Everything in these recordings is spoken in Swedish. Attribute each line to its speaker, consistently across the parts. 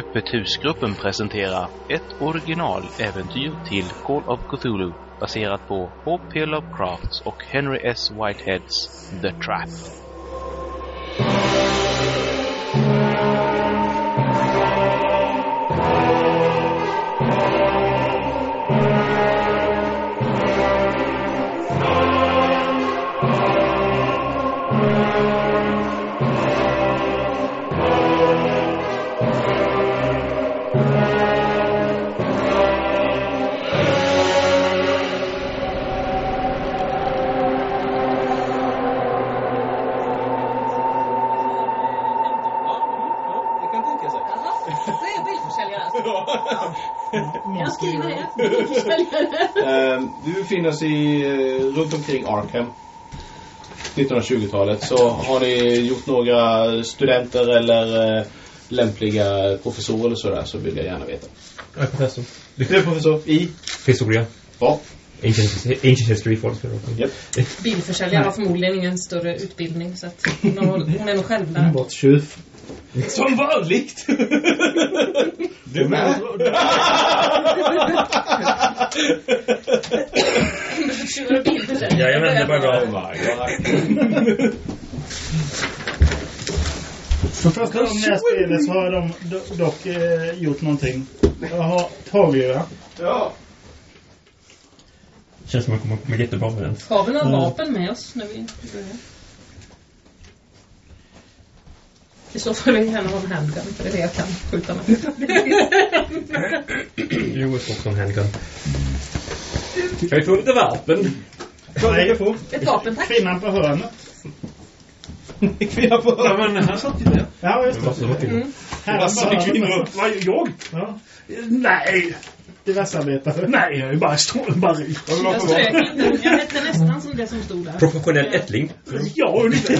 Speaker 1: Öppet husgruppen presenterar ett originaläventyr till Call of Cthulhu baserat på H.P. Lovecrafts och Henry S. Whiteheads The Trap.
Speaker 2: Oss i, eh, runt omkring Arkham. 1920-talet. Så har ni gjort några studenter eller eh, lämpliga professorer eller sådär så vill jag gärna veta.
Speaker 3: Jag är professor.
Speaker 2: Du är professor i?
Speaker 3: Historia.
Speaker 2: Bra.
Speaker 3: Ancient, ancient history folk.
Speaker 2: Japp.
Speaker 4: Bildförsäljare har förmodligen ingen större utbildning så att hon, är nog självlärd.
Speaker 5: Brottstjuv.
Speaker 2: Som vanligt!
Speaker 5: Du med?
Speaker 4: Tjuvar bildförsäljare.
Speaker 3: Jajamän, det var bra.
Speaker 5: För första gången jag spelet så har de do- dock eh, gjort någonting. Jag har tagit
Speaker 2: Ja.
Speaker 3: Känns som att man kommer jättebra överens.
Speaker 4: Har vi några vapen med oss när vi börjar? I så fall vill jag gärna ha en handgun, för det är det jag kan skjuta med.
Speaker 3: Jo, också en handgun. Kan vi få lite vapen?
Speaker 5: Nej,
Speaker 4: Ett vapen, tack.
Speaker 5: kvinnan på hörnet.
Speaker 2: Kvinna på
Speaker 6: Ja, men han satt ju där.
Speaker 5: Ja, just
Speaker 3: Vad
Speaker 5: det.
Speaker 3: sa
Speaker 2: med
Speaker 5: hörnet.
Speaker 2: kvinnor.
Speaker 6: Vad, jag?
Speaker 5: Ja,
Speaker 6: Nej,
Speaker 5: diversarbetare.
Speaker 6: nej, jag är bara stå, bara
Speaker 4: Jag strök inte. Jag hette nästan som det som stod där.
Speaker 3: Professionell ättling.
Speaker 6: Ja, ungefär.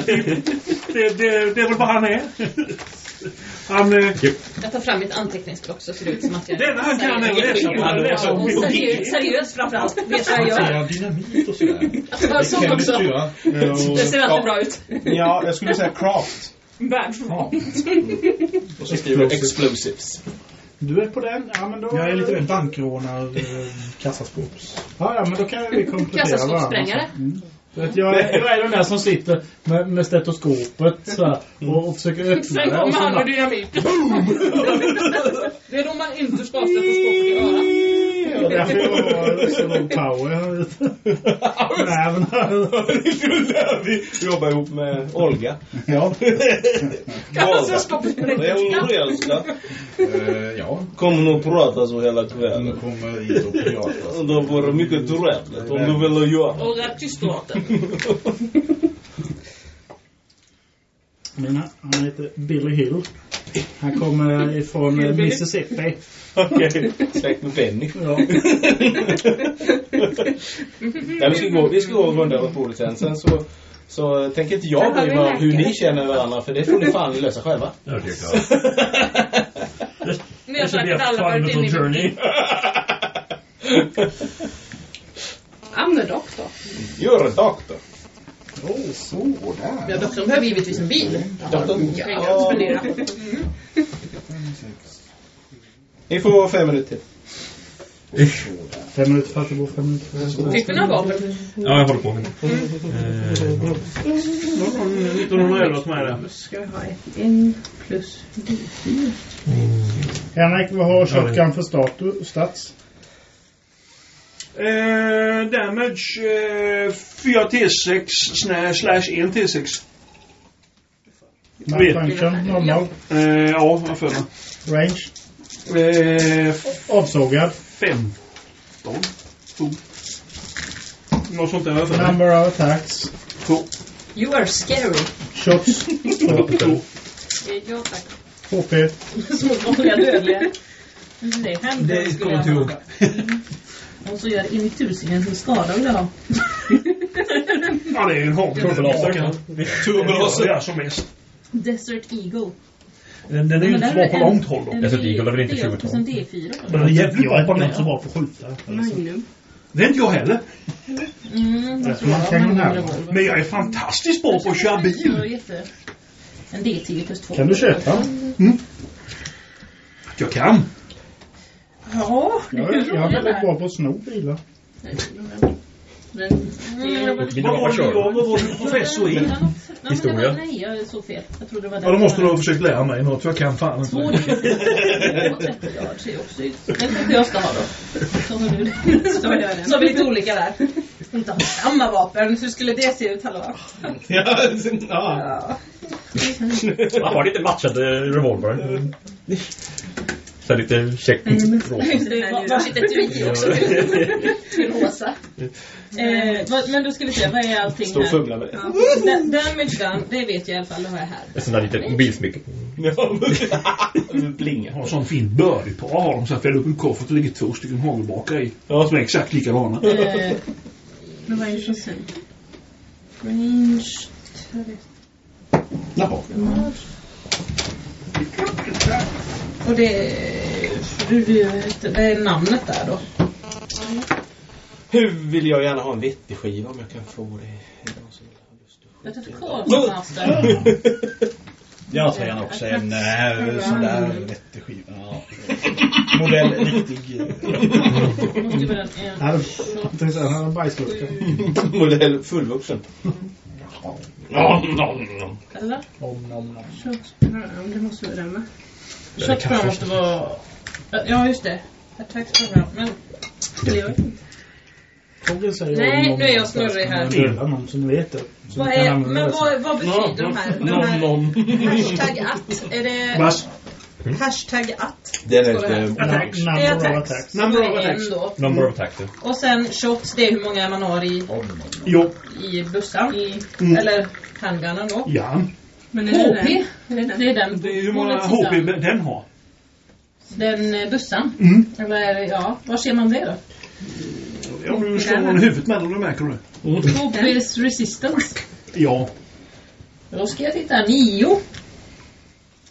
Speaker 6: Det, det, det är väl vad han är. Han... eh,
Speaker 4: Jag tar fram mitt anteckningsblock så ser det ut som att jag...
Speaker 6: Det han kan är att läsa på
Speaker 4: Och
Speaker 6: på
Speaker 4: seriös, framförallt. Vet vad jag gör.
Speaker 7: dynamit och sådär.
Speaker 4: Ja, sånt också. Det ser alltid bra ut.
Speaker 2: Ja, jag skulle säga craft.
Speaker 4: Bad
Speaker 2: Och så skriver explosives.
Speaker 5: Du är på den? Ja, men då...
Speaker 7: Jag är lite mer bankrånar, eh, kassaskåps.
Speaker 5: Ja, ja, men då kan vi komplettera
Speaker 4: Kassaskåpssprängare.
Speaker 5: Mm. Jag, är- jag är den där som sitter med, med stetoskopet så här, och, och försöker öppna
Speaker 4: Sen kommer
Speaker 5: så
Speaker 4: han med dynamit. Det är då man inte ska ha stetoskopet i örat.
Speaker 5: Därför jag har så låg power. Näven
Speaker 2: Vi jobbar ihop med Olga.
Speaker 5: Ja.
Speaker 4: På
Speaker 2: Det är hon älskar.
Speaker 7: Eh, ja,
Speaker 2: Kommer nog prata så hela
Speaker 7: hon
Speaker 2: kvällen.
Speaker 7: kommer hit och pratar.
Speaker 2: Och då var det mycket trevligt om du vill göra.
Speaker 4: Och rätt tyst låter det.
Speaker 5: Mina, han heter Billy Hill. Han kommer ifrån Mississippi.
Speaker 2: Okej, släkt med Benny.
Speaker 5: Ja.
Speaker 2: Ja, vi ska gå, vi ska gå och runda runt bordet sen. Sen så, så tänker inte jag bry mig om hur ni känner varandra. För det får ni fan lösa själva.
Speaker 3: Ja, det är klart.
Speaker 4: Ni har säkert alla varit inne i
Speaker 3: journey.
Speaker 4: I'm the doctor.
Speaker 2: You're a doctor.
Speaker 7: Åh, sådär.
Speaker 4: Ja, doktorn behöver givetvis en bil.
Speaker 2: Doktor.
Speaker 4: Pengar att spendera.
Speaker 2: Ni får fem minuter till.
Speaker 5: Fem minuter för att det går fem minuter.
Speaker 4: Fick vi några vapen?
Speaker 3: Ja, jag håller på med det. Eh,
Speaker 6: 1911 som är det.
Speaker 4: Ska vi ha ett en plus D4?
Speaker 5: Henrik, vad har shotgun för statu, stats?
Speaker 6: Eh, damage eh, 4 T6 snä- slash 1 T6. Vet.
Speaker 5: Malfunction, 00.
Speaker 6: Eh, ja, jag för mig.
Speaker 5: Range,
Speaker 6: Eh,
Speaker 5: avsågad.
Speaker 6: 15. Två. Något sånt där för.
Speaker 5: Number of attacks.
Speaker 6: Två.
Speaker 4: You are scary.
Speaker 5: Shots, två.
Speaker 4: Ja, tack.
Speaker 5: HP,
Speaker 4: Små vanliga dödliga. Det hände.
Speaker 7: Det kommer
Speaker 4: ha.
Speaker 7: ihåg.
Speaker 4: Och så gör in i tusingen sin skada vill jag ha.
Speaker 6: Ja, det är en hagelblaser.
Speaker 2: Turbolaser.
Speaker 6: Ja, som mest.
Speaker 4: Desert Eagle.
Speaker 6: Den, den är ju inte så bra
Speaker 4: är
Speaker 6: på
Speaker 4: en-
Speaker 6: långt håll då.
Speaker 4: en
Speaker 3: Desert Eagle är väl inte
Speaker 4: D-
Speaker 3: 20
Speaker 4: en D4.
Speaker 6: Men den är jävligt bra på
Speaker 4: Jag inte så
Speaker 6: bra för att skjuta.
Speaker 4: Magnum.
Speaker 6: Det är inte jag heller.
Speaker 4: Mm, jag tror jag revolver.
Speaker 6: Men jag är fantastiskt bra på att köra bil.
Speaker 4: En D10 plus 2.
Speaker 5: kan du köpa?
Speaker 6: Jag kan.
Speaker 4: Ja.
Speaker 5: Jag är, jag är väldigt bra på att sno bilar.
Speaker 3: Du
Speaker 6: Vad var det
Speaker 3: kör?
Speaker 6: jag- vad var du professor i?
Speaker 4: Nej,
Speaker 3: Historia.
Speaker 4: det Nej, jag såg fel. Jag trodde det var
Speaker 6: Ja, då måste du ha försökt lära mig något, för jag kan fan inte.
Speaker 4: Två 30 grader ser också ut. Den kanske jag ska ha då. Så har du det. Så jag vi lite olika där. Inte ha samma vapen. Hur skulle det se ut, hallå?
Speaker 2: Ja, ja.
Speaker 3: Man har lite matchande revolver. Så lite
Speaker 4: också. Till rosa. Eh, vad- men då ska vi se, vad är allting
Speaker 2: Stå och
Speaker 4: här?
Speaker 2: fumla med det.
Speaker 4: Ja. Damage gun, det vet jag i alla fall, det har jag här.
Speaker 3: En sån där liten mobilsmycke.
Speaker 2: Blinga.
Speaker 6: har sån fin birdie-par har de så här fäller upp en koffert och det ligger två stycken hagelbakar i.
Speaker 2: Ja.
Speaker 6: Som är exakt likadana.
Speaker 4: Eh, men vad är det som sen? Range...
Speaker 7: Jaha.
Speaker 4: Och det... Du, det är namnet där då.
Speaker 2: Hur vill jag gärna ha en vettig skiva om jag kan få det?
Speaker 4: Jag tar Carlmaster.
Speaker 7: Jag tar gärna också en äh, sån där vettig skiva. Ja. Modell riktig. eh,
Speaker 5: han har en bajslucka.
Speaker 2: Modell fullvuxen. Ja, ja, ja.
Speaker 4: Eller?
Speaker 7: Om, om, om.
Speaker 4: Shotsprogram, det måste vara den Shotsprogram måste vara... Ja, just det. Attacksprogram, men... Eller jag vet inte. Nej, nu är jag snurrig här.
Speaker 5: om- Dela någon som ni vet det. Som
Speaker 4: Vad är, men
Speaker 5: det
Speaker 4: betyder de här? De här hashtag att? Är det
Speaker 6: Vass.
Speaker 4: hashtag att?
Speaker 2: Det är
Speaker 4: det.
Speaker 6: Attacks.
Speaker 4: Det är
Speaker 5: Number of
Speaker 4: attacks.
Speaker 5: attacks.
Speaker 6: Number of attacks.
Speaker 3: Number of attacks.
Speaker 4: Och sen shots, det är hur många man har i,
Speaker 6: Jo.
Speaker 4: i bussan.
Speaker 6: Mm.
Speaker 4: Eller handgunnen då.
Speaker 6: Ja.
Speaker 4: Men är det HP? Det är den.
Speaker 6: Det är hur många. HP den har.
Speaker 4: Den eh, bussan?
Speaker 6: Mm.
Speaker 4: Eller ja, var ser man det då?
Speaker 6: Om du slår någon i huvudet med den, då märker du det.
Speaker 4: HP's resistance.
Speaker 6: Ja.
Speaker 4: Då ska jag titta. Nio.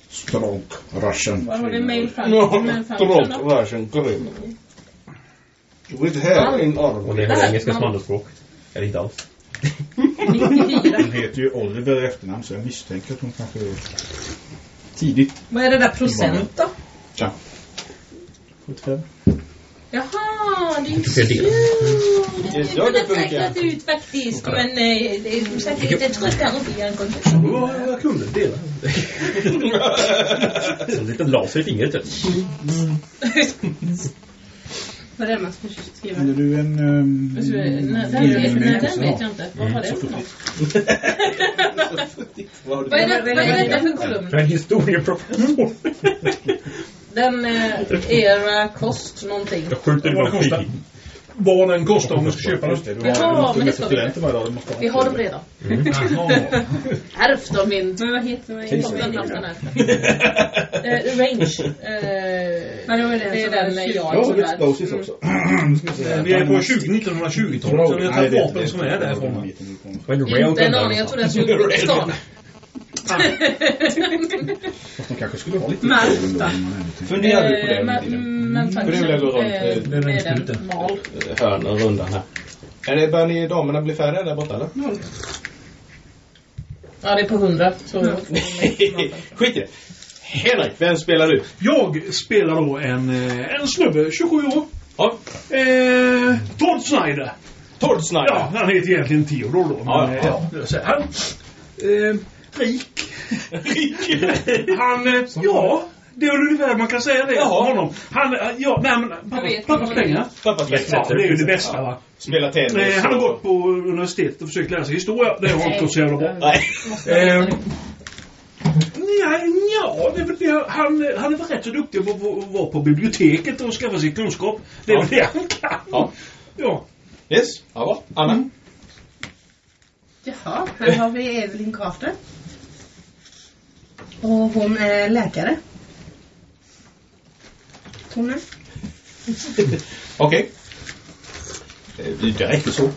Speaker 7: Stronk Russian.
Speaker 4: Vad var det? Mail
Speaker 2: Ja? Stråk, versen, grym. With hair in
Speaker 3: Och
Speaker 2: arm.
Speaker 3: det
Speaker 4: Det
Speaker 3: är engelska som andraspråk. Eller inte alls.
Speaker 4: 94.
Speaker 7: Hon heter ju Oliver i efternamn så jag misstänker att hon kanske är tidigt.
Speaker 4: Vad är det där procent då?
Speaker 7: Ja.
Speaker 5: 75.
Speaker 4: Jaha, det är ju
Speaker 3: tycker det.
Speaker 2: Funkar.
Speaker 4: räknat ut faktiskt. Men eh, det är säkert inte tröttare upp i en
Speaker 6: Ja, jag kunde dela.
Speaker 3: Så en liten laser i fingret.
Speaker 4: Vad är det man ska skriva?
Speaker 7: Är du en... Um,
Speaker 4: Alltså, Nej, den vet, jag inte. Vad var det för något?
Speaker 2: Vad
Speaker 4: är det- är detta för kolumn?
Speaker 3: En historieprofessor.
Speaker 4: Den eh, era kost någonting.
Speaker 3: Jag skjuter
Speaker 6: kostar?
Speaker 3: skit.
Speaker 6: Vad den kostar om du ska köpa den.
Speaker 7: Har
Speaker 4: men
Speaker 7: en
Speaker 4: det ska vi Vi har dem redan.
Speaker 6: Jaha.
Speaker 4: Ärvt av min...
Speaker 8: Men vad heter.
Speaker 4: Eh, range. Eh,
Speaker 8: Men det den
Speaker 4: det är den jag
Speaker 7: Ja,
Speaker 4: tror
Speaker 7: Red
Speaker 4: där.
Speaker 7: Dosis också.
Speaker 6: Vi är på 20, 1920-talet. Så vi har tagit vapen som är därifrån.
Speaker 4: Inte en aning, jag tror den såg ut i stan.
Speaker 7: Fast de kanske skulle ha lite tänker.
Speaker 2: Funderar du på det
Speaker 4: Eh, Men men
Speaker 2: För det vill jag gå runt,
Speaker 4: eh,
Speaker 2: eh,
Speaker 4: med
Speaker 6: den
Speaker 4: den mal.
Speaker 2: Hörnen, rundan här. Är det, börjar ni damerna bli färdiga där borta eller?
Speaker 4: Ja, det är på 100. Så
Speaker 2: Skit i det. Henrik, vem spelar du?
Speaker 6: Jag spelar då en, eh, en snubbe, 27 år.
Speaker 2: Ja,
Speaker 6: Eh, Todd Snyder.
Speaker 2: Tord Snyder.
Speaker 6: Ja, han heter egentligen Theodor då. Men,
Speaker 2: Ja,
Speaker 6: eh,
Speaker 2: ja.
Speaker 6: ja, så han, eh, rik. han, eh, ja, det är ungefär man kan säga det
Speaker 2: Jaha.
Speaker 6: om honom. Han, eh, ja, nej men, pappa, pappas
Speaker 4: vad det är.
Speaker 6: pengar.
Speaker 2: Pappas
Speaker 6: Ja,
Speaker 2: bästa.
Speaker 6: det är ju det bästa va.
Speaker 2: Spela tennis.
Speaker 6: Eh, han har gått på universitetet och försökt lära sig historia. Det har inte gått så jävla bra.
Speaker 2: Nej.
Speaker 6: Eh, Ja, ja det är väl det. Han, han är väl rätt så duktig på att vara på biblioteket och skaffa sig kunskap. Det är
Speaker 2: Ja.
Speaker 6: väl det han kan.
Speaker 2: Ja.
Speaker 6: Ja.
Speaker 2: Yes. Ja, bra. Anna?
Speaker 8: Jaha, här har vi Evelyn Carter. Och hon är läkare. Tone.
Speaker 2: Okej. Eh, Det räcker så.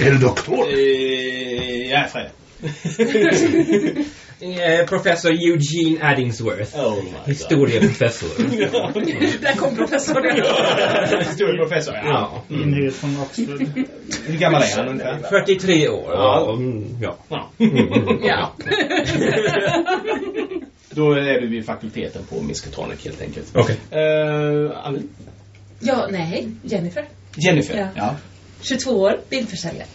Speaker 6: Är det doktor?
Speaker 2: Eh, Jag är.
Speaker 3: Eh, Professor Eugene Addingsworth.
Speaker 2: Oh.
Speaker 3: Historieprofessor.
Speaker 4: Där kom professorn.
Speaker 2: Historieprofessor, ja.
Speaker 3: Ja.
Speaker 5: Inhyrt från Oxford.
Speaker 2: Hur gammal är han ungefär?
Speaker 3: 43 år.
Speaker 2: Ja.
Speaker 3: Ja. mm, ja.
Speaker 2: Då är du vid fakulteten på Miskatonic helt enkelt.
Speaker 3: Okej.
Speaker 2: Uh, Annie?
Speaker 4: Ja, nej. Jennifer.
Speaker 2: Jennifer?
Speaker 4: Ja.
Speaker 7: Ja.
Speaker 4: 22 år, bilförsäljare.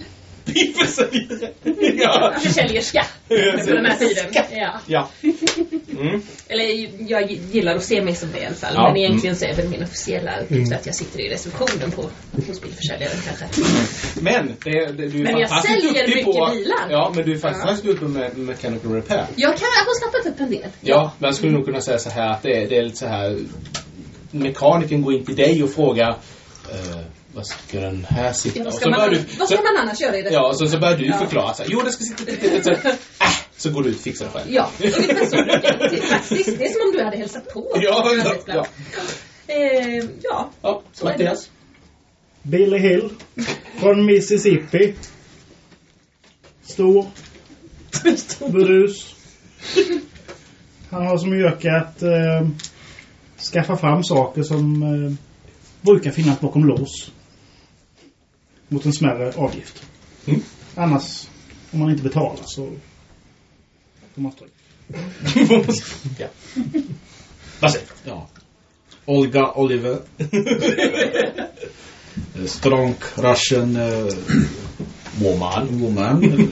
Speaker 2: Bilförsäljare? ja.
Speaker 4: Försäljerska. På den här tiden. Ja.
Speaker 2: ja. Mm.
Speaker 4: Eller jag gillar att se mig som det i alla fall.
Speaker 2: Ja.
Speaker 4: Men egentligen så är väl min officiella uppgift att jag sitter i receptionen på, hos bilförsäljaren kanske.
Speaker 2: Men, det, det, du är
Speaker 4: Men jag säljer mycket
Speaker 2: på...
Speaker 4: bilar.
Speaker 2: Ja, men du är fantastiskt duktig med mechanical repair.
Speaker 4: Jag kan, jag har snappat upp en del.
Speaker 2: Ja, man skulle nog kunna säga så här att det är, det är lite så här... Mekanikern går in till dig och frågar eh, vad ska den här sitta?
Speaker 4: Ja, vad ska,
Speaker 2: så
Speaker 4: man,
Speaker 2: börjar
Speaker 4: vad ska man annars göra i det?
Speaker 2: Ja, så, så börjar du
Speaker 4: Ja.
Speaker 2: förklara så här, Jo, det ska sitta... sitta, sitta, sitta. Äh, så går du ut och fixar det själv.
Speaker 4: Ja, ungefär så brukar det faktiskt. Det är som om du hade hälsat på.
Speaker 2: Ja, ja,
Speaker 4: arbetsplats. Eh, ja.
Speaker 2: Ja,
Speaker 4: Så är det.
Speaker 2: Mattias.
Speaker 5: Billy Hill. Från Mississippi. Stor. Burdus. Han har som yrke att eh, skaffa fram saker som eh, brukar finnas bakom lås. Mot en smärre avgift.
Speaker 2: Mm.
Speaker 5: Annars, om man inte betalar så får man stryk.
Speaker 2: ja.
Speaker 7: Varsågod. Ja. Olga Oliver. Eh, Strong Russian eh,
Speaker 2: Woman.
Speaker 7: woman.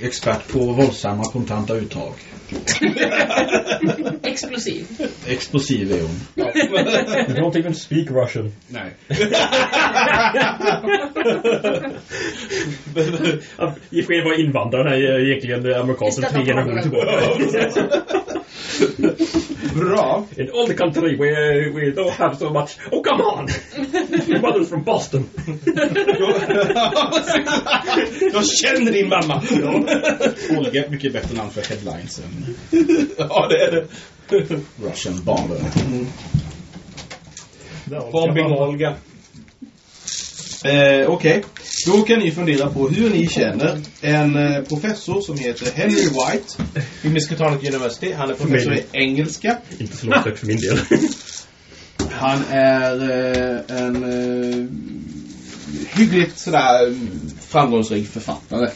Speaker 7: Expert på våldsamma kontanta uttag.
Speaker 4: Explosiv.
Speaker 7: Explosiv är hon.
Speaker 3: You don't even speak Russian.
Speaker 7: Nej.
Speaker 3: I sken var invandrarna är egentligen amerikanska tre generationer tillbaka.
Speaker 2: Bra.
Speaker 3: In all the country we, we don't have so much. Oh come on! Your mother's from Boston.
Speaker 2: Jag känner din mamma.
Speaker 7: Olga är ett mycket bättre namn för headlines än
Speaker 2: Ja, det är det.
Speaker 7: Russian bomber.
Speaker 2: Bombing Olga. Eh, Okej, då kan ni fundera på hur ni känner en eh, professor som heter Henry White vid Miskatonic University. Han är professor i engelska.
Speaker 3: Inte så långt för min del.
Speaker 2: Han är eh, en eh, hyggligt sådär mm, framgångsrik författare.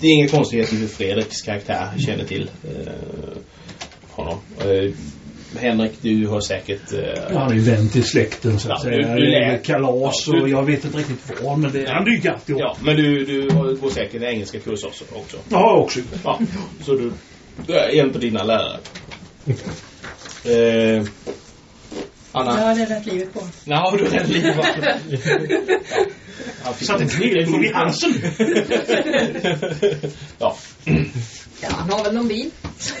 Speaker 2: Det är inga konstigheter hur Fredriks karaktär känner till eh, honom. Henrik, du har säkert... Eh,
Speaker 6: Han är ju vän till släkten så
Speaker 2: Ja,
Speaker 6: att
Speaker 2: du-
Speaker 6: säga.
Speaker 2: du
Speaker 6: Det är
Speaker 2: lär-
Speaker 6: kalas
Speaker 2: Ja, du-
Speaker 6: och jag vet inte riktigt vad men det, han dyker alltid upp.
Speaker 2: ja, men du, du har- går säkert en engelska kurs också. också.
Speaker 6: Ja, också.
Speaker 2: Ja, så du, du av dina lärare. Eh, Anna?
Speaker 8: Jag har räddat livet på.
Speaker 2: Ja, du är lite vatten. Ja,
Speaker 6: Satt en knivfång i halsen.
Speaker 2: ja.
Speaker 4: Ja, han har väl någon bil.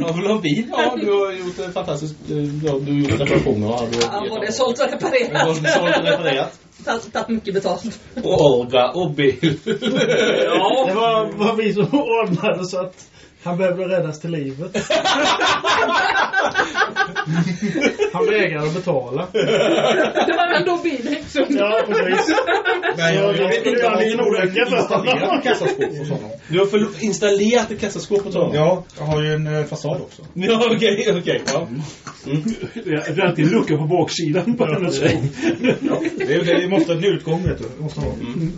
Speaker 2: Ja, men någon bil? Ja, du har gjort en fantastisk... eh, Ja, du har gjort reparationer. Ja, du
Speaker 4: Ja,
Speaker 2: har
Speaker 4: både sålt och reparerat.
Speaker 2: Både sålt och reparerat.
Speaker 4: Tagit mycket betalt.
Speaker 2: Och Olga och bil.
Speaker 5: Det var, var vi som ordnade så att han behövde räddas till livet. Han vägrade att betala.
Speaker 4: Det var ändå bil.
Speaker 5: Ja, precis.
Speaker 7: Nej,
Speaker 5: jag, jag skulle göra en liten olycka för honom.
Speaker 7: kassaskåp hos honom.
Speaker 2: Du har installerat ett kassaskåp på honom?
Speaker 7: Ja, jag har ju en eh, fasad också.
Speaker 2: Ja, okej, okej. Ja.
Speaker 6: Det är alltid en lucka på baksidan på hennes skor.
Speaker 7: Det, är- det måste ha en utgång vet du. Det Måste ha.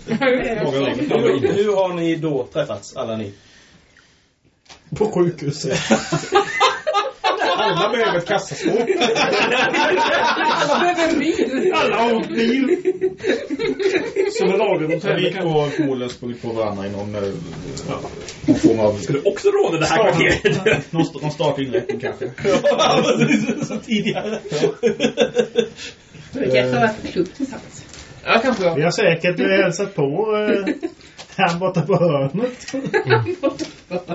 Speaker 2: Hur, hur har ni då träffats, alla ni?
Speaker 5: På sjukhuset.
Speaker 7: Alla behöver ett kassaskåp.
Speaker 4: Alla behöver en bil.
Speaker 6: Alla har en bil. Som är lagad åt
Speaker 7: Så vi har förmodligen sprungit på varandra i någon, eh, någon form av...
Speaker 3: Ska du också råda det här kvarteret?
Speaker 7: Någon, st- någon statlig inrättning kanske.
Speaker 2: Så tidigare.
Speaker 8: Vi kanske har varit på klubb tillsammans.
Speaker 4: Ja, kanske jag.
Speaker 5: Vi har säkert eh, hälsat på eh, han borta på hörnet.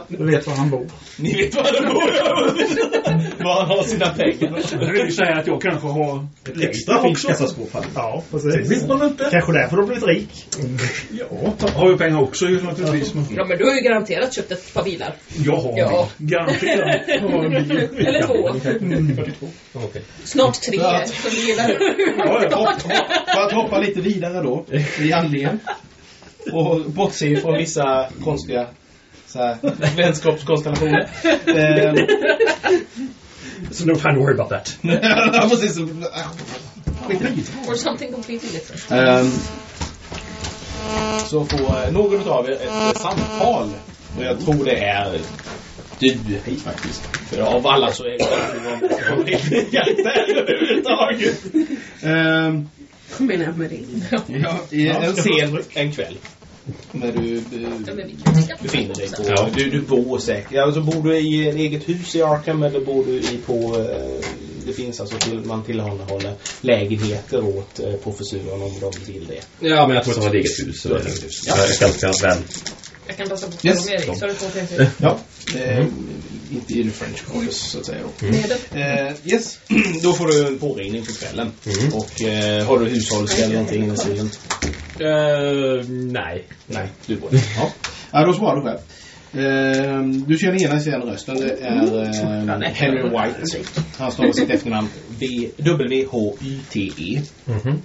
Speaker 5: Du vet var han bor.
Speaker 2: Ni vet vad det bor. Var han har sina pengar.
Speaker 6: Jag vill ju säga att jag kanske har
Speaker 7: Ett extra fint kassaskåp här.
Speaker 5: Ja,
Speaker 6: Det
Speaker 5: precis.
Speaker 6: vet man inte.
Speaker 5: Kanske därför du har blivit rik.
Speaker 6: Ja, har ju pengar också ju naturligtvis.
Speaker 4: Ja, men du har ju garanterat köpt ett par bilar.
Speaker 6: jag har
Speaker 4: Ja.
Speaker 6: Garanterat.
Speaker 4: Eller två.
Speaker 7: 42.
Speaker 3: Okej.
Speaker 4: Snart tre. Du gillar.
Speaker 2: Ja, för att hoppa lite vidare då i handlingen och bortse från vissa konstiga så här, vänskapskonstellationer. Eh,
Speaker 3: So no time to worry about that.
Speaker 2: ja, precis.
Speaker 4: Or something completely different.
Speaker 2: Ehm, så får eh, någon av er ett eh, samtal. Och jag tror det är du faktiskt. För av alla så är det en karaktär överhuvudtaget. Ehm,
Speaker 4: Menar med det?
Speaker 2: Ja, i en sen en kväll. När du eh, befinner dig på...
Speaker 3: Ja.
Speaker 2: Du, du bor säkert... Alltså bor du i ett eget hus i Arkham eller bor du i på... eh, Det finns alltså till, man tillhandahåller lägenheter åt eh, professuren om de vill det.
Speaker 3: Ja, men jag tror att det var ett eget hus. Så
Speaker 2: Det hus.
Speaker 3: Jag
Speaker 4: kan passa på att
Speaker 2: Yes.
Speaker 4: fråga Erik. Så har du två till.
Speaker 2: Ja. Eh, inte i the French Quarters så att säga då.
Speaker 4: Med
Speaker 2: Eh, yes, då får du en påringning på kvällen.
Speaker 3: Mm.
Speaker 2: Och eh, har du hushållerska eller någonting i den stilen?
Speaker 3: Uh, nej.
Speaker 2: Nej, du bor där. Ja. ja, då svarar du själv. Eh, du känner igen rösten. Det är eh, Henry White. Han stavar sitt efternamn W-H-Y-T-E.
Speaker 3: Mhm.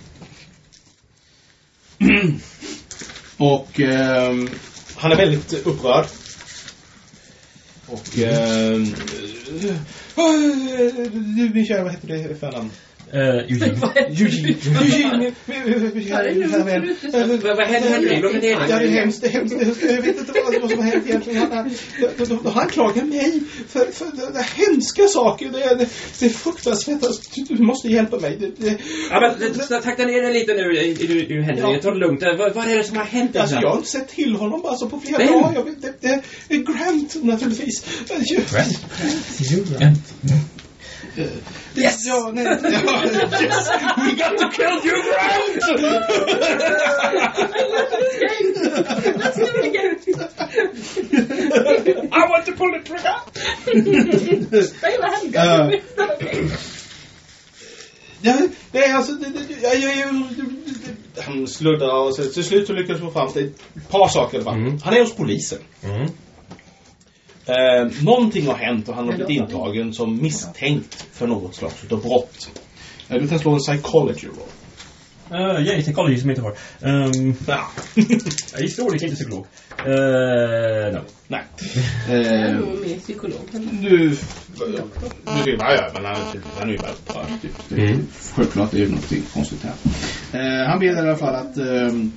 Speaker 2: Och ehm, han är väldigt upprörd. Och... ehm, du min kära, vad heter det för namn?
Speaker 3: Uh, Eugene.
Speaker 2: Eugene. Eugene.
Speaker 3: Vad vad händer mig ner
Speaker 2: Ja, det är hemskt, det är hemskt. Jag vet inte vad, vad som har hänt egentligen. Han, anklagar mig för, för det, det hemska saker. Det, är- det, det är fruktansvärt. Du, måste hjälpa mig.
Speaker 3: Ja, men s- takta ner dig lite nu, Henry. Ta det lugnt. Eh, Vad, vad är det som har hänt?
Speaker 2: alltså, jag har inte sett till honom alltså, på flera dagar. Det, är Grant naturligtvis.
Speaker 3: Grant?
Speaker 2: Yes! Ja, nej, ja, yes! We got to kill you, Grant!
Speaker 4: Let's do it again.
Speaker 2: I want to pull the trigger!
Speaker 4: Nej, vad hände?
Speaker 2: Ja. Är alltså... Det, det, jag, jag, jag, det- han sluddrar och så, till slut så lyckas få fram ett par saker.
Speaker 3: Mm.
Speaker 2: Han är hos polisen.
Speaker 3: Mm.
Speaker 2: Eh, någonting har hänt och han har blivit intagen som misstänkt för något slags utav brott. Eh, du kan slå en psychology roll.
Speaker 3: Uh, jag är psykologi som jag inte har. Um,
Speaker 2: Ja.
Speaker 3: jag är historik, inte psykolog. Uh, no.
Speaker 2: Nej.
Speaker 4: Jag är
Speaker 2: Eh,
Speaker 4: nog mer psykolog.
Speaker 2: du... Ser vad jag men han, är typ- han. Typ. Det är
Speaker 3: Mm.
Speaker 2: Självklart det är ju någonting konstigt här. Eh, han ber i alla fall att... ehm,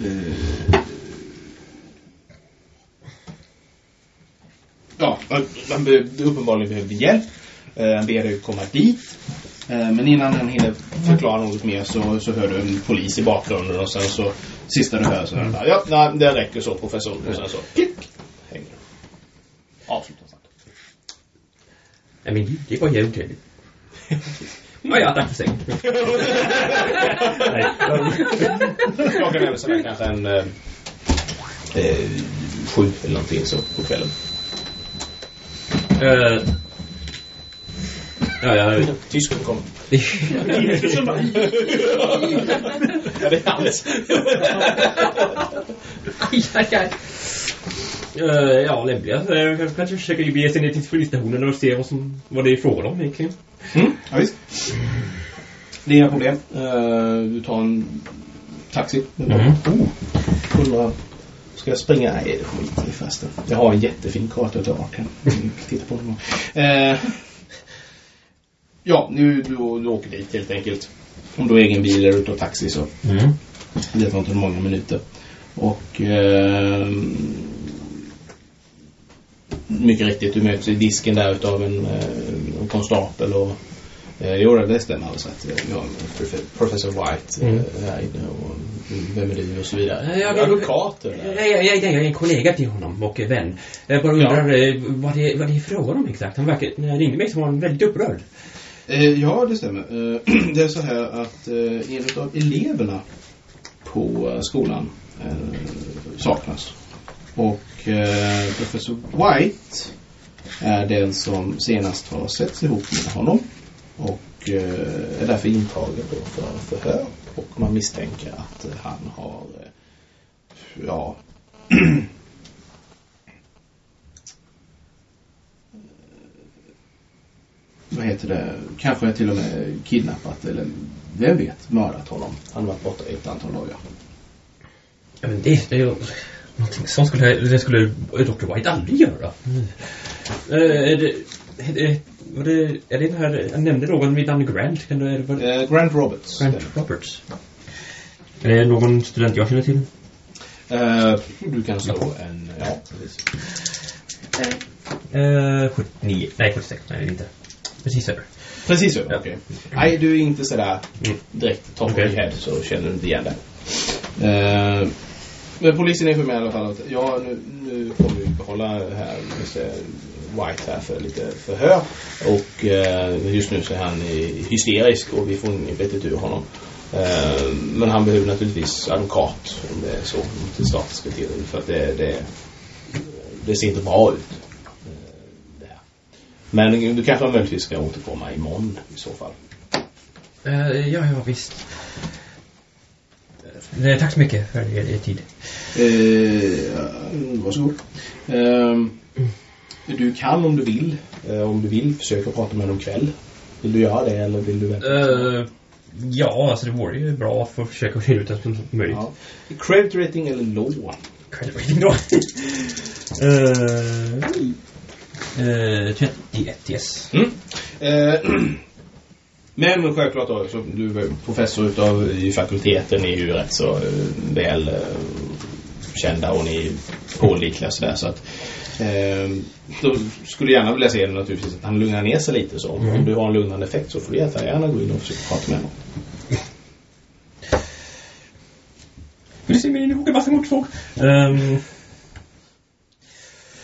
Speaker 2: eh, ja, han be, uppenbarligen behövde hjälp. Eh, han ber dig komma dit. Eh, men innan han hinner förklara något mer så, så hör du en polis i bakgrunden och sen så sista du hör så det bara, ja, nej, det räcker så professor. Och sen så klick, hänger Avslutar snabbt.
Speaker 3: Nej men det var ju otrevligt. Ja, ja, tack för säng. Nej.
Speaker 2: Klockan är väl sådär kanske en eh, sju eller någonting så på kvällen.
Speaker 3: Uh, ja, ja.
Speaker 2: Tysken kommer. ja, det är hans.
Speaker 4: Aj, aj, aj.
Speaker 3: Uh, ja, lämpliga. Uh, jag kanske försöker bege sig ner till polisstationen och se vad, som, vad det är frågan om egentligen.
Speaker 2: Mm, ja, visst. Det är inga problem. Eh, du tar en taxi.
Speaker 3: Mm.
Speaker 2: Oh, ska jag springa? Nej, det skiter i förresten. Jag har en jättefin karta utav Arkham. Titta på den. Eh, ja, nu du, du åker dit helt enkelt. Om du har egen bil eller du tar taxi så
Speaker 3: Mm.
Speaker 2: det tar inte många minuter. Och ehm, mycket riktigt, du möts i disken där utav en, eh, en konstapel och eh, jo, det stämmer alldeles rätt. Har profe- professor White
Speaker 3: Mm.
Speaker 2: eh, här inne och vem är du och så vidare.
Speaker 3: Ja, ja,
Speaker 2: Advokat eller?
Speaker 3: Jag, jag, jag, jag är en kollega till honom och vän. Jag bara undrar eh, vad, det, vad det är frågan om exakt. Han verkar, när han ringde mig så var han väldigt upprörd.
Speaker 2: Eh, ja, det stämmer. Eh, det är så här att eh, en av eleverna på eh, skolan eh, saknas. Och eh, professor White är den som senast har setts ihop med honom. Och eh, är därför intagen då för förhör. Och man misstänker att eh, han har, eh, ja, vad heter det, kanske till och med kidnappat eller vem vet, mördat honom. Han har varit borta i ett antal dagar.
Speaker 3: Ja, men det, det är ju någonting sånt skulle, det skulle Dr. White aldrig göra. Mm. Är det, var det, är det den här, jag nämnde någon vid namn Grant, kan du, är det, var det,
Speaker 2: Eh, Grant Roberts.
Speaker 3: Grant Roberts? Är det någon student jag känner till?
Speaker 2: Eh, du kan slå en... Ja, precis.
Speaker 3: Eh, 79. Nej, 76. Nej, det inte. Precis över.
Speaker 2: Precis så,
Speaker 3: Ja.
Speaker 2: okej. Nej, du är inte sådär
Speaker 3: Mm.
Speaker 2: direkt top
Speaker 3: Okej.
Speaker 2: of head så känner du inte igen det. Eh, men polisen är för mig i alla fall att ja, nu, nu kommer vi behålla här Mr. White här för lite förhör. Och eh, just nu så är han i- hysterisk och vi får inget vettigt ur honom. Eh, men han behöver naturligtvis advokat om det är så. Inte staten ska till för att det, det, det ser inte bra ut. eh. Men du kanske möjligtvis ska återkomma imorgon i så fall.
Speaker 3: Eh, ja, ja, visst. Eh, tack så mycket för er, tid.
Speaker 2: Eh, varsågod. Eh, du kan om du vill. Eh, om du vill försöka prata med honom ikväll. Vill du göra det eller vill du vänta?
Speaker 3: Eh, ja, alltså det vore ju bra att få försöka reda ut det som möjligt.
Speaker 2: Ja. Credit rating eller lån?
Speaker 3: Credit rating då. Eh, 31, yes.
Speaker 2: Mm. Eh, men självklart då, så du är professor utav i fakulteten är ju rätt så väl kända och ni är pålitliga sådär så att eh, då skulle jag gärna vilja se naturligtvis att han lugnar ner sig lite så. Om du har en lugnande effekt så får du jättegärna gå in och försöka prata med honom.
Speaker 3: Du se min ihåg massa motorsåg? Um,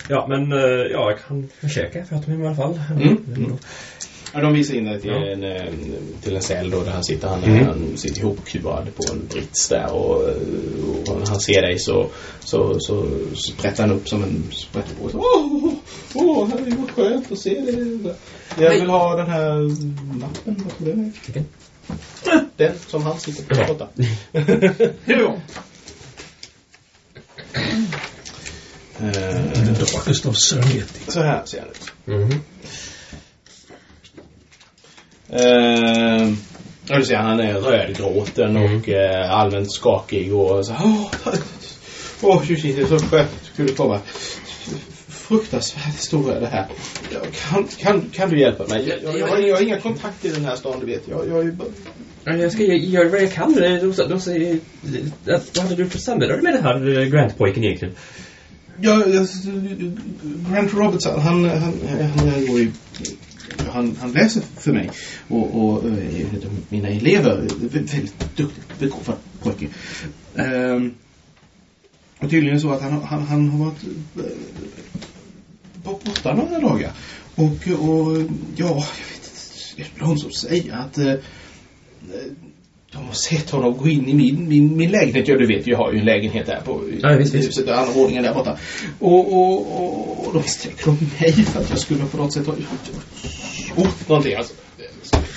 Speaker 3: ja, men eh, ja, jag kan försöka prata med honom i alla fall.
Speaker 2: Mm. Ja, de visar in dig till,
Speaker 3: Ja.
Speaker 2: en, eh, till en cell då där han sitter. Han,
Speaker 3: Mm.
Speaker 2: han sitter ihopkuvad på en brits där och, eh, och när han ser dig så, så, så sprättar han upp som en sprättpåse. Åh, åh, åh, det var skönt att se det. Jag vill ha den här lappen, vad tror du det är? Den som han sitter på
Speaker 3: Ja.
Speaker 2: borta.
Speaker 6: Ja.
Speaker 2: Eh,
Speaker 6: Darkest of Serengeti.
Speaker 2: så här ser han ut.
Speaker 3: Mhm.
Speaker 2: Eh, ja, du ser, han är rödgråten
Speaker 3: Mm.
Speaker 2: och eh, allmänt skakig och så Åh, åh Eugene, det är så skönt kunde komma. Fruktansvärt historia det här. Kan, kan, kan du hjälpa mig? Jag, jag, jag, har, jag har inga kontakter i den här stan, du vet. Jag, jag är bara...
Speaker 3: Ja, Jag ska göra vad jag kan. De, de, de säger... Vad hade du för samröre med den här eh, Grant-pojken egentligen?
Speaker 2: Ja, jag, Grant Robertson, han, han, han, han går ju... Han, han läser för mig och, och och en av mina elever, väldigt duktig, begåvad pojke. Ehm, och tydligen så att han, han, han har varit eh, borta några dagar. Och, och ja, jag vet inte, är någon som säger att eh, de har sett honom gå in i min, min, min lägenhet. Ja, du vet, jag har ju en lägenhet där på
Speaker 3: Ja, visst, visst.
Speaker 2: huset, andra våningen där borta. Och, och, och, och då misstänker de mig för att jag skulle på något sätt ha gjort någonting. Alltså,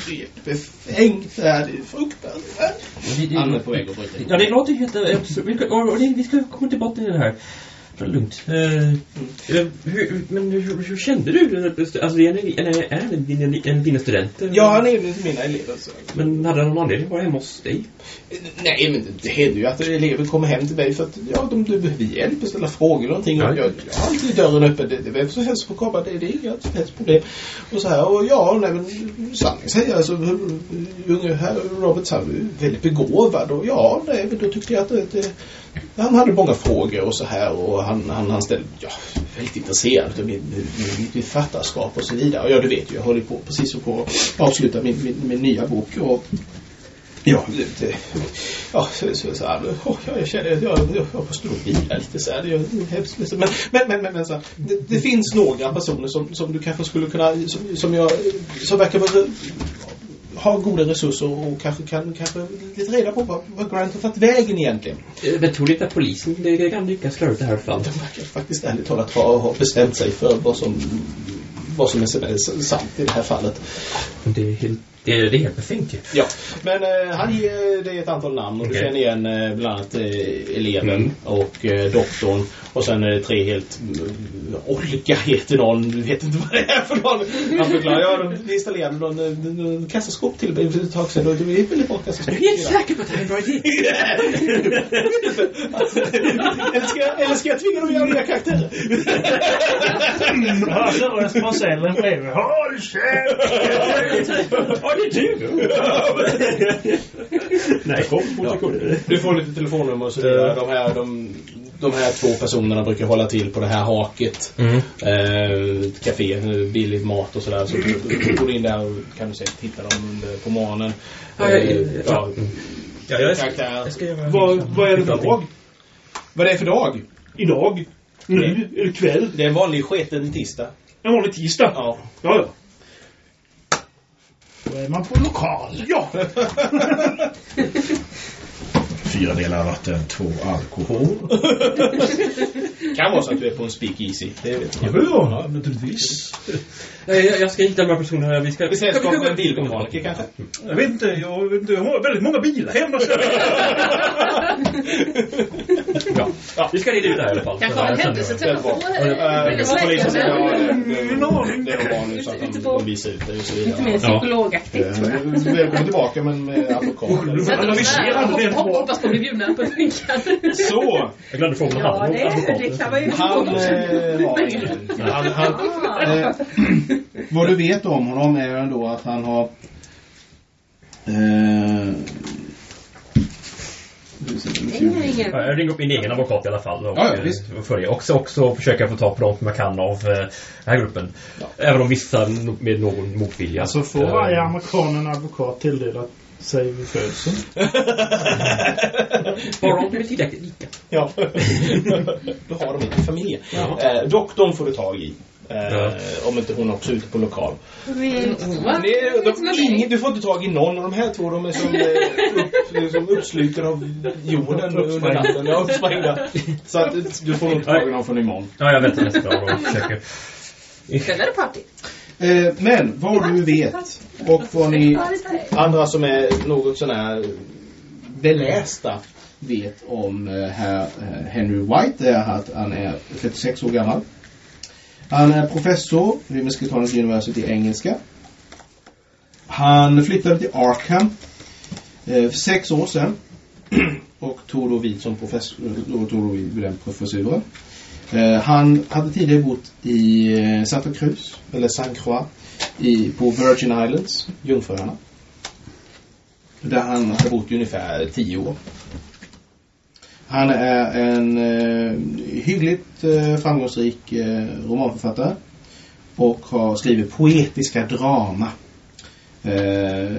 Speaker 2: det är befängt det här. Det är fruktansvärt. Han är på väg att bryta in.
Speaker 3: Ja, det låter helt... Vi och det, vi ska komma till botten i det här. Lugnt. Eh, hur, men hur, hur kände du? Alltså, är, det- är, är det din, en dina studenter?
Speaker 2: Ja, han är ju mina elever. Så.
Speaker 3: Men hade han någon anledning att vara hemma hos dig?
Speaker 2: Nej, men det händer ju att elever kommer hem till mig för att ja, de, de behöver hjälp och ställa frågor eller någonting.
Speaker 3: Ja.
Speaker 2: Och jag, jag har alltid dörren öppen. Det, det är vem som helst får komma. Det, det är inga som helst problem. Och så här, och ja, nej men sanningen säger alltså, unge herr Roberts han är väldigt begåvad och ja, nej men då tyckte jag att det, det, han hade många frågor och så här och han, han, han ställde, ja, väldigt intresserad av mitt författarskap och så vidare. Och ja, du vet ju, jag håller på precis på att avsluta min, min, min nya bok och Ja, det, ja så, så, så här, oh, jag känner att jag, jag, jag måste nog vila lite så här. Det är hemskt. Men, men, men, men, men så här, det, det finns några personer som, som du kanske skulle kunna, som, som jag, som verkar vara, ha goda resurser och kanske kan kanske lite reda på vad, vad Grant har tagit vägen egentligen.
Speaker 3: Eh, Men tror du inte att polisen det kan lyckas klara det här fram?
Speaker 2: De verkar faktiskt ärligt talat ha, ha bestämt sig för vad som, vad som är sant i det här fallet.
Speaker 3: Det är helt, det är, är ju.
Speaker 2: Ja, men eh, han ger dig ett antal namn och du
Speaker 3: Okej.
Speaker 2: känner igen eh, bland annat eh, eleven
Speaker 3: Mm.
Speaker 2: och eh, doktorn och sen är det tre helt mm, Olga heter någon, du vet inte vad det är för någon. Han förklarar, ja de installerade någon, eh, någon kassaskåp till mig för ett tag sedan och det är väldigt bra kassaskåp.
Speaker 3: Är du helt säker på att det här är en bra idé?
Speaker 2: eller, ska, jag- eller ska jag tvinga dem att göra nya karaktärer?
Speaker 5: Hörde röst från cellen bredvid. Håll käften!
Speaker 3: Var det du? Nej, kom.
Speaker 2: Ja. Du får lite telefonnummer och så vidare. De här, de, de här två personerna brukar hålla till på det här haket.
Speaker 3: Mm.
Speaker 2: Eh, café, eh, billig mat och sådär. Så du, du går in där och kan du säkert hitta dem under, på morgonen.
Speaker 3: Ja, ja, ja,
Speaker 2: Eh,
Speaker 3: ja. Ja, jag,
Speaker 2: karaktär.
Speaker 3: jag ska göra
Speaker 6: Vad, vad är det för dag?
Speaker 2: Vad det är för dag?
Speaker 6: Idag? Nu? Eller kväll?
Speaker 2: Det är en vanlig sketen tisdag.
Speaker 6: En vanlig tisdag?
Speaker 2: Ja.
Speaker 6: Ja, ja.
Speaker 5: Då är man på lokal.
Speaker 6: Ja!
Speaker 7: Fyra delar vatten, två alkohol.
Speaker 2: Kan vara så att du är på en speakeasy. Det vet
Speaker 7: Ja,
Speaker 2: man.
Speaker 7: ja, naturligtvis.
Speaker 3: Nej, jag, jag ska hitta de här personerna. Vi ska... Vi-
Speaker 2: med en bilmekaniker kanske?
Speaker 6: Jag vet inte, jag, vet inte, jag har väldigt många bilar hemma. så-
Speaker 3: Ja. Vi ska reda ut det här i alla fall.
Speaker 4: Kanske har en händelsetelefon.
Speaker 2: Eh,
Speaker 4: Eller
Speaker 2: polisen ska ha det.
Speaker 6: Ingen aning.
Speaker 2: Det är vanligt så att de, visar ut det och så
Speaker 4: Lite mer
Speaker 2: vidare.
Speaker 4: psykologaktigt tror jag.
Speaker 2: Eh, Välkommen tillbaka men med advokat.
Speaker 4: Så att de
Speaker 6: analysera
Speaker 4: där,
Speaker 6: det.
Speaker 4: hopp- hoppas på att bli bjudna på drinkar.
Speaker 2: Så,
Speaker 3: Jag glömde fråga om
Speaker 4: Ja, det, det kan man ju
Speaker 2: han eh, har vad du vet om honom är ändå att han har eh,
Speaker 4: Ingen.
Speaker 3: Ja, Jag ringer upp min egen advokat i alla fall. Och,
Speaker 2: Ja, ja,
Speaker 3: eh, följa. Också, också försöka få tag på dem jag kan av eh, den här gruppen. Även om vissa med någon motvilja.
Speaker 5: Alltså får
Speaker 3: Eh,
Speaker 5: varje amerikan en advokat tilldelat sig vid födseln.
Speaker 3: Bara om de är tillräckligt lika.
Speaker 2: Ja. Då har de inte familj.
Speaker 3: Ja.
Speaker 2: Eh, doktorn får du tag i. Eh,
Speaker 3: Ja.
Speaker 2: Om inte hon också är ute på lokal.
Speaker 4: Va?
Speaker 2: Nej, de, ingen, du får inte tag i någon av de här två. De är som, eh, upp, som uppsluten av jorden under natten. Ja, uppsprängda. Så att du får nog tag i någon från imorgon.
Speaker 3: Ja, jag väntar nästa dag och försöker.
Speaker 4: Kväll är det party.
Speaker 2: Eh, men vad du vet och vad ni andra som är något sån här belästa vet om eh, herr eh, Henry White är att han är 36 år gammal. Han är professor vid Miskatonic University i engelska. Han flyttade till Arkham eh, för sex år sedan och tog då vid som professor, eh, tog då vid den professuren. Eh, han hade tidigare bott i Santa Cruz, eller San Croix, i, på Virgin Islands, Jungfruöarna. Där han hade bott i ungefär tio år. Han är en eh, hyggligt eh, framgångsrik eh, romanförfattare och har skrivit poetiska drama. Eh,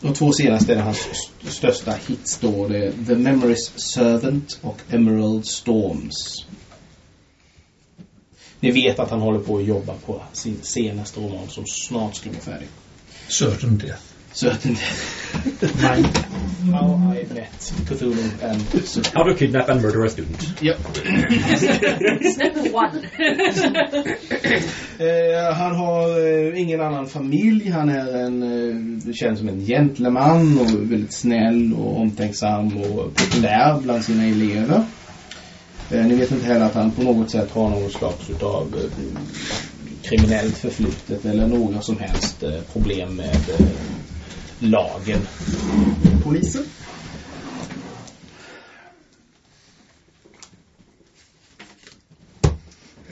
Speaker 2: de två senaste är hans st- största hits då. Det är The Memories Servant och Emerald Storms. Ni vet att han håller på att jobba på sin senaste roman som snart ska bli färdig.
Speaker 7: Certain death.
Speaker 2: Certain How I Met Cthulhu and
Speaker 3: How to kidnap and murder a student.
Speaker 2: Ja.
Speaker 4: Step one.
Speaker 2: Eh, han har eh, ingen annan familj. Han är en, eh, känns som en gentleman och väldigt snäll och omtänksam och populär bland sina elever. Eh, ni vet inte heller att han på något sätt har någon slags utav eh, kriminellt förflutet eller några som helst eh, problem med eh, lagen. Polisen.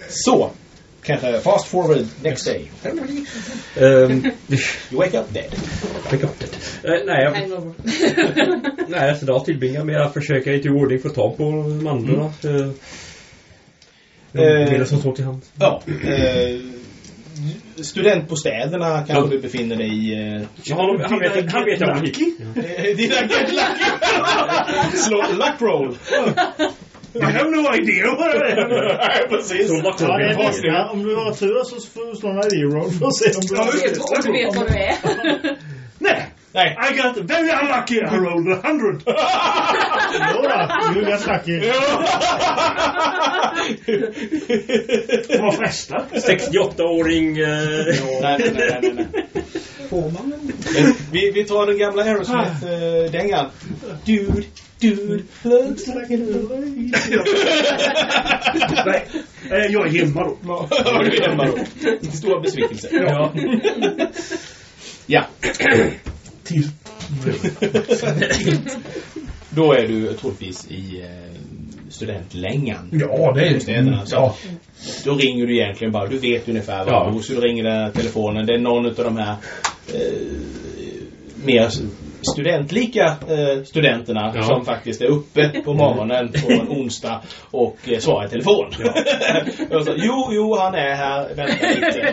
Speaker 2: Så, kanske fast forward next day.
Speaker 3: Um,
Speaker 2: You wake up dead.
Speaker 3: pick up it. Eh, nej, jag, nej, alltså idag tillbringar med att försöka i ordning få tag på de andra. Mm.
Speaker 2: Eh,
Speaker 3: Eh, som står till hand.
Speaker 2: Ja. Eh, studentbostäderna kanske
Speaker 3: Ja.
Speaker 2: du befinner dig i. Eh,
Speaker 3: Ja, han, han vet, han vet jag var hit.
Speaker 2: eh, dina get lucky. Slå luck roll.
Speaker 6: I have no idea what I am.
Speaker 2: Nej, precis.
Speaker 3: Så luck
Speaker 5: Ja, det
Speaker 3: roll.
Speaker 5: är. Om du har tur så får du slå en ID-roll för att se om du
Speaker 6: Ja, det.
Speaker 4: Om du vet vad du är.
Speaker 6: Nej. I got very unlucky. I rolled a hundred.
Speaker 5: Jo då, du är ganska lucky.
Speaker 6: Det var frestad.
Speaker 3: 68-åring... Eh,
Speaker 2: Nej, nej, nej. Får man en? Vi, vi tar den gamla Aerosmith-dängan. Dude, dude, looks like an
Speaker 6: Nej, eh, jag är hemma då.
Speaker 2: Ja, du är hemma då. Stora besvikelse.
Speaker 3: ja.
Speaker 2: Ja.
Speaker 6: Till.
Speaker 2: Då är du troligtvis i eh, studentlängan.
Speaker 6: Ja, det är
Speaker 2: Städerna. Så
Speaker 6: Ja.
Speaker 2: Då ringer du egentligen bara, du vet ungefär var
Speaker 3: Ja.
Speaker 2: du bor, så du ringer den telefonen. Det är någon av de här eh, mer studentlika eh, studenterna
Speaker 3: Ja.
Speaker 2: som faktiskt är uppe på morgonen på en onsdag och eh, svarar i telefon. och så, jo, jo, han är här, vänta lite.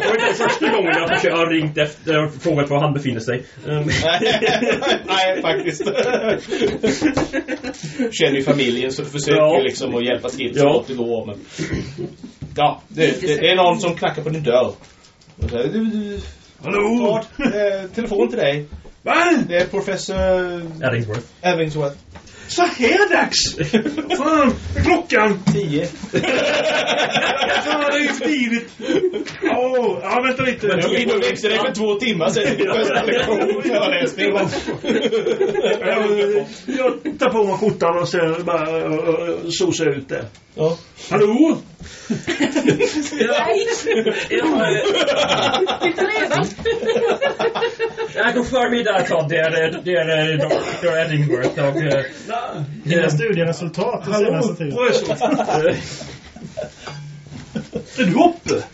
Speaker 3: Det var inte första gången jag har ringt efter och frågat var han befinner sig. Um,
Speaker 2: Nej, faktiskt. Känner ju familjen så du försöker
Speaker 3: Ja.
Speaker 2: liksom att hjälpas till så
Speaker 3: Ja.
Speaker 2: gott det går. Men... Ja, det, det, det är någon som knackar på din dörr. Och du,
Speaker 6: Hallå?
Speaker 2: Todd, eh, telefon till dig.
Speaker 6: Va?
Speaker 2: Det är professor
Speaker 3: Addingsworth.
Speaker 2: Evingsworth.
Speaker 6: Så här dags? Fan, klockan?
Speaker 2: 10.
Speaker 6: Fan, det är ju för tidigt. Åh, ja, vänta lite.
Speaker 2: Jag blir nog växte dig för två timmar sedan. Första lektion, föreläsning.
Speaker 6: Jag, tar på mig skjortan och sen bara uh, sosar ut det.
Speaker 2: Ja.
Speaker 6: Hallå?
Speaker 4: Titta redan!
Speaker 3: Ja, god förmiddag Todd. Det är, det eh, och...
Speaker 5: Dina studieresultat den
Speaker 6: Hallå,
Speaker 5: senaste tiden.
Speaker 3: eh,
Speaker 6: Är du uppe?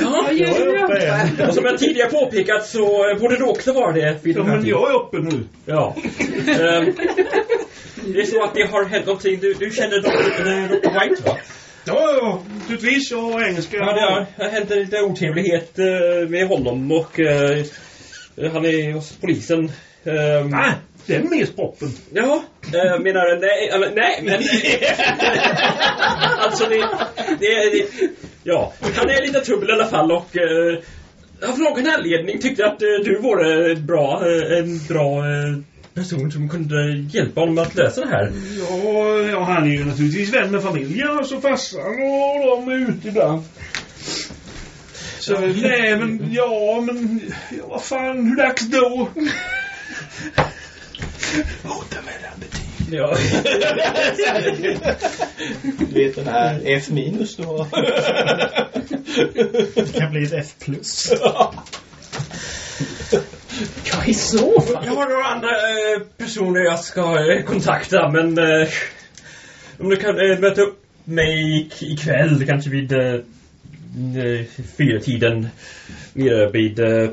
Speaker 3: Ja,
Speaker 4: gör du uppe?
Speaker 3: och som jag tidigare påpekat så borde du också vara det
Speaker 6: Ja, men jag är uppe nu.
Speaker 3: Ja. Ehm, det är så att det har hänt någonting. Du, du känner Dr. White va?
Speaker 6: Ja, ja, naturligtvis. Jag har engelska.
Speaker 3: Ja, det har, det har hänt en liten otrevlighet eh, med honom och eh, han är hos polisen. Ehm,
Speaker 6: Nej, det är mest proppen.
Speaker 3: Ja, eh, menar nej, eller, nej, men... alltså det, det, det... Ja, han är lite trubbel i alla fall och... Eh, av någon anledning tyckte att eh, du vore bra, eh, en bra person som kunde hjälpa honom att lösa det här.
Speaker 6: Ja, ja, han är ju naturligtvis vän med familjen, alltså farsan och de är ute ibland. Så, nej men, ja men, ja, vad fan, hur dags då?
Speaker 2: Återmälda
Speaker 3: Ja.
Speaker 2: Du vet den här F minus du har.
Speaker 5: Det kan bli ett F plus.
Speaker 4: Ja, i så fall.
Speaker 3: Jag har några andra eh, personer jag ska eh, kontakta men eh, om du kan möta upp mig ik- ikväll kanske vid eh, eh, fyra tiden nere vid eh,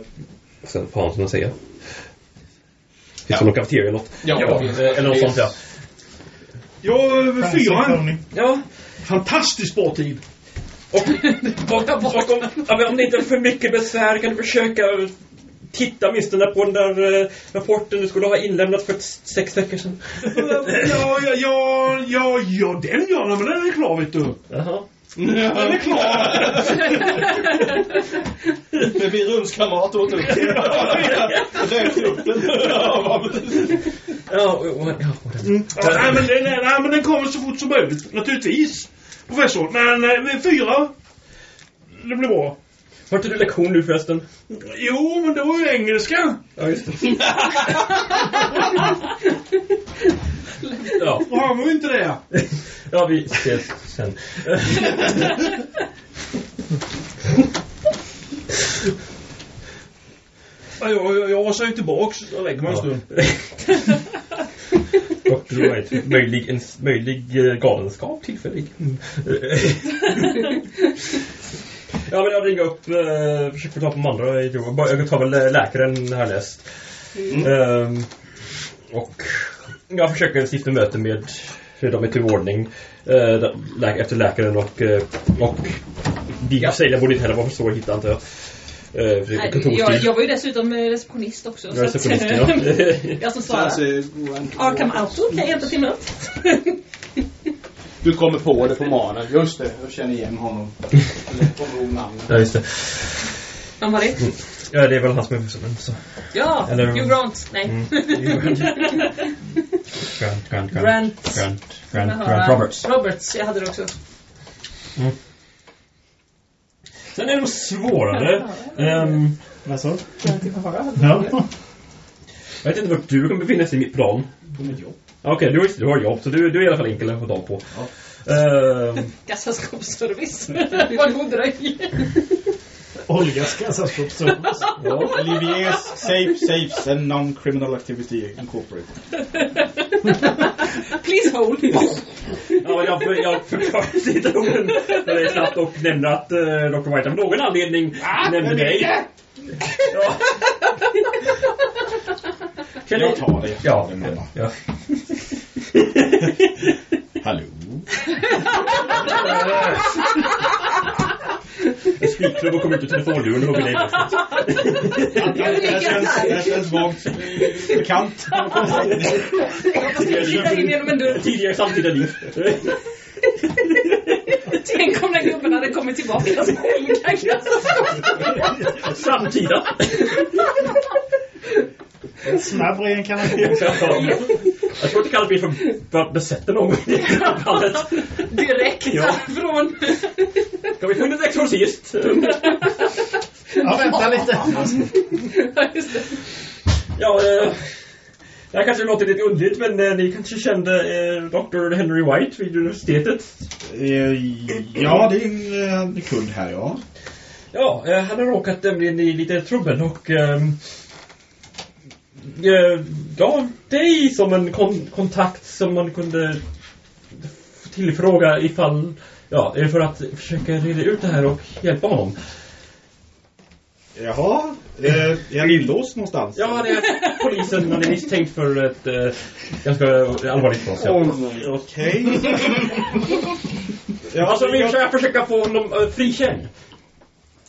Speaker 3: vad fan ska man säga? Finns det någon kafeteria eller något?
Speaker 2: Ja,
Speaker 3: ja eller något sånt ja.
Speaker 6: Ja, över
Speaker 5: Fancy
Speaker 6: fyra.
Speaker 5: Tony.
Speaker 3: Ja,
Speaker 6: Fantastiskt bra tid.
Speaker 3: och, och, och om, ja, det inte är för mycket besvär kan du försöka titta åtminstone på den där eh, rapporten du skulle ha inlämnat för sex veckor sedan.
Speaker 6: Ja, ja, ja, ja, ja, den ja, men den är klar vet du.
Speaker 3: Jaha.
Speaker 6: Den är klar.
Speaker 2: Det blir rumskamrat åt upp. Rökgruppen. Ja, precis.
Speaker 3: Ja.
Speaker 6: Mm. Ja, nej, men, den- nej, nej, men den kommer så fort som möjligt. Naturligtvis. Professor. Men eh, fyra. Det blir bra.
Speaker 3: Har inte du lektion nu förresten?
Speaker 6: Jo, men det var ju engelska.
Speaker 3: Ja, just det. ja.
Speaker 6: Var ju inte det.
Speaker 3: ja, vi ses sen.
Speaker 6: Ja, jag, jag, jag ju tillbaks och lägger mig en stund.
Speaker 3: Dr. White, möjlig, en möjlig eh, galenskap tillfällig. Mm. ja, men jag ringer upp, eh, försöker få ta på de andra. i Joe. Jag tar väl läkaren härnäst. Ehm, och jag försöker stifta möte med de är till ordning eh, lä- efter läkaren och, eh, och de säger borde inte heller vara för svår att hitta antar jag. Eh,
Speaker 4: Nej, jag, jag var ju dessutom eh, receptionist också.
Speaker 3: Jag
Speaker 4: att-
Speaker 3: receptionist, ja.
Speaker 4: jag som svarar. Arkham Auto kan jag hjälpa till med.
Speaker 2: Du kommer på det på morgonen. Just det, jag känner igen honom. Eller
Speaker 3: ja, just det.
Speaker 4: Vem var det?
Speaker 3: Ja, det är väl han som är huvudmannen. Så.
Speaker 4: Ja,
Speaker 3: Eller-
Speaker 4: Hugh Grant. Nej.
Speaker 3: Mm. Grant, Grant, Grant,
Speaker 4: Grant.
Speaker 3: Grant, Grant, Grant, Roberts.
Speaker 4: Roberts, jag hade det också.
Speaker 3: Sen är det nog svårare. Ehm,
Speaker 5: Vad sa du?
Speaker 3: Jag vet inte vart du kommer befinna dig i mitt plan.
Speaker 2: På mitt jobb.
Speaker 3: Okej, du, har- du har jobb, så du, du är i alla fall enkel att få tag på. Ehm,
Speaker 4: Kassaskåpsservice. Var god dröj.
Speaker 5: Olgas kassaskåpsservice.
Speaker 7: Olivier's Safe Safes and Non-Criminal Activity Incorporated.
Speaker 4: Please hold.
Speaker 3: Ja, jag, jag förklarar situationen väldigt snabbt och nämner att uh, Dr. White av någon anledning nämnde mig. Ja. Kan
Speaker 7: Jag tar det.
Speaker 3: Ja.
Speaker 7: Den mamma.
Speaker 3: ja.
Speaker 7: Hallå?
Speaker 3: En spikklubb och kom ut ur telefonluren och hugger dig i bröstet.
Speaker 7: Det det känns vagt bekant.
Speaker 4: Titta in genom en dörr.
Speaker 3: Tidigare samtida liv.
Speaker 4: Tänk om den gubben hade kommit tillbaka som
Speaker 3: Samtida.
Speaker 5: En snabb reinkarnation.
Speaker 3: Jag tror inte kallas mig för, för att besätta någon i det här fallet.
Speaker 4: Direkt
Speaker 3: Ja.
Speaker 4: från...
Speaker 3: Kan vi få in en exorcist?
Speaker 5: Ja, vänta lite.
Speaker 4: Ja, just det.
Speaker 3: Ja, eh, det här kanske låter lite underligt men eh, ni kanske kände eh, Dr. Henry White vid universitetet?
Speaker 7: Eh, Ja, det är en eh, kund här, ja.
Speaker 3: Ja, eh, han har råkat nämligen i lite trubbel och ehm, eh, dig som en kon kontakt som man kunde tillfråga ifall, ja, eh, för att försöka reda ut det här och hjälpa honom.
Speaker 7: Jaha, eh, är han inlåst någonstans?
Speaker 3: Ja, det är polisen, man är misstänkt för ett eh, ganska allvarligt brott. Ja.
Speaker 7: Okej.
Speaker 3: Ja, alltså vi försöker försöka få honom uh, frikänd.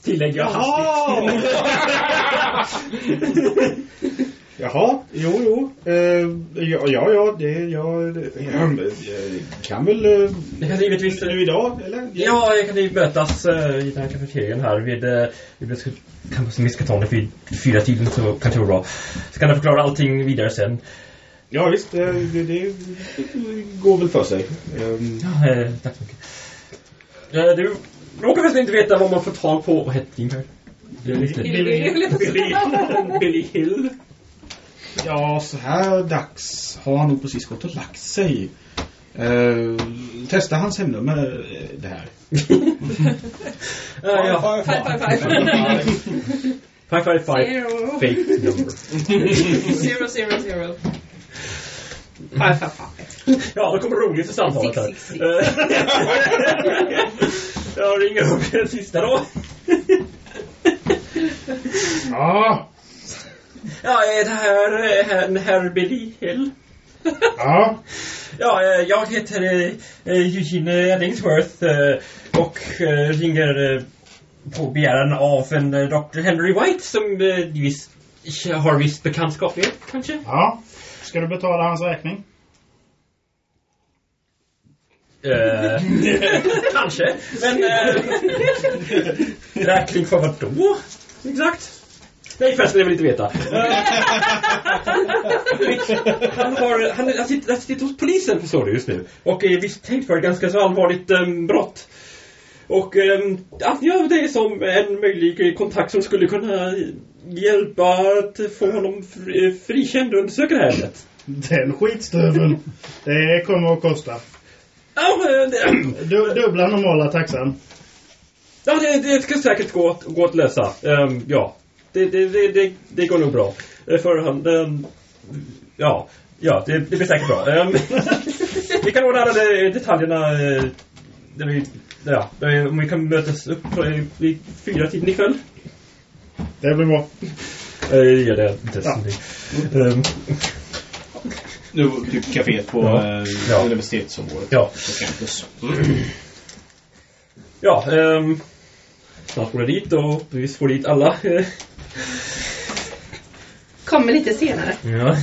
Speaker 3: Tillägger jag hastigt.
Speaker 7: Jaha, jo, jo. Eh, ja, ja, ja, det, jag eh, kan väl... Eh,
Speaker 3: Det kan givetvis...
Speaker 7: nu idag, eller?
Speaker 3: Ja, jag kan ju mötas uh, i den här kafeterian här vid, uh, vid Campus Miskatonic vid fyra tiden så kanske det vara bra. Så kan jag förklara allting vidare sen.
Speaker 7: Ja, visst. eh, Det, det går väl för sig. Ehm,
Speaker 3: Ja, eh, tack så mycket. Uh, du råkar förresten inte veta vad man får tag på. Vad hette din kar?
Speaker 4: Billy.
Speaker 3: Billy, Billy Hill.
Speaker 7: Ja, så här dags har han nog precis gått och lagt sig. Uh, testa hans hemnummer, eh, det här.
Speaker 4: Five, five, five.
Speaker 3: Five, five, five.
Speaker 4: Zero.
Speaker 3: Fake number.
Speaker 4: Zero, zero, zero. Five, five, five.
Speaker 3: Ja, det kommer roligt i samtalet här.
Speaker 4: Six, six, six.
Speaker 3: Jag ringer upp den sista då.
Speaker 5: Ja,
Speaker 3: Ja, är det här eh, herr, herr Billy Hill?
Speaker 5: ja.
Speaker 3: Ja, eh, jag heter eh, Eugene Ellingsworth eh, och ringer på begäran av en Dr. Henry White som visst har viss bekantskap med, kanske?
Speaker 5: ja. Ska du betala hans räkning?
Speaker 3: Eh, kanske, men... Eh, räkning för vad då? Exakt? Nej förresten, jag vill inte veta. Eh, han, har, han, han, sitter, han sitter hos polisen förstår du just nu. Och är misstänkt för ett ganska så allvarligt um, brott. Och um, göra det som en möjlig kontakt som skulle kunna hjälpa att få honom fri, frikänd och undersöka det här ämnet.
Speaker 5: Den skitstöveln. Det kommer att kosta.
Speaker 3: Ja, eh,
Speaker 5: Du, dubbla normala taxan.
Speaker 3: Ja, det, det ska säkert gå, att- gå att lösa. Ehm, ja, det, det, det, det, det går nog bra. Eh, För han... ehm, ja, ja det, det blir säkert bra. Um, vi kan ordna alla de detaljerna. Uh, där vi, ja, där om vi kan mötas upp uh, vid fyra tiden ikväll.
Speaker 5: Det blir bra.
Speaker 3: Uh, ja, det är inte
Speaker 5: Ja.
Speaker 3: ja. um,
Speaker 2: Nu typ kaféet på
Speaker 3: Ja.
Speaker 2: eh,
Speaker 3: Ja.
Speaker 2: universitetsområdet.
Speaker 3: Ja.
Speaker 2: På campus.
Speaker 3: Ja, um, snart går det dit och vi får dit alla. eh,
Speaker 8: Kommer lite senare.
Speaker 3: ja.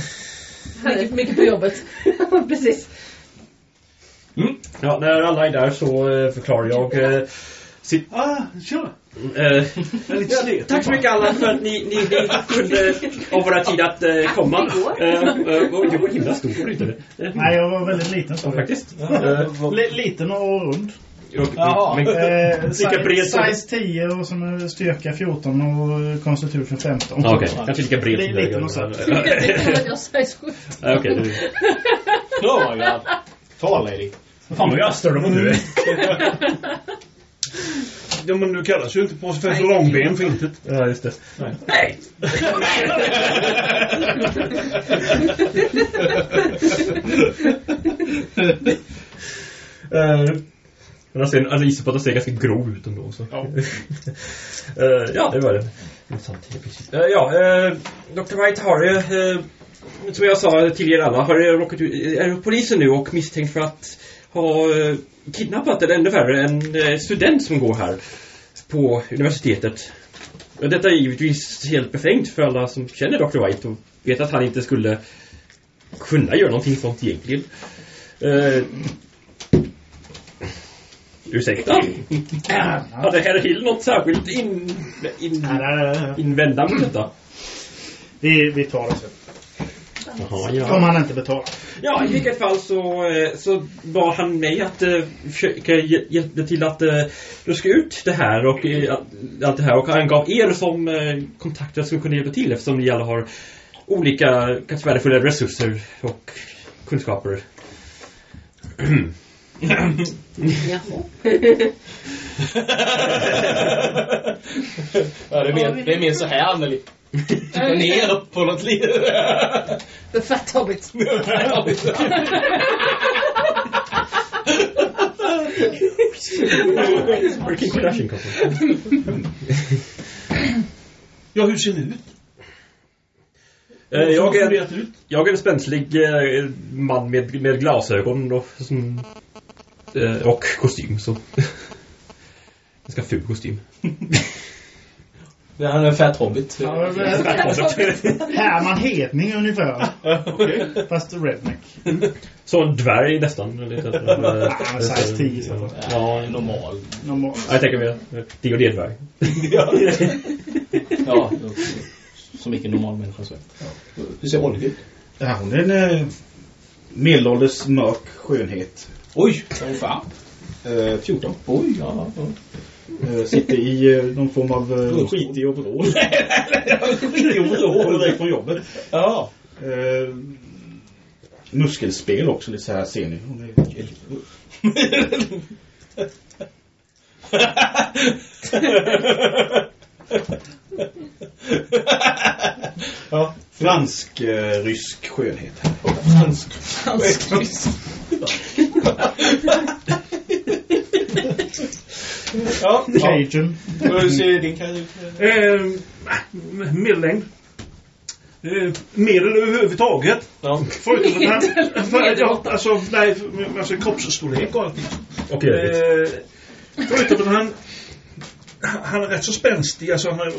Speaker 4: Mycket, mycket på jobbet.
Speaker 8: Precis.
Speaker 3: ja, när alla är där så eh, förklarar jag uh, sitt
Speaker 6: Ah, tja.
Speaker 3: Eh,
Speaker 6: Jag
Speaker 3: ja, tack så mycket alla för att ni, ni, ni kunde avvara tid att eh, komma. Eh, eh, och du var himla stor var du inte det? Eh,
Speaker 5: Nej, jag var väldigt liten
Speaker 3: Ja,
Speaker 5: så.
Speaker 3: faktiskt. Eh,
Speaker 5: Li- liten och rund.
Speaker 2: Jaha.
Speaker 3: men,
Speaker 5: Eh,
Speaker 3: Lika
Speaker 5: size,
Speaker 3: bred som-
Speaker 5: size 10 och som är styrka 14 och constitution 15.
Speaker 3: Ja, Okej, kanske lika bred
Speaker 5: Li-
Speaker 3: som
Speaker 5: liten
Speaker 3: dig.
Speaker 5: och söt.
Speaker 4: Det kommer att jag säger så.
Speaker 3: Ja, Okej, du...
Speaker 2: Oh my god. Tall lady.
Speaker 3: Fan vad jag du är.
Speaker 6: Ja, men nu kallas ju inte professor Långben för intet.
Speaker 3: Ja, just det.
Speaker 6: Nej.
Speaker 3: Uh, men alltså, han gissar på att det ser ganska grov ut ändå. Så.
Speaker 6: Ja.
Speaker 3: Eh, ja, det var det. Intressant. Uh, ja, uh, Dr. White har uh, som jag sa till er alla, har uh, råkat ut, är polisen nu och misstänkt för att ha uh, kidnappat, eller ännu värre, en uh, student som går här på universitetet. Detta är givetvis helt befängt för alla som känner Dr. White och vet att han inte skulle kunna göra någonting sånt egentligen. Ursäkta? Hade herr Hill något särskilt in, in, invända mot detta?
Speaker 5: Vi, vi tar det sen.
Speaker 3: Jaha,
Speaker 5: Om han inte betalar.
Speaker 3: Ja, i vilket fall så, eh, så bad han mig att uh, försöka hj- hjälpa till att uh, luska ut det här och uh, allt det här och han gav er som uh, kontakter som kunde hjälpa till eftersom ni alla har olika kanske värdefulla resurser och kunskaper.
Speaker 8: Jaha.
Speaker 9: Ja, det är mer, det är mer så här, Anneli. Titta ner på något litet.
Speaker 8: The Fat Hobbit.
Speaker 3: Kardashian kanske.
Speaker 6: Ja, hur ser ni ut?
Speaker 3: Eh, jag, är, jag är en spänslig eh, man med, med glasögon och, som, och kostym. Så. Ganska ful kostym.
Speaker 9: Han är en fat hobbit.
Speaker 5: Ja, Herman Hedning ungefär. Fast redneck.
Speaker 3: Så en dvärg nästan. Lite, eh,
Speaker 5: Ah, size 10 så.
Speaker 3: Ja,
Speaker 9: Normal.
Speaker 5: Normal.
Speaker 3: Ja, jag tänker mig det och det dvärg.
Speaker 9: Ja. ja, som vilken normal människa så. Hur ser Olga ut?
Speaker 7: Ja, hon är en eh, medelålders mörk skönhet.
Speaker 9: Oj, åh fan.
Speaker 7: Eh, 14.
Speaker 9: Oj, ja. ja.
Speaker 7: Eh, sitter i eh, någon form av eh, skitig overall. skitig overall direkt från jobbet.
Speaker 9: Ja.
Speaker 7: Eh, muskelspel också, lite så här ser ni. Hon är
Speaker 9: ja.
Speaker 7: fransk-rysk skönhet.
Speaker 9: Fransk. ja. ja.
Speaker 5: Cajun.
Speaker 9: Hur ser din karriär ut?
Speaker 6: Eh, medellängd. Eh, medel överhuvudtaget.
Speaker 9: Ja.
Speaker 6: Förutom att han... För, ja, alltså, nej, alltså kroppsstorlek och allt.
Speaker 3: Okej, okay,
Speaker 6: Eh, förutom att han... Han är rätt så spänstig. Alltså han är,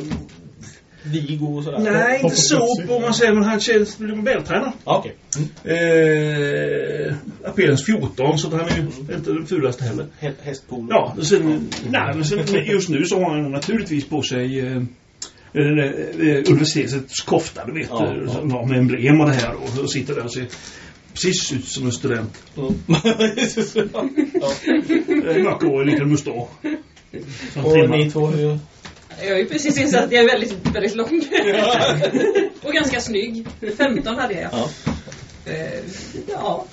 Speaker 9: Vigo och sådär.
Speaker 6: nej, inte så på man säger, men han känns vältränad.
Speaker 9: Ja, okej.
Speaker 6: Eh, appearance 14, så han är ju inte den fulaste heller.
Speaker 9: Hä- Hästpolo.
Speaker 6: Ja, och sen, nej, men sen, just nu så har han naturligtvis på sig eh, den där, eh, universitetets kofta, du vet,
Speaker 9: Ja,
Speaker 6: eh,
Speaker 9: ja.
Speaker 6: med emblem och det här och, och sitter där och ser precis ut som en student.
Speaker 9: Mm. ja.
Speaker 6: Eh, Mörkhårig, liten mustasch.
Speaker 9: Och ni två, hur...
Speaker 4: Jag har ju precis insett att jag är väldigt, väldigt lång. och ganska snygg. 15 hade jag.
Speaker 9: Ja.
Speaker 4: Eh, ja.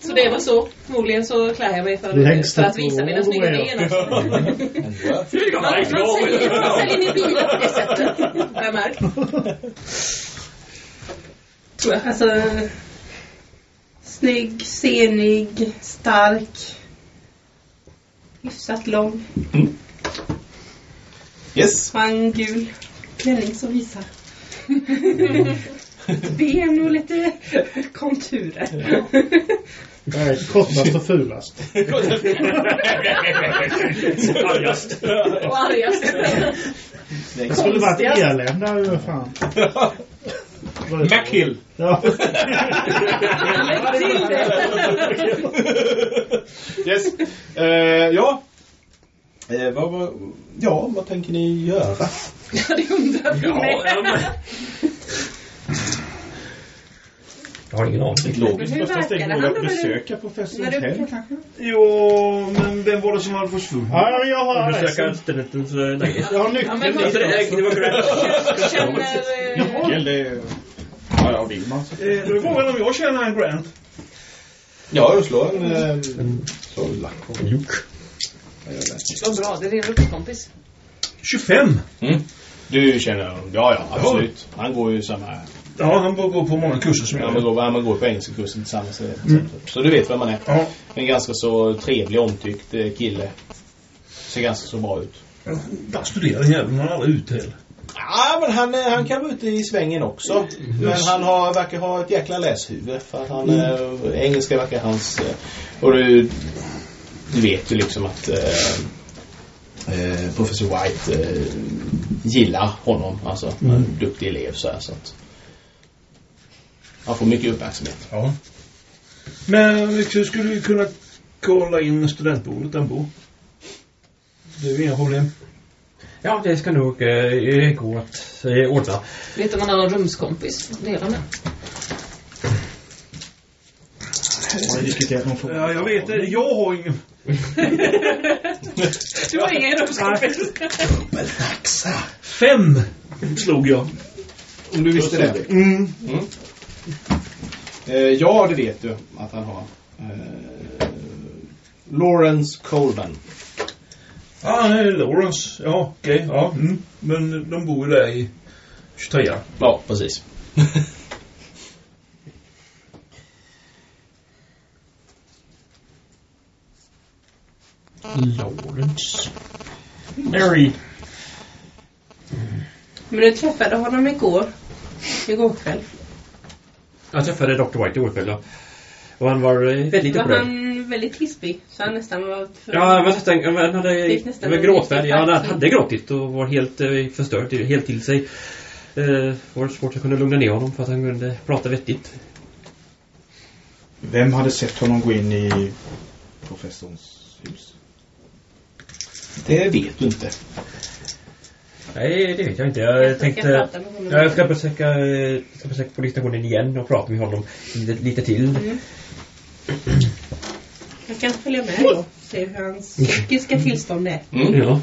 Speaker 4: Så det var så. Förmodligen så klär jag mig för, för att visa mina snygga ben.
Speaker 9: Ändå.
Speaker 4: Man, säljer, man säljer min bil på det sättet. Har jag märkt. Tror jag.
Speaker 8: Alltså... Snygg, senig, stark. Hyfsat lång.
Speaker 9: Yes.
Speaker 8: Har en gul klänning som visar. Ben och lite konturer.
Speaker 5: Nej, kortast och fulast.
Speaker 3: Argast.
Speaker 4: Och argast.
Speaker 5: Det skulle varit ju fan.
Speaker 9: Mackhill.
Speaker 5: Ja.
Speaker 2: Yes. Eh, ja. Eh, vad, vad, ja, vad tänker ni göra?
Speaker 4: Ja, det undrar vi
Speaker 3: Ja,
Speaker 4: med.
Speaker 3: Jag har ingen aning.
Speaker 7: Logiskt första steg vore att besöka professor kanske?
Speaker 6: Jo, men vem var det som hade försvunnit?
Speaker 5: Ja, jag har
Speaker 3: studentens eh, lägenhet.
Speaker 5: Jag har
Speaker 4: Ja, men
Speaker 5: nyckeln.
Speaker 3: Alltså, det, är- det var grönt.
Speaker 4: Känner... eh,
Speaker 7: Nyckel, det... Ja, ja, vill man så.
Speaker 6: Eh, då är frågan om jag känner en grant.
Speaker 2: Ja, jag slår en... Eh, slår en lack.
Speaker 3: Juk.
Speaker 2: Gör det.
Speaker 4: Vad bra, det är din rumskompis.
Speaker 6: 25.
Speaker 2: Mm. Du känner honom? Ja, ja, absolut. Han går ju samma...
Speaker 6: Ja, han går på många kurser som
Speaker 2: Ja,
Speaker 6: jag
Speaker 2: man
Speaker 6: gör.
Speaker 2: går, man går på engelska kursen tillsammans.
Speaker 6: Mm.
Speaker 2: Så du vet vem man är.
Speaker 6: Ja.
Speaker 2: En ganska så trevlig, omtyckt eh, kille. Ser ganska så bra ut.
Speaker 6: Bara studera den jäveln. Han är aldrig ute heller.
Speaker 2: Ja, men han, eh, han kan vara ute i svängen också. Men han har, verkar ha ett jäkla läshuvud. För att han, eh, engelska verkar hans... Eh, och du, du vet ju liksom att eh, eh, Professor White eh, gillar honom. Alltså, är en duktig elev så här. Så att han får mycket uppmärksamhet.
Speaker 6: Ja. Men liksom, skulle vi kunna kolla in studentboendet den bor? Det är inga problem.
Speaker 3: Ja, det ska nog eh, gå att eh, ordna.
Speaker 4: Vet du om han har någon rumskompis att dela med?
Speaker 5: Har diskuterat någon fråga?
Speaker 6: Ja, jag vet det. Jag har ingen...
Speaker 4: Du har ingen rumskompis.
Speaker 6: Fem slog jag.
Speaker 2: Om du visste det.
Speaker 6: Mm.
Speaker 2: Eh, ja, det vet du att han har. Eh, Lawrence.
Speaker 6: Ja, nej, Lawrence. Ja, okej. Ja, mm. Men de bor ju där i 23
Speaker 2: Ja, precis.
Speaker 3: Lawrence. Mary.
Speaker 8: Men du träffade honom igår. Igår kväll.
Speaker 3: Jag träffade Dr. White igår kväll, ja. Och han var eh, väldigt
Speaker 8: Var
Speaker 3: upprörd.
Speaker 8: han väldigt hispig? Så han nästan var... För...
Speaker 3: Ja, han var nästan, han hade,
Speaker 8: nästan
Speaker 3: det var gråtfärdig. Ja, han hade gråtit och var helt eh, förstörd, helt till sig. Eh, var svårt att kunna lugna ner honom för att han kunde prata vettigt.
Speaker 5: Vem hade sett honom gå in i professorns hus?
Speaker 2: Det vet du inte.
Speaker 3: Nej, det vet jag inte. Jag,
Speaker 8: Jag
Speaker 3: tänkte... Ja, jag ska besöka, eh, jag ska besöka polisstationen igen och prata med honom lite, lite till.
Speaker 8: Mm. Jag kan följa med då. Se hur hans psykiska tillstånd är.
Speaker 2: Mm.
Speaker 3: Ja.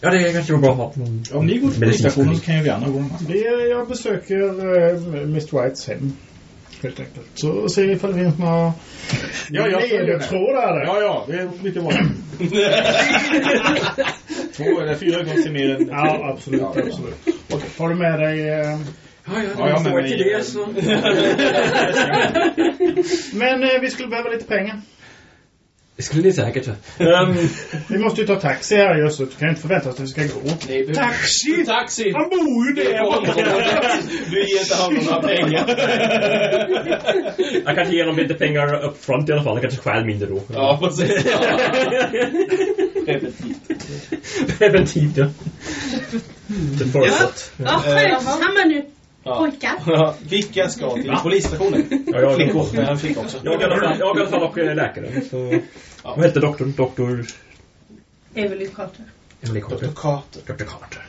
Speaker 3: Ja, det kanske var bra att ha någon
Speaker 7: Om ni går till polisstationen kan ju vi andra gå
Speaker 5: Det, jag besöker uh, Mr. Whites hem. Helt enkelt. Så ser vi ifall det finns några
Speaker 7: Ja, jag
Speaker 5: ledtrådar där.
Speaker 7: Ja, ja, det är mycket vanligt. Två eller fyra gånger mer än...
Speaker 5: Ja, absolut. absolut. Okej, har du med dig... eh,
Speaker 3: Ja, ja,
Speaker 7: Ja,
Speaker 3: det så...
Speaker 5: Men eh, vi skulle behöva lite pengar.
Speaker 3: Det skulle ni säkert. Um,
Speaker 5: Vi måste ju ta taxi här just nu. Du kan ju inte förvänta oss att vi ska gå.
Speaker 6: Taxi!
Speaker 2: Taxi!
Speaker 6: Han bor ju där!
Speaker 2: Du ger inte honom några pengar.
Speaker 3: jag kanske ger dem lite pengar upp front i alla fall. Jag kanske stjäl mindre då.
Speaker 2: Ja, precis.
Speaker 3: Preventivt, ja. Det är förutsatt.
Speaker 8: Ja, skötsamma nu.
Speaker 2: Ja.
Speaker 8: Pojkar.
Speaker 2: Ja, Vilka ska till polisstationen?
Speaker 3: Ja, jag,
Speaker 2: Flickor. Nej, en flicka också.
Speaker 3: jag, jag i alla fall läkare. Så, Vad hette doktorn? Doktor...
Speaker 8: Evelyn Carter.
Speaker 3: Emily Carter.
Speaker 2: Dr. Carter.
Speaker 3: Dr. Carter.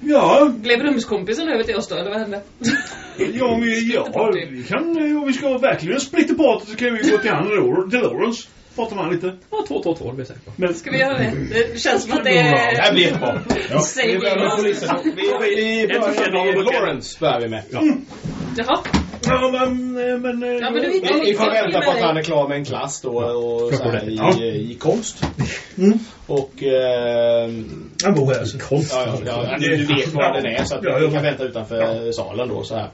Speaker 6: Ja,
Speaker 4: Blev rumskompisen över till oss då, eller vad hände?
Speaker 6: ja, vi, ja, vi kan, om vi ska verkligen splitta partet så kan vi gå till han då, till Lawrence. Med han lite.
Speaker 3: Ja, två, två, två, det blir jag säker på.
Speaker 6: Men,
Speaker 4: Ska vi göra det? Det känns som att det
Speaker 2: Det här
Speaker 4: är...
Speaker 2: blir jättebra.
Speaker 4: Säg
Speaker 2: Vi börjar polisen. Vi, vi börjar med Lawrence. Börjar vi med.
Speaker 4: Jaha.
Speaker 6: ja, men, eh, men, eh,
Speaker 4: Ja, men vet-
Speaker 2: Vi, vi får vänta på att han är klar med en klass då och så här,
Speaker 6: Ja.
Speaker 2: i, i konst.
Speaker 6: Mm.
Speaker 2: Och... Eh,
Speaker 6: han bor här så.
Speaker 3: Konst.
Speaker 2: ja, ja, ja, du, vet var den är så att
Speaker 6: Ja,
Speaker 2: vi
Speaker 6: ja.
Speaker 2: kan vänta utanför salen då så här.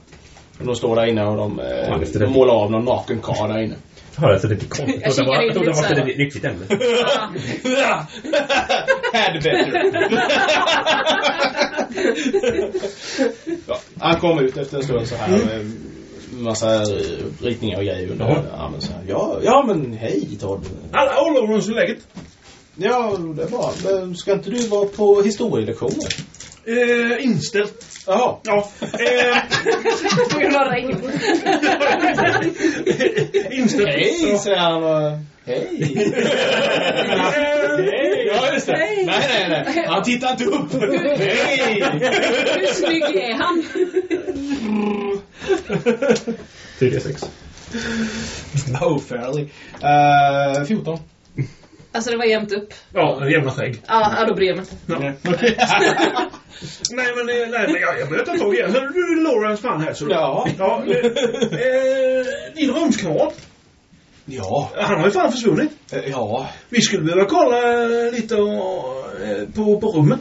Speaker 2: Och de står där inne och de,
Speaker 3: Ja,
Speaker 2: eh, de målar av någon naken karl där inne.
Speaker 3: Ja, alltså det konstigt.
Speaker 4: Jag
Speaker 3: Jag trodde det var-
Speaker 4: kikar in
Speaker 3: jag trodde det var
Speaker 4: lite
Speaker 3: ett
Speaker 4: så här.
Speaker 3: riktigt ämne.
Speaker 2: Had better. ja, han kom ut efter en stund så här med massa ritningar och grejer under armen. Så här. Ja, ja men hej Todd.
Speaker 6: Hallå Lawrence, hur är läget?
Speaker 2: Ja, det är bra. Men ska inte du vara på historielektioner?
Speaker 6: Eh, inställt.
Speaker 2: Jaha.
Speaker 6: Ja. Eh,
Speaker 4: På grund av regn.
Speaker 6: inställt.
Speaker 2: Hej, säger han och... Hej. Hej. Ja, just det.
Speaker 4: Hej.
Speaker 2: Nej, nej, nej. Han tittar inte upp. Hej.
Speaker 4: Hur snygg är han?
Speaker 3: 3D6.
Speaker 2: Oh, fairly. Uh, 14.
Speaker 4: Alltså det var jämnt upp.
Speaker 6: Ja, jämna skägg.
Speaker 4: Ja, ja, då bryr jag mig inte.
Speaker 6: Nej, men, eh, nej, men jag, jag behöver ta tag igen. Hörru Du är Lawrence fan här så.
Speaker 2: Ja.
Speaker 6: ja eh, eh, din rumskamrat.
Speaker 2: Ja.
Speaker 6: Han har ju fan försvunnit.
Speaker 2: Eh, Ja.
Speaker 6: Vi skulle behöva kolla lite på, på rummet.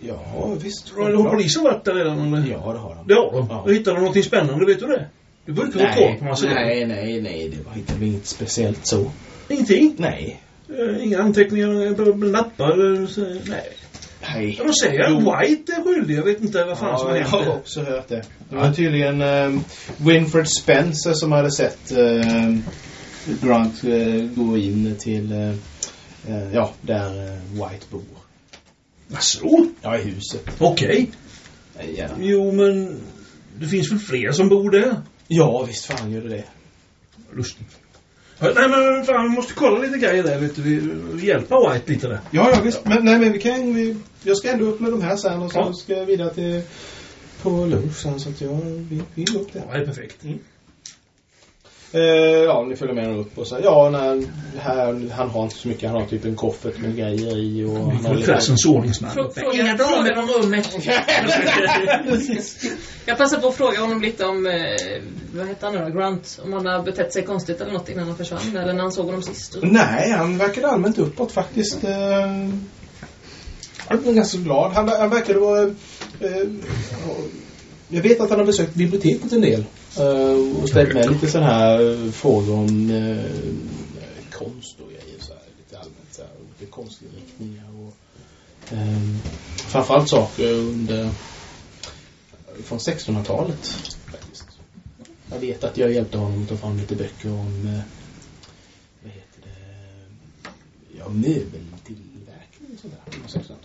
Speaker 2: Ja, visst.
Speaker 6: Har, har polisen varit där redan eller?
Speaker 2: Ja, det har de.
Speaker 6: Det har de.
Speaker 2: Ja.
Speaker 6: Hittade de någonting spännande, vet du det? Du brukar ha koll på massa
Speaker 2: nej, nej, nej. Det var inte inget speciellt så.
Speaker 6: Ingenting?
Speaker 2: Nej.
Speaker 6: Eh, Inga anteckningar, eh, lappar? så- Nej.
Speaker 2: Nej.
Speaker 6: Ja, De säger att White är skyldig. Jag vet inte vad fan som har
Speaker 2: Ja, jag har
Speaker 6: hänt.
Speaker 2: också hört det. Det var tydligen um, Winfred Spencer som hade sett eh, Grant eh, gå in till, eh, eh, ja, där eh, White bor.
Speaker 6: Jaså?
Speaker 2: Ja, i huset.
Speaker 6: Okej.
Speaker 2: Ja.
Speaker 6: Jo, men det finns väl fler som bor där?
Speaker 2: ja, visst fan gör det det.
Speaker 6: Lustigt. Ja, Nej men fan, vi måste kolla lite grejer där vet du. Hjälpa White lite där.
Speaker 2: Ja, ja visst. Men, nej, men vi kan, vi, jag ska ändå upp med de här sen och så
Speaker 6: Ja.
Speaker 2: ska jag vidare till på lunch sen så att jag, vi, vi upp där.
Speaker 6: Ja, det är perfekt.
Speaker 2: Eh, ja, ni följer med upp och så, ja, när, här, han har inte så mycket, han har typ en koffert med grejer i och... han har
Speaker 6: klassens ordningsman.
Speaker 8: Inga damer om rummet.
Speaker 4: Jag passar på att fråga honom lite om, eh, vad heter han nu Grant? Om han har betett sig konstigt eller något innan han försvann. Eller när han såg honom sist.
Speaker 2: Nej, han verkade allmänt uppåt faktiskt. Eh, han var ganska glad. Han, han verkade vara... Eh, jag vet att han har besökt biblioteket en del. Eh, och ställt med lite sådana här eh, frågor om eh, konst och grejer. Så här, lite allmänt. Så här, olika konstinriktningar och eh, framförallt saker under från 1600-talet faktiskt. Jag vet att jag hjälpte honom att ta fram lite böcker om vad heter det, ja, möbeltillverkning och sådär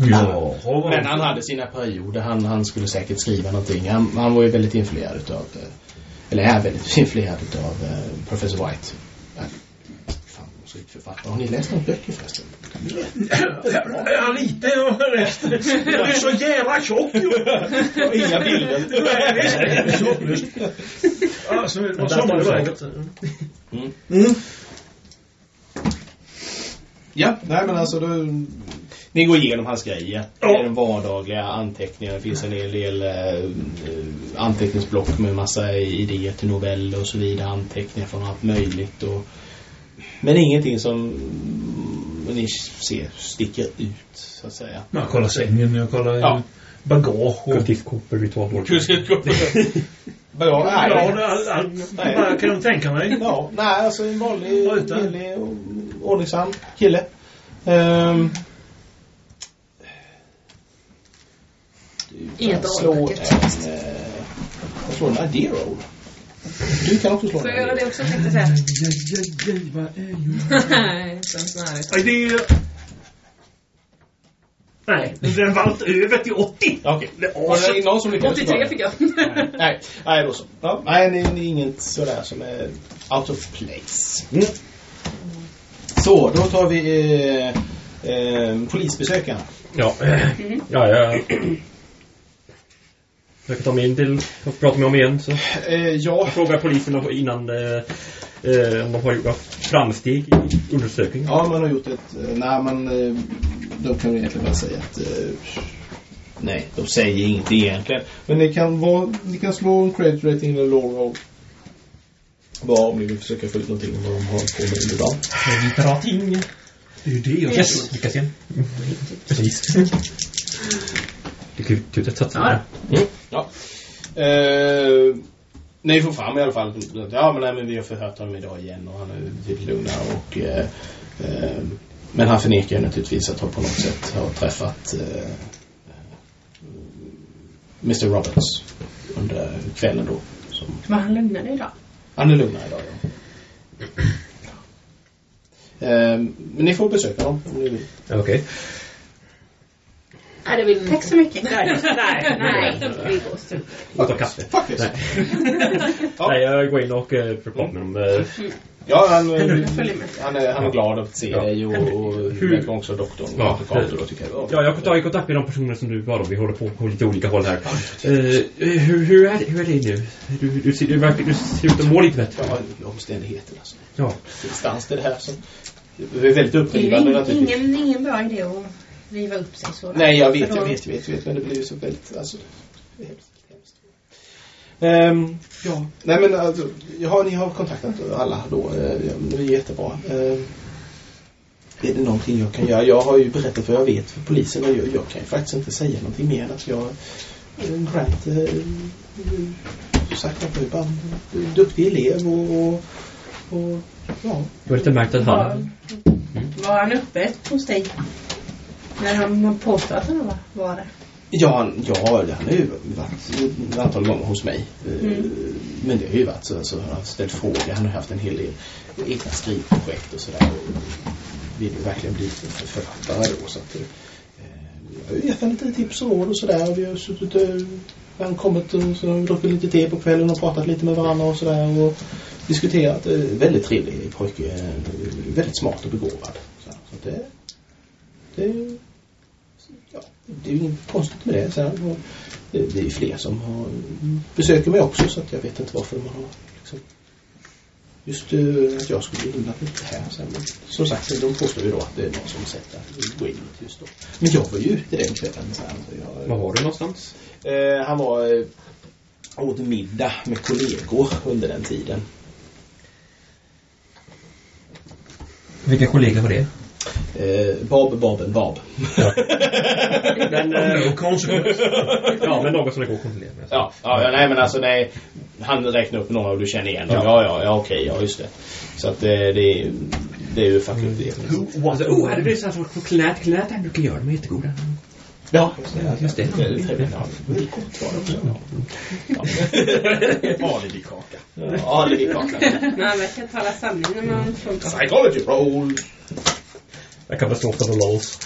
Speaker 2: på 1600-talet.
Speaker 6: Ja,
Speaker 2: Men han hade sina perioder. Han, han skulle säkert skriva någonting. Han, han var ju väldigt influerad utav, eh, eller är väldigt influerad utav eh, Professor White. Författare. Har ni läst några böcker förresten?
Speaker 6: Ja, lite jag har läst. Du är så jävla tjock ju.
Speaker 2: Inga bilder.
Speaker 6: Ja, så det var sommar i vägen.
Speaker 2: Mm.
Speaker 6: Mm.
Speaker 2: Ja, nej men alltså då, Ni går igenom hans grejer. Det är den vardagliga anteckningar. Det finns en hel del eh, anteckningsblock med massa idéer till noveller och så vidare. Anteckningar från allt möjligt. Och, men ingenting som ni ser sticker ut, så att säga.
Speaker 6: Jag kollar sängen, jag kollar
Speaker 2: Ja.
Speaker 6: bagage och...
Speaker 3: Kultistkort på ritual
Speaker 2: Ja, nej.
Speaker 6: Ja, det- all- all-
Speaker 2: Nej.
Speaker 6: bara kan du tänka mig.
Speaker 2: Ja, nej, alltså en vanlig, vanlig och ordningsam kille. Um,
Speaker 4: Inget
Speaker 2: slå en, eh, jag slår en idea roll. Du kan också slå en
Speaker 4: Får jag göra
Speaker 2: idea.
Speaker 4: det också tänkte jag säga.
Speaker 6: Vad är.
Speaker 4: Nej, nära.
Speaker 6: Nej, det är... Nej, den valt över till 80.
Speaker 2: Okej.
Speaker 6: Det är
Speaker 2: Var det någon som lyckades?
Speaker 4: 83 fick jag.
Speaker 2: Nej, nej, nej då så. Ja, nej, det är inget sådär som är out of place.
Speaker 6: Mm.
Speaker 2: Så, då tar vi eh, eh, polisbesökarna.
Speaker 3: Ja. ja, ja. Jag kan ta mig in till och prata med dem igen. Så
Speaker 2: Eh, ja,
Speaker 3: jag frågar polisen om- innan eh, eh, om de har gjort framsteg i undersökningen.
Speaker 2: Ja, man har gjort ett... eh, Nej, men eh, de kan ju egentligen bara säga att... Nej, de säger ingenting egentligen. Men det kan vara... Ni kan slå en credit rating eller law roll. Bara om ni vill försöka få ut någonting om vad de har på med ibland.
Speaker 3: Bra ting.
Speaker 6: Det är ju det jag
Speaker 3: Yes.
Speaker 6: yes.
Speaker 3: Lyckas igen. Precis. Det är kul- kul att det.
Speaker 2: Mm. Ja. Eh, ni får fram i alla fall. Ja, men, nej, men vi har förhört honom idag igen och han är betydligt lugnare. Och, eh, eh, men han förnekar ju naturligtvis att han på något sätt har träffat eh, Mr Roberts under kvällen då. Som,
Speaker 8: Men han lugnade idag.
Speaker 2: han är lugnare idag, ja. Eh, men ni får besöka honom om ni vill.
Speaker 3: Okej.
Speaker 4: Nej, det vill
Speaker 8: Tack så mycket.
Speaker 4: Nej, nej, nej. Vi går strunt.
Speaker 3: Jag tar kaffe.
Speaker 2: Faktiskt.
Speaker 3: Nej.
Speaker 2: Ja.
Speaker 3: Nej, jag går in och eh, får prata med dem. Eh,
Speaker 2: Ja, han, eh, han, är, han är glad att se
Speaker 3: Ja.
Speaker 2: dig och, och
Speaker 3: Hur-
Speaker 2: också doktorn.
Speaker 3: Ja.
Speaker 2: advokater då, tycker jag.
Speaker 3: Ja, jag får ta i kontakt med de personer som du var. Vi håller på på lite olika håll här. Eh, hur, hur, är, hur är det nu? Du, du, ser- du, verkar, du ser ut att må lite bättre.
Speaker 2: Ja, omständigheterna. Alltså.
Speaker 3: Ja.
Speaker 2: Instans det här som... Det är väldigt
Speaker 8: Det är
Speaker 2: upprivande
Speaker 8: ingen, ingen bra idé att riva upp sig så.
Speaker 2: Nej, jag vet, jag vet, jag vet, jag vet. Men det blir ju så väldigt... Alltså, hemskt, hemskt. Ehm, ja, nej men alltså, ja, ni har kontaktat alla då. Eh, det är jättebra. Ehm, är det någonting jag kan göra? Jag har ju berättat vad jag vet för polisen och jag, jag kan ju faktiskt inte säga någonting mer än att jag eh, Grant eh, sagt att jag är bara en duktig elev och, och, och ja.
Speaker 3: Du har inte märkt att han...
Speaker 8: Var, var han uppe hos dig? När han man påstod att han var, var det?
Speaker 2: Ja, han- ja, han har ju varit ett antal gånger hos mig. Eh,
Speaker 8: Mm.
Speaker 2: Men det har ju varit så, alltså, han har ställt frågor. Han har haft en hel del egna skrivprojekt och sådär. Vill ju verkligen bli för- författare då. Så att, eh, jag har gett honom lite tips och råd och sådär. Vi har suttit och han har kommit och så har vi druckit lite te på kvällen och pratat lite med varandra och sådär. Och diskuterat. Eh, Väldigt trevlig pojke. eh, Väldigt smart och begåvad. Så, så det, det ja, det är ju inget konstigt med det. Sen, och det, är ju fler som har, besöker mig också så att jag vet inte varför man har liksom, just uh, att jag skulle bli inblandad i det här. Sen, men, som sagt, de påstår ju då att det är någon som sett att gå in just då. Men jag var ju ute den kvällen. Jag,
Speaker 3: Var var du någonstans?
Speaker 2: Eh, han var eh, åt middag med kollegor under den tiden.
Speaker 3: Vilka kollegor var det?
Speaker 2: Eh, Bob, Bob, Bob.
Speaker 3: Men, eh,
Speaker 6: No consequence.
Speaker 3: ja, men någon som det går att kontrollera med.
Speaker 2: Ja, ja, ja, nej men alltså nej. Han räknar upp några och du känner igen dem. Ja, ja, ja, okej, ja just det. Så att det, det, är, det är ju fakultet.
Speaker 3: Alltså, oh, hade det sån sorts choklad, choklad han brukar göra. De är jättegoda.
Speaker 2: Ja, just det.
Speaker 3: Det.
Speaker 2: Det. Ja, det det. Ja.
Speaker 7: Alibikaka.
Speaker 2: Ja, alibikaka.
Speaker 8: Men han verkar tala sanning när man får
Speaker 2: Psychology roll.
Speaker 3: Jag kan väl stå för the lols.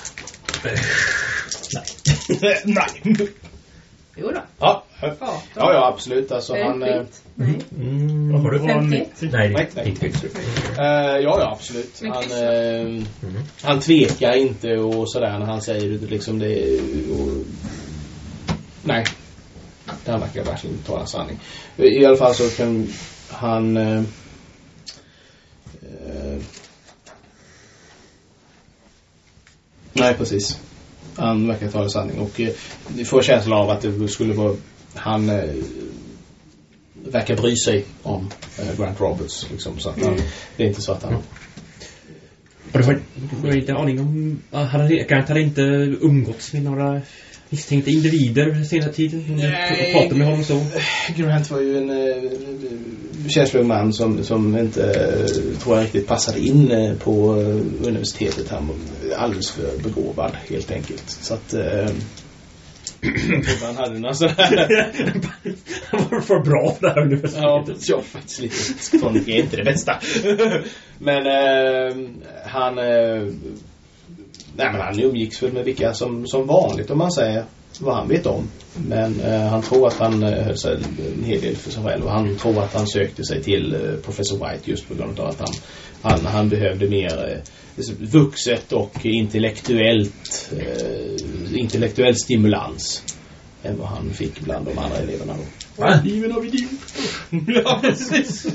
Speaker 2: Nej.
Speaker 8: Jo då.
Speaker 2: Ja, ja,
Speaker 8: 18.
Speaker 2: ja, absolut. Alltså
Speaker 8: det
Speaker 2: han... eh?
Speaker 8: Nej.
Speaker 3: Mm, vad har du?
Speaker 5: Det var
Speaker 8: 51.
Speaker 5: 90.
Speaker 3: Nej,
Speaker 2: Nej,
Speaker 3: det är
Speaker 2: nej.
Speaker 3: inte högst.
Speaker 2: Eh, ja, ja, absolut. Han, eh, han tvekar inte och sådär när han säger det. Liksom det och, nej. Han verkar verkligen tala sanning. I alla fall så kan han... Eh, eh, nej, precis. Han verkar tala sanning och eh, vi får känslan av att det skulle vara... Han eh, verkar bry sig om eh, Grant Roberts. Liksom, så att han, det är inte så att han...
Speaker 3: Och du har, du har inte aning om... ah, Hade, Grant hade inte umgåtts med några misstänkta individer senare tiden?
Speaker 2: Nej.
Speaker 3: Pratat med honom så?
Speaker 2: Grant var ju en eh, känslig man som, som inte eh, tror jag riktigt passade in eh, på eh, universitetet. Han var alldeles för begåvad helt enkelt. Så att eh, han hade några sådär
Speaker 3: Han var för bra för det här universitetet.
Speaker 2: ja faktiskt lite. Sånt är inte det bästa. men eh, han... Eh, nej men han umgicks väl med vilka som, som vanligt om man säger vad han vet om. Men eh, han tror att han eh, höll sig en hel del för sig själv och han tror att han sökte sig till eh, Professor White just på grund av att han, han, han behövde mer eh, vuxet och intellektuellt eh, intellektuell stimulans än vad han fick bland de andra eleverna då.
Speaker 6: Given av idiot.
Speaker 2: Ja, precis.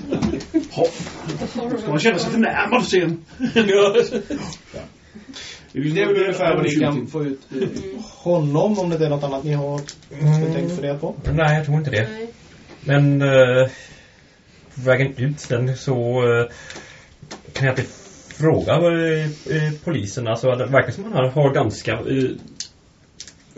Speaker 6: Ska man känna sig förnärmad sen?
Speaker 2: Det är väl ungefär vad ni kan få ut ur honom om det är något annat ni har mm. tänkt fundera på.
Speaker 3: Nej, jag tror inte det.
Speaker 8: Nej.
Speaker 3: Men eh, på vägen ut sen så eh, kan jag inte fråga eh, eh, polisen. Alltså det verkar som att han har ganska eh,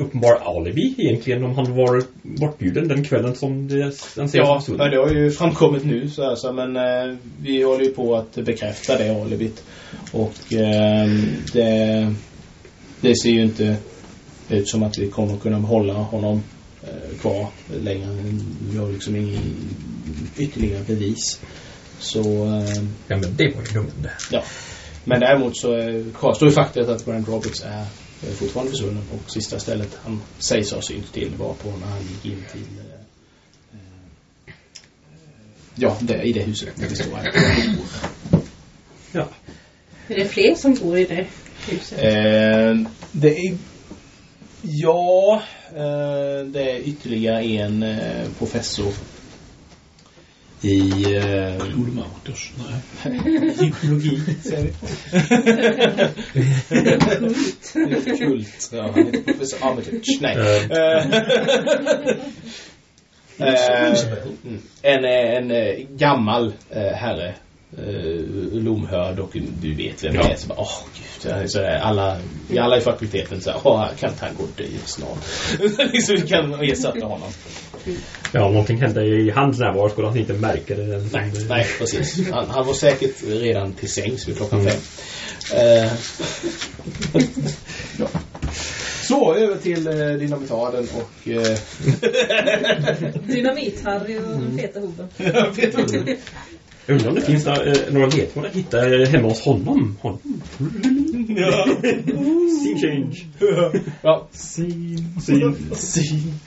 Speaker 3: uppenbar alibi egentligen om han var bortbjuden den kvällen som det, den ser
Speaker 2: Ja, men det har ju framkommit nu så här, så, men eh, vi håller ju på att bekräfta det alibit. Och eh, det, det ser ju inte ut som att vi kommer kunna hålla honom eh, kvar längre. Vi har liksom ingen ytterligare bevis. Så eh,
Speaker 3: Ja men det var ju lugnande.
Speaker 2: Ja. Men däremot så eh, kvarstår ju faktumet att Grant Roberts är eh, fortfarande försvunnen och sista stället han sägs ha synt till var på när han gick in till eh, eh, ja, det, i det huset där det står här.
Speaker 3: Ja.
Speaker 8: Är det fler som bor i det huset?
Speaker 2: Eh, det är ja, eh, det är ytterligare en professor i eh.
Speaker 6: Nej.
Speaker 2: Psykologi, säger vi. Kult. Ja, han heter professor Armitage. Nej. En, eh, en eh, gammal eh, herre. Lomhörd och du vet vem det är. Så bara, åh gud. Så alla, i alla i fakulteten så här, åh, kan inte han gå och dö snart? liksom, vi kan ersätta honom.
Speaker 3: Ja, någonting hände i hans närvaro skulle han inte märka det. Den
Speaker 2: Nej, nej precis. Han, han var säkert redan till sängs vid klockan fem. Eh, ja. Så, över till eh, dynamitaden och... Eh,
Speaker 4: Dynamit-Harry och Peter Hoben.
Speaker 2: Peter.
Speaker 3: Jag undrar om det finns några, eh, några ledtrådar att hitta eh, hemma hos honom. honom.
Speaker 2: ja.
Speaker 3: Scene change.
Speaker 2: ja.
Speaker 5: Sin.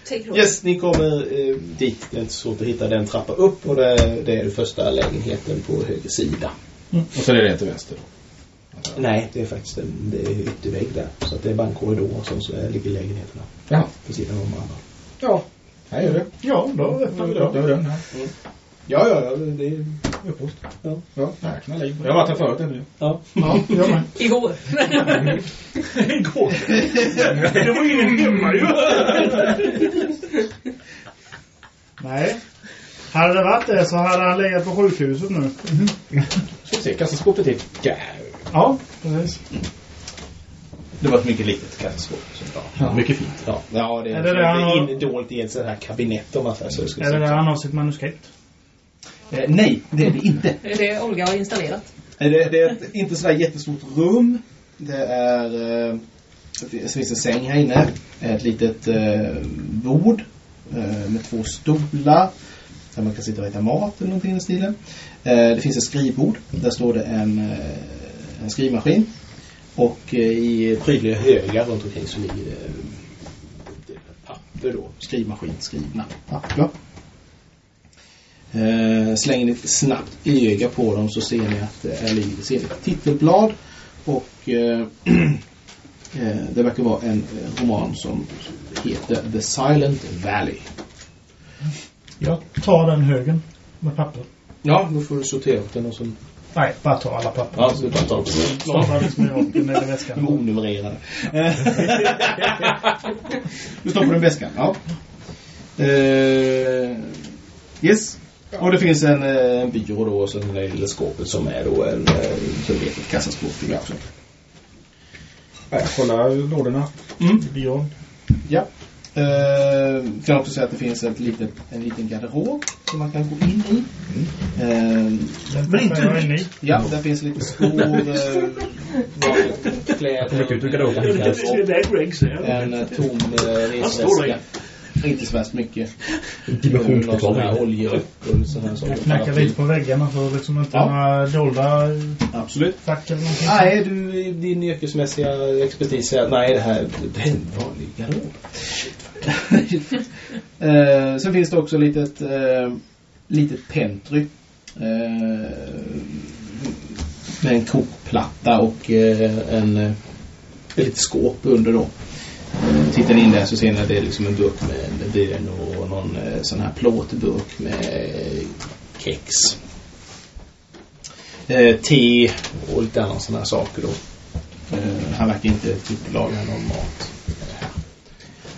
Speaker 4: Take it
Speaker 2: Yes, ni kommer eh, dit. Det är inte svårt att hitta den trappa upp och det, det är den första lägenheten på höger sida.
Speaker 7: Och så är det till vänster då.
Speaker 2: Nej, det är faktiskt en det är yttervägg där. Så det är bara en korridor och sen så är- ligger lägenheterna
Speaker 7: Ja.
Speaker 2: på sidan om varandra.
Speaker 7: Ja. Här är det.
Speaker 5: Ja, då öppnar vi
Speaker 7: Ja, det
Speaker 5: dörren.
Speaker 7: här.
Speaker 2: Ja, ja, ja. Det är...
Speaker 7: Uppost.
Speaker 2: Ja.
Speaker 7: Ja, knallar in. Jag har varit här förut ännu.
Speaker 2: Ja.
Speaker 5: Ja, jag med.
Speaker 4: Igår.
Speaker 6: Igår. Det var ingen hemma ju.
Speaker 5: Nej. Hade det varit det så hade han legat på sjukhuset nu.
Speaker 7: Ska vi se, kassaskåpet till. Ja.
Speaker 5: Ja, precis.
Speaker 2: Det var ett mycket litet kassaskåp.
Speaker 7: ja. Mycket fint.
Speaker 2: Ja, ja det är,
Speaker 5: Är det det han har-
Speaker 2: indolt i ett sånt här kabinett om man säger så.
Speaker 5: Är det där han har sitt manuskript?
Speaker 2: Eh, nej, det är det inte.
Speaker 4: Det är det Olga har installerat.
Speaker 2: Eh, Det, det är ett inte sådär jättestort rum. Det är... Eh, det finns en säng här inne. Ett litet eh, bord eh, med två stolar. Där man kan sitta och äta mat eller någonting i den stilen. Eh, det finns ett skrivbord. Där står det en, en skrivmaskin. Och i prydliga högar runt omkring så ligger det papper då. Skrivmaskin, skrivna papper. Eh, slänger ni ett snabbt öga på dem så ser ni att det är ni ett titelblad och eh, eh, det verkar vara en eh, roman som heter The Silent Valley.
Speaker 5: Jag tar den högen med papper.
Speaker 2: Ja, då får du sortera upp den och så...
Speaker 5: Nej, bara ta alla papper.
Speaker 2: Ja, så du bara den.
Speaker 5: Staplar liksom i
Speaker 2: De är
Speaker 5: väskan.
Speaker 2: onumrerade. du på den väskan, ja. Eh, yes. Och det finns en, eh, en byrå då och så det lilla skåpet som är då en, eh, så det är ett kassaskåp.
Speaker 7: Ja, jag kollar lådorna.
Speaker 2: Mm.
Speaker 5: Björn.
Speaker 2: Ja. Eh, kan också säga att det finns ett litet, en liten garderob som man kan gå in i. Eh,
Speaker 5: Men inte i.
Speaker 2: ja, där finns lite skor, eh, kläder. En tom eh, resväska. Inte så värst mycket.
Speaker 3: Dimensionsbetal.
Speaker 2: här oljeruckor och sådana saker.
Speaker 5: Jag knackar lite på väggarna för liksom inte
Speaker 2: Ja.
Speaker 5: några dolda
Speaker 2: Absolut.
Speaker 5: fack eller någonting.
Speaker 2: Nej, du i din yrkesmässiga expertis säger att nej, det här det är en vanlig garderob. eh, sen finns det också litet, eh, litet pentry. Eh, med en kokplatta och eh, en, eh, ett litet skåp under då. Tittar ni in där så ser ni att det är liksom en burk med, med och någon eh, sån här plåtburk med eh, kex. Eh, te och lite andra sådana här saker då. Eh, han verkar inte typ laga någon mat.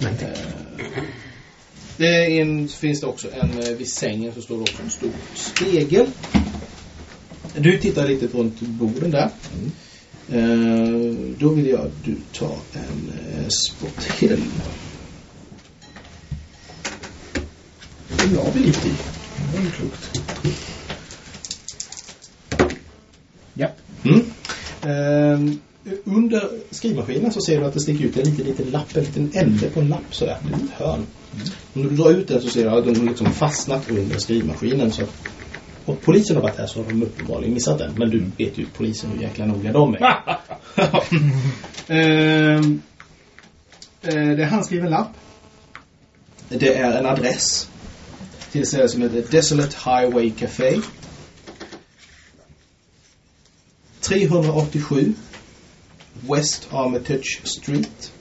Speaker 2: Eh, det en, finns det också en, eh, vid sängen så står det också en stor spegel. Du tittar lite runt borden där. Mm. Eh, då vill jag att du tar en eh, spothill. Det la vi lite i. Det var ju klokt. Ja. Mm. Ehm, under skrivmaskinen så ser du att det sticker ut en liten, liten lapp, en liten ände på en lapp sådär, ett litet hörn. Om du drar ut den så ser du att den har liksom fastnat under skrivmaskinen så att och polisen har varit här så har de uppenbarligen missat den. Men du vet ju polisen hur jäkla noga de är. Ehm, eh, det är handskriven lapp. Det är en adress till ett ställe som heter Desolate Highway Café. 387 West Armitage Street.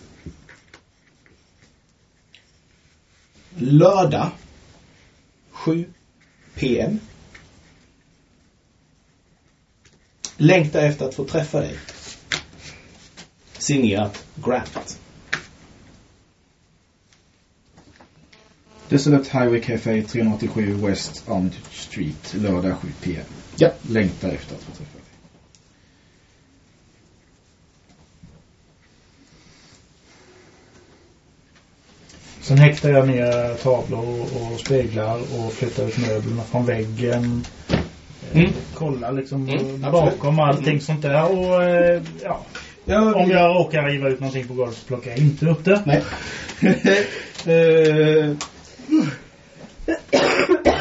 Speaker 2: Lördag 7 PM. Längtar efter att få träffa dig. Signerat Grant.
Speaker 7: Desolate Highway Café 387 West Armitage Street, lördag 7 PM.
Speaker 2: Ja.
Speaker 7: Längtar efter att få träffa dig.
Speaker 5: Sen häktar jag ner tavlor och speglar och flyttar ut möblerna från väggen.
Speaker 2: Mm.
Speaker 5: Kollar liksom
Speaker 2: Mm,
Speaker 5: bakom allting sånt där och eh, ja.
Speaker 2: Ja,
Speaker 5: Om jag råkar riva ut någonting på golvet så plockar jag inte upp det.
Speaker 2: Nej. Eh,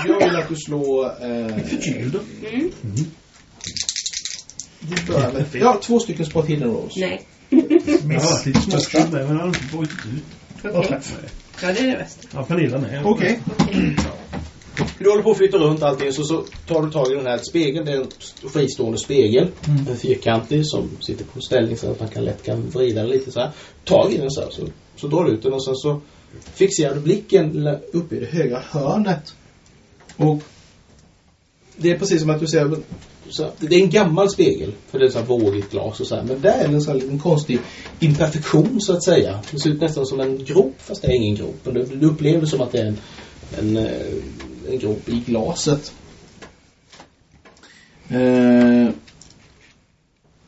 Speaker 2: jag vill att du slår... Eh,
Speaker 7: Förkyld?
Speaker 2: börjar med, ja, två stycken spot hidden rolls.
Speaker 8: Nej.
Speaker 6: Jag lite småkyld med, men jag har inte fått ut.
Speaker 8: Okej. Ja, det är det bästa.
Speaker 6: Ja, Pernilla med.
Speaker 2: Okej. Du håller på att flytta runt allting så, så tar du tag i den här spegeln. Det är en fristående spegel. En fyrkantig som sitter på ställning så att man kan lätt kan vrida den lite så här. Tag i den så här så, så drar du ut den och sen så fixerar du blicken uppe i det högra hörnet. Och det är precis som att du ser så, det är en gammal spegel för det är så här vågigt glas och så här. Men där är det en sån här liten konstig imperfektion så att säga. Det ser ut nästan som en grop fast det är ingen grop. Men du, du upplever det som att det är en, en, eh, en grop i glaset. Eh,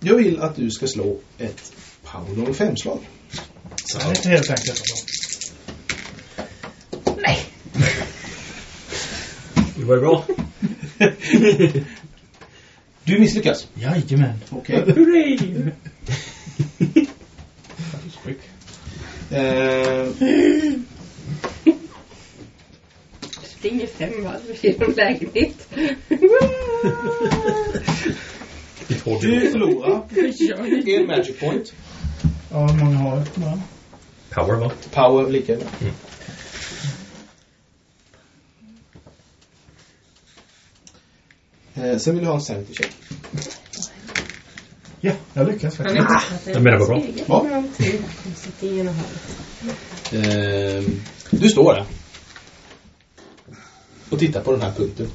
Speaker 2: jag vill att du ska slå ett Power 05-slag.
Speaker 5: Det är inte helt enkelt. Alltså.
Speaker 3: Det var bra.
Speaker 2: Du misslyckas.
Speaker 5: Jajamän.
Speaker 2: Okej.
Speaker 3: Hurray!
Speaker 2: Eh,
Speaker 8: Springer fem varv genom lägenhet.
Speaker 2: du förlorar en magic point.
Speaker 5: Ja, hur många har jag? Ja.
Speaker 3: Power va?
Speaker 2: Power lika. Eh, sen vill du ha en sanity check.
Speaker 5: ja, jag lyckas faktiskt.
Speaker 8: är inte att det
Speaker 3: Jag menar, vad bra.
Speaker 2: Ja. Eh, du står där. Och tittar på den här punkten.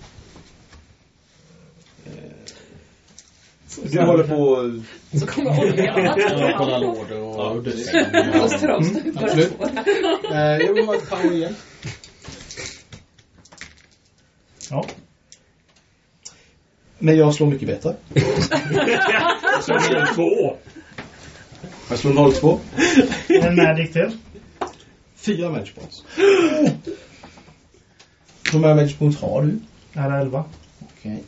Speaker 2: Du håller på
Speaker 8: Så kommer oljan.
Speaker 2: att kolla lådor och
Speaker 8: Och strömst bara
Speaker 2: Absolut.
Speaker 8: två.
Speaker 2: Eh, Jag vill ha ett power igen.
Speaker 5: Ja.
Speaker 2: Men jag slår mycket bättre.
Speaker 3: Är det två.
Speaker 2: Jag slår 02.
Speaker 5: En magic till.
Speaker 2: Fyra magic points. Hur många magic points har du?
Speaker 5: Är det 11?
Speaker 2: Okej.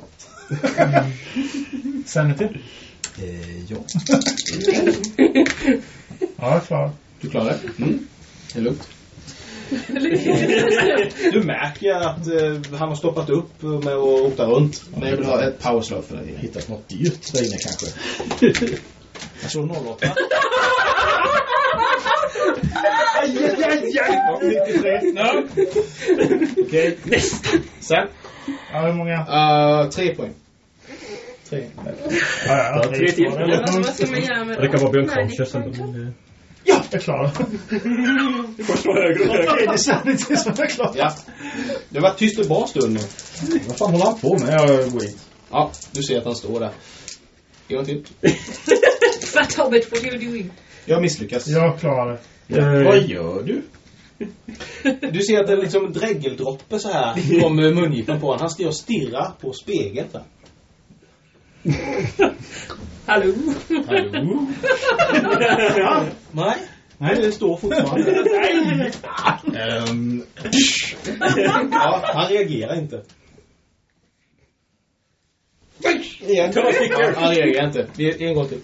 Speaker 5: Sanity?
Speaker 2: Eh, ja.
Speaker 5: Ja, jag är klar.
Speaker 2: Du klarar det? Mm. Det är lugnt. Du märker att eh, han har stoppat upp med att rota runt. Men jag vill ha ett powerslag för dig. Hittat något dyrt där inne kanske. Jag slår 08. Aj, aj, aj, aj. 93. Ja. Okej. Sen.
Speaker 5: Ja, hur många?
Speaker 2: Uh, tre poäng. Tre.
Speaker 5: Ja, ja,
Speaker 3: tre till.
Speaker 8: Vad ska man göra med
Speaker 3: Det kan vara Björn
Speaker 8: det
Speaker 3: det-
Speaker 5: Ja, jag är klar.
Speaker 3: Du får slå högre och högre.
Speaker 5: Det är sanity som är klar.
Speaker 2: Ja. Det var tyst en bra stund nu.
Speaker 7: Vad fan håller han på med? Jag går in.
Speaker 2: Ja, du ser att han står där. En gång till.
Speaker 8: Fat Hobbit, what are you doing?
Speaker 2: Jag misslyckas.
Speaker 5: Jag klarar det.
Speaker 3: Eh,
Speaker 7: Vad gör du?
Speaker 2: Du ser att det är liksom en dräggeldroppe så här från mungipan på honom. Han står och stirrar på spegeln. Här.
Speaker 8: Hallå?
Speaker 2: Hallå? ja. Nej. Nej, det står fortfarande. Nej! Ehm, ja, han reagerar inte. Igen. Ja, han reagerar inte. Vi- En gång till.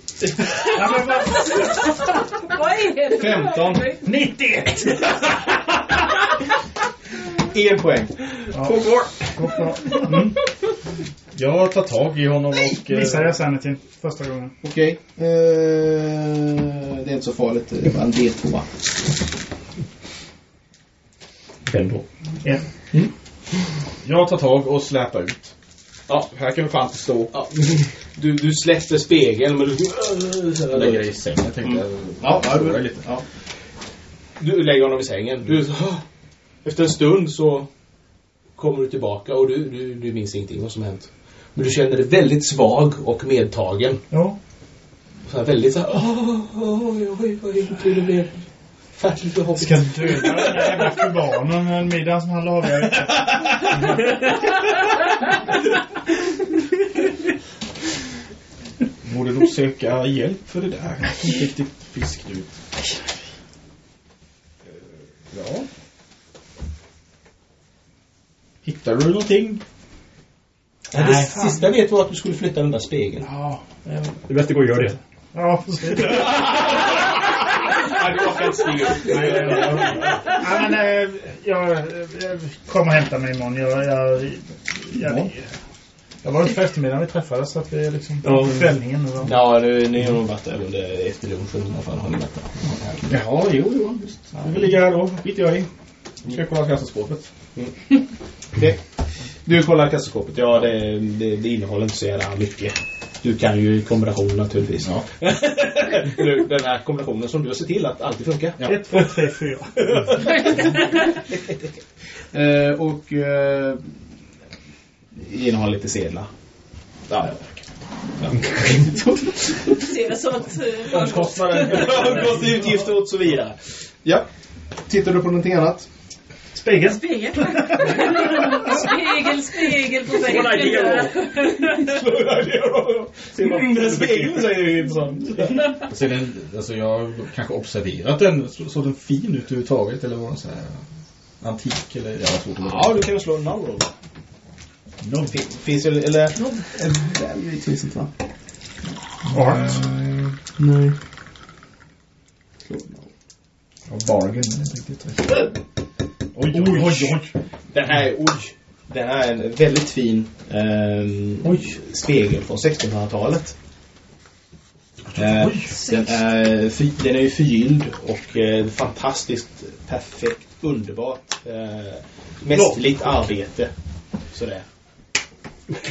Speaker 8: Vad är det?
Speaker 2: 15.
Speaker 5: 91!
Speaker 2: En poäng.
Speaker 5: Gå klar. Mm.
Speaker 7: Jag tar tag i honom och... eh,
Speaker 5: Missade jag sanity första gången.
Speaker 2: Okej. Eh, det är inte så farligt. Det är bara en D2.
Speaker 3: Fem då.
Speaker 5: En.
Speaker 7: Jag tar tag och släpar ut.
Speaker 2: Ja.
Speaker 7: Här kan vi fan inte stå.
Speaker 2: Ja. Du, du släpper spegeln men du...
Speaker 7: Jag lägger det i sängen tänkte jag.
Speaker 2: Ja, ja, du,
Speaker 7: lite.
Speaker 2: ja. du lägger honom i sängen. Du, efter en stund så kommer du tillbaka och du, du, du minns ingenting vad som hänt. Men du känner dig väldigt svag och medtagen.
Speaker 5: Ja.
Speaker 2: Så här väldigt så här, "Åh, oj, oj, oj, oj, det blev.
Speaker 5: Ska döda den där jävla kubanen med en middag som han lagar.
Speaker 2: Borde nog söka hjälp för det där. Inte riktigt frisk du. Ja. Hittar du någonting?
Speaker 10: Ja, det sista vet du att du skulle flytta den där spegeln.
Speaker 5: Ja,
Speaker 3: Det är bäst att gå och göra det.
Speaker 5: ja precis.
Speaker 2: Inte stiga upp.
Speaker 5: Ja, men, eh, jag, jag kommer och hämtar mig imorgon. Jag, jag, jag, jag var ute på eftermiddagen vi träffades så att vi är liksom på
Speaker 3: Ja.
Speaker 5: kvällningen då.
Speaker 10: Ja, nu, ni har nog varit där under efter lunchen i alla fall. Har ni varit där.
Speaker 2: Jaha, jo, jo. Visst. Du vill ligga här då. skiter jag i. Ska jag kolla kassaskåpet. Okej. Du kollar kassaskåpet. Ja, det, det, det innehåller inte så jävla mycket. Du kan ju kombinationen naturligtvis. Ja. Den här kombinationen som du har sett till att alltid funkar. Ja.
Speaker 5: Ett, två, tre, fyra.
Speaker 2: Eh, och eh, innehåller lite sedlar. Ja, ja.
Speaker 4: Ser det som eh, förskott.
Speaker 2: Omkostnader, kostutgifter och så vidare. Ja. Tittar du på någonting annat?
Speaker 5: Spegel.
Speaker 4: Spegel. spegel, spegel på väggen.
Speaker 3: Vad är det
Speaker 2: Den spegeln säger ju intressant.
Speaker 7: Så den, alltså jag har kanske observerat den. Så, såg den fin ut överhuvudtaget? Eller var den så här antik? Eller, ja, svårt att
Speaker 2: Ja, du kan ju slå en null roll.
Speaker 7: Noll.
Speaker 2: Fin- Finns ju, eller... Det finns inte va?
Speaker 5: Art.
Speaker 7: Nej. Ja, bargain, men inte riktigt.
Speaker 5: Oj, oj, oj, oj.
Speaker 2: Den här är, oj. Den här är en väldigt fin ehm, spegel från 1600-talet. Eh, den, är, den är ju förgylld och eh, fantastiskt perfekt, underbart, eh, mästerligt arbete. Sådär.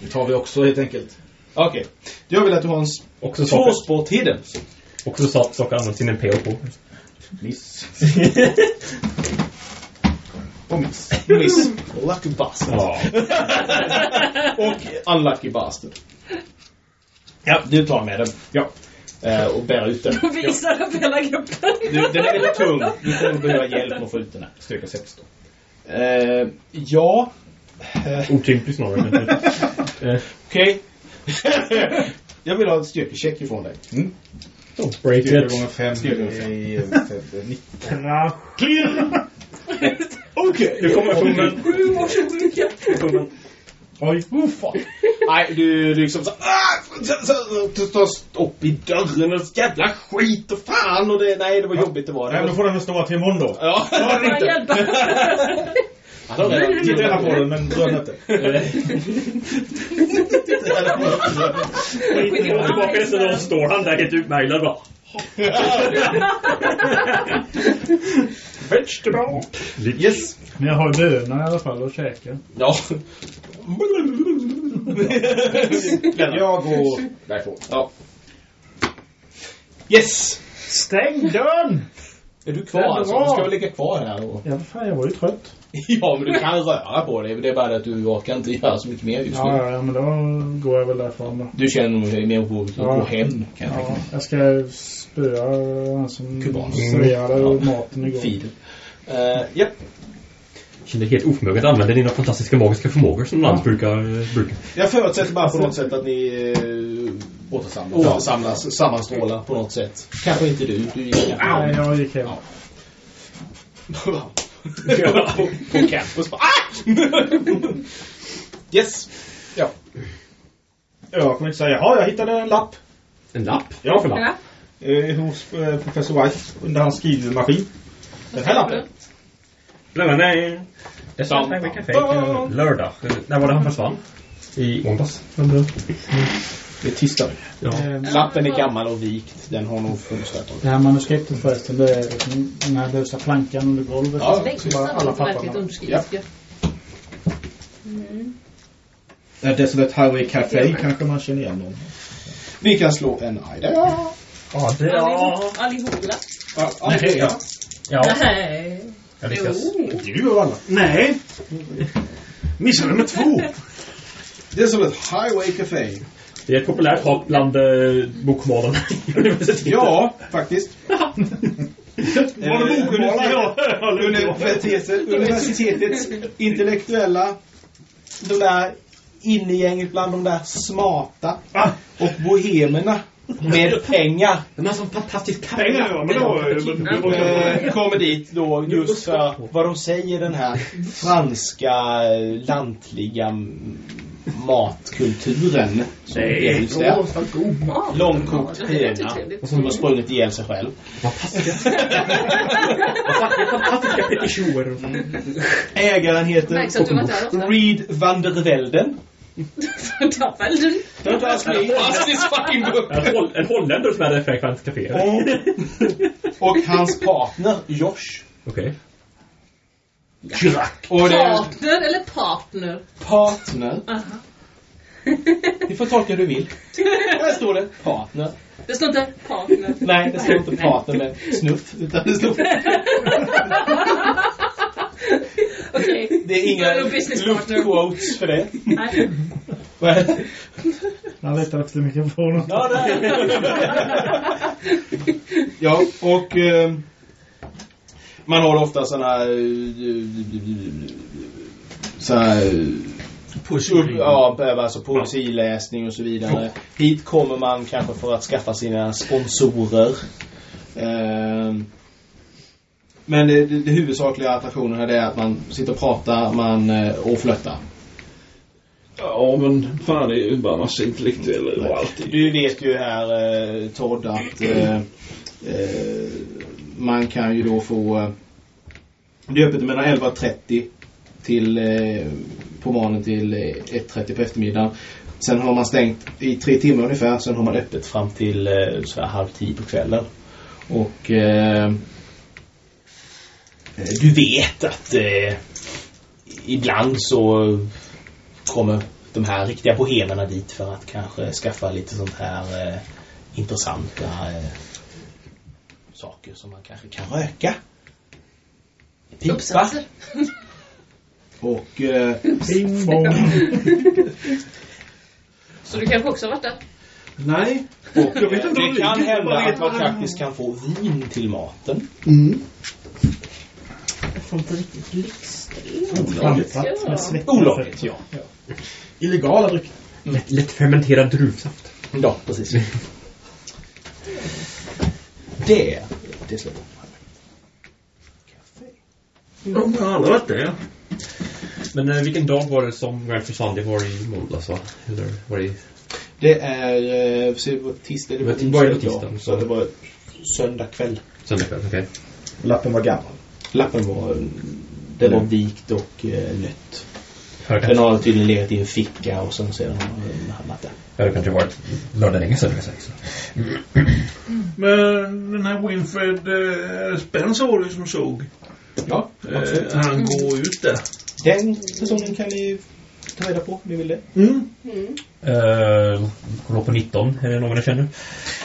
Speaker 7: Det tar vi också helt enkelt.
Speaker 2: Okej. Jag vill att du har en
Speaker 3: Också saker,
Speaker 2: tvåspår till den.
Speaker 3: också sa- saker används in en PO på.
Speaker 2: Miss. Och miss. Miss. Lucky bastard.
Speaker 3: Ja.
Speaker 2: Och unlucky bastard. Ja, du tar med den. Ja. Eh, och bär ut den.
Speaker 4: Och visar upp hela gruppen.
Speaker 2: Du, den är väldigt tung. Du kommer behöva hjälp med att få ut den här.
Speaker 7: Styrka 16.
Speaker 2: Eh, ja. Eh,
Speaker 3: Otymplig snarare. Eh,
Speaker 2: Okej. jag vill ha en styrkecheck ifrån dig.
Speaker 3: Så, break it.
Speaker 7: gånger 5
Speaker 2: Styrka gånger fem.
Speaker 7: i eh, 19.
Speaker 5: Clear.
Speaker 2: Okej.
Speaker 3: Nu kommer fummen.
Speaker 4: Sju års olycka.
Speaker 3: fummen.
Speaker 2: Oj, oh, fan. Nej, du, du liksom så... Du står upp i dörren och jävla skit och fan och det... Nej, det var jobbigt det var. Det
Speaker 7: Nej, då får den stå till imorgon då.
Speaker 2: Ja, det var det inte. Han har redan
Speaker 7: Titta gärna på den, men rör inte.
Speaker 3: Och tillbaka nästa dag står han där helt utmärglad bara.
Speaker 2: Vegetable.
Speaker 3: Yes.
Speaker 5: Men jag har ju bönor i alla fall att käka.
Speaker 2: Ja.
Speaker 7: Jag går därifrån.
Speaker 2: ja. Yes.
Speaker 5: Stäng dörren!
Speaker 2: Är du kvar
Speaker 5: Det är
Speaker 2: alltså? Du ska väl ligga kvar här då?
Speaker 5: Ja, fan, jag var ju trött.
Speaker 2: Ja, men du kan röra på dig. Det är bara att du orkar inte göra så mycket mer just nu.
Speaker 5: Ja, ja, ja, men då går jag väl därifrån då.
Speaker 2: Du känner nog mer på att
Speaker 5: Ja.
Speaker 2: gå hem, kan jag
Speaker 5: Ja, jag ska spöa han som serverade
Speaker 2: Ja.
Speaker 5: maten igår.
Speaker 2: Fidel. Uh, ja.
Speaker 3: Känner helt oförmögen att använda dina fantastiska magiska förmågor som Lantz brukar, eh, brukar.
Speaker 2: Jag förutsätter bara på något sätt att ni uh,
Speaker 7: Återsamlas.
Speaker 2: återsamlas, sammanstrålar på något sätt. Kanske inte du, du gick
Speaker 5: Nej, jag gick hem.
Speaker 2: Ja. på, på campus bara, ah! Yes. Ja.
Speaker 7: Jag kommer inte säga, ja, jag hittade en lapp.
Speaker 3: En lapp?
Speaker 7: Ja,
Speaker 3: för lapp.
Speaker 4: Ja.
Speaker 7: Eh, hos eh, professor White under hans skrivmaskin. Den här lappen.
Speaker 3: Nej, nej. Jag sa lördag. När var det han försvann? I måndags.
Speaker 2: Det är tisdag.
Speaker 3: Ja.
Speaker 5: Eh,
Speaker 2: Lappen är gammal och vikt. Den har nog funnits där.
Speaker 5: Det här manuskriptet förresten, det är liksom den här lösa plankan under golvet.
Speaker 2: Ja,
Speaker 5: Så bara alla papperna.
Speaker 4: underskrivet ju.
Speaker 7: Uh, Desolate Highway Café kanske man känner igen någon.
Speaker 2: Vi kan slå en idea.
Speaker 3: Ja, det... Ja.
Speaker 4: Allihopa.
Speaker 2: Ja,
Speaker 7: Nej, ja.
Speaker 3: Ja,
Speaker 4: Nej.
Speaker 3: jag lyckas.
Speaker 7: Du och alla.
Speaker 6: Nej. Missade med två.
Speaker 2: Det är som ett highway café.
Speaker 3: Det är ett populärt hat bland eh, universitetet.
Speaker 2: Ja, faktiskt.
Speaker 6: Var det bokmalarna? Ja.
Speaker 2: Universitetet, universitetets intellektuella, de där innegänget bland de där smarta
Speaker 6: Ah.
Speaker 2: och bohemerna med pengar
Speaker 3: De har sån fantastisk kaffe.
Speaker 6: Pengar ja, men då... men-
Speaker 2: eh, kommer dit då just för vad de säger den här franska eh, lantliga matkulturen som.
Speaker 8: Åh, vad god mat.
Speaker 2: Långkokt höna som har sprungit ihjäl sig själv.
Speaker 3: Fantastiska. fantastiska petitioner.
Speaker 2: Ägaren heter. Reed van der Velden. Fucking.
Speaker 3: En, holl en holländare som hade frekvent café.
Speaker 2: Och hans partner Josh.
Speaker 3: Okej.
Speaker 2: Och det är
Speaker 4: Partner eller partner?
Speaker 2: partner.
Speaker 4: Aha.
Speaker 2: Ni får tolka hur du vill. Här står det partner.
Speaker 4: Det står inte partner.
Speaker 2: Nej, det står inte partner med snuff. Utan det står...
Speaker 4: Okej.
Speaker 2: Det är inga
Speaker 4: Då business partner.
Speaker 2: luftquotes för det.
Speaker 4: Nej.
Speaker 2: Vad?
Speaker 5: Han letar efter mikrofonen.
Speaker 2: Ja, där. ja, och eh, man har ofta eh, såna här upp, ja, alltså poesiläsning och så vidare. Hit kommer man kanske för att skaffa sina sponsorer. Eh, men det, det, det huvudsakliga attraktionen är att man sitter och pratar man, eh, och flörtar.
Speaker 6: Ja, men fan det är ju bara massa intellektuella överallt.
Speaker 2: Du vet ju här eh, Todd att eh, eh, man kan ju då få eh, det är öppet mellan 11.30 till eh, på morgonen till eh, 1.30 på eftermiddagen. Sen har man stängt i tre timmar ungefär. Sen har man öppet fram till eh, så här halv tio på kvällen. Och eh, eh, du vet att eh, ibland så kommer de här riktiga bohemerna dit för att kanske skaffa lite sånt här eh, intressanta eh, saker som man kanske kan röka. Pipa.
Speaker 4: Uppsatser.
Speaker 2: Och eh,
Speaker 5: Bing bong.
Speaker 4: Så du kanske också har varit där?
Speaker 6: Nej.
Speaker 2: Och
Speaker 6: Jag vet inte
Speaker 2: det kan hända att man faktiskt kan få vin till maten.
Speaker 8: Jag får inte riktigt
Speaker 5: svett.
Speaker 2: Olagligt, ja.
Speaker 11: Illegala drycker.
Speaker 3: Lätt, lätt fermenterad druvsaft.
Speaker 2: Ja, precis. Det, det släpper
Speaker 6: Ja, jag har aldrig varit där.
Speaker 3: Men eh, vilken dag var det som Grand försvann? Det var i måndags va? Eller var det i...
Speaker 2: Det är, eh, så det var tisdag, det var
Speaker 3: Det var ju tisdag,
Speaker 2: ja.
Speaker 3: så-
Speaker 2: Så det var söndag kväll.
Speaker 3: Söndag kväll? Okej.
Speaker 11: Lappen var gammal.
Speaker 2: Lappen var, det var vikt och eh, nött.
Speaker 3: Har
Speaker 2: Den har tydligen legat i en ficka och sen har den hamnat där.
Speaker 3: har det kanske varit lördag länge sedan kan jag säga. så.
Speaker 6: Men den här Winfred eh, Spence var det som såg.
Speaker 2: Ja, absolut.
Speaker 6: Eh, han går ut där.
Speaker 2: Den personen kan ni ta reda på om ni vill det.
Speaker 6: Mm.
Speaker 3: Uh, Kolla på 19, är det någon jag känner?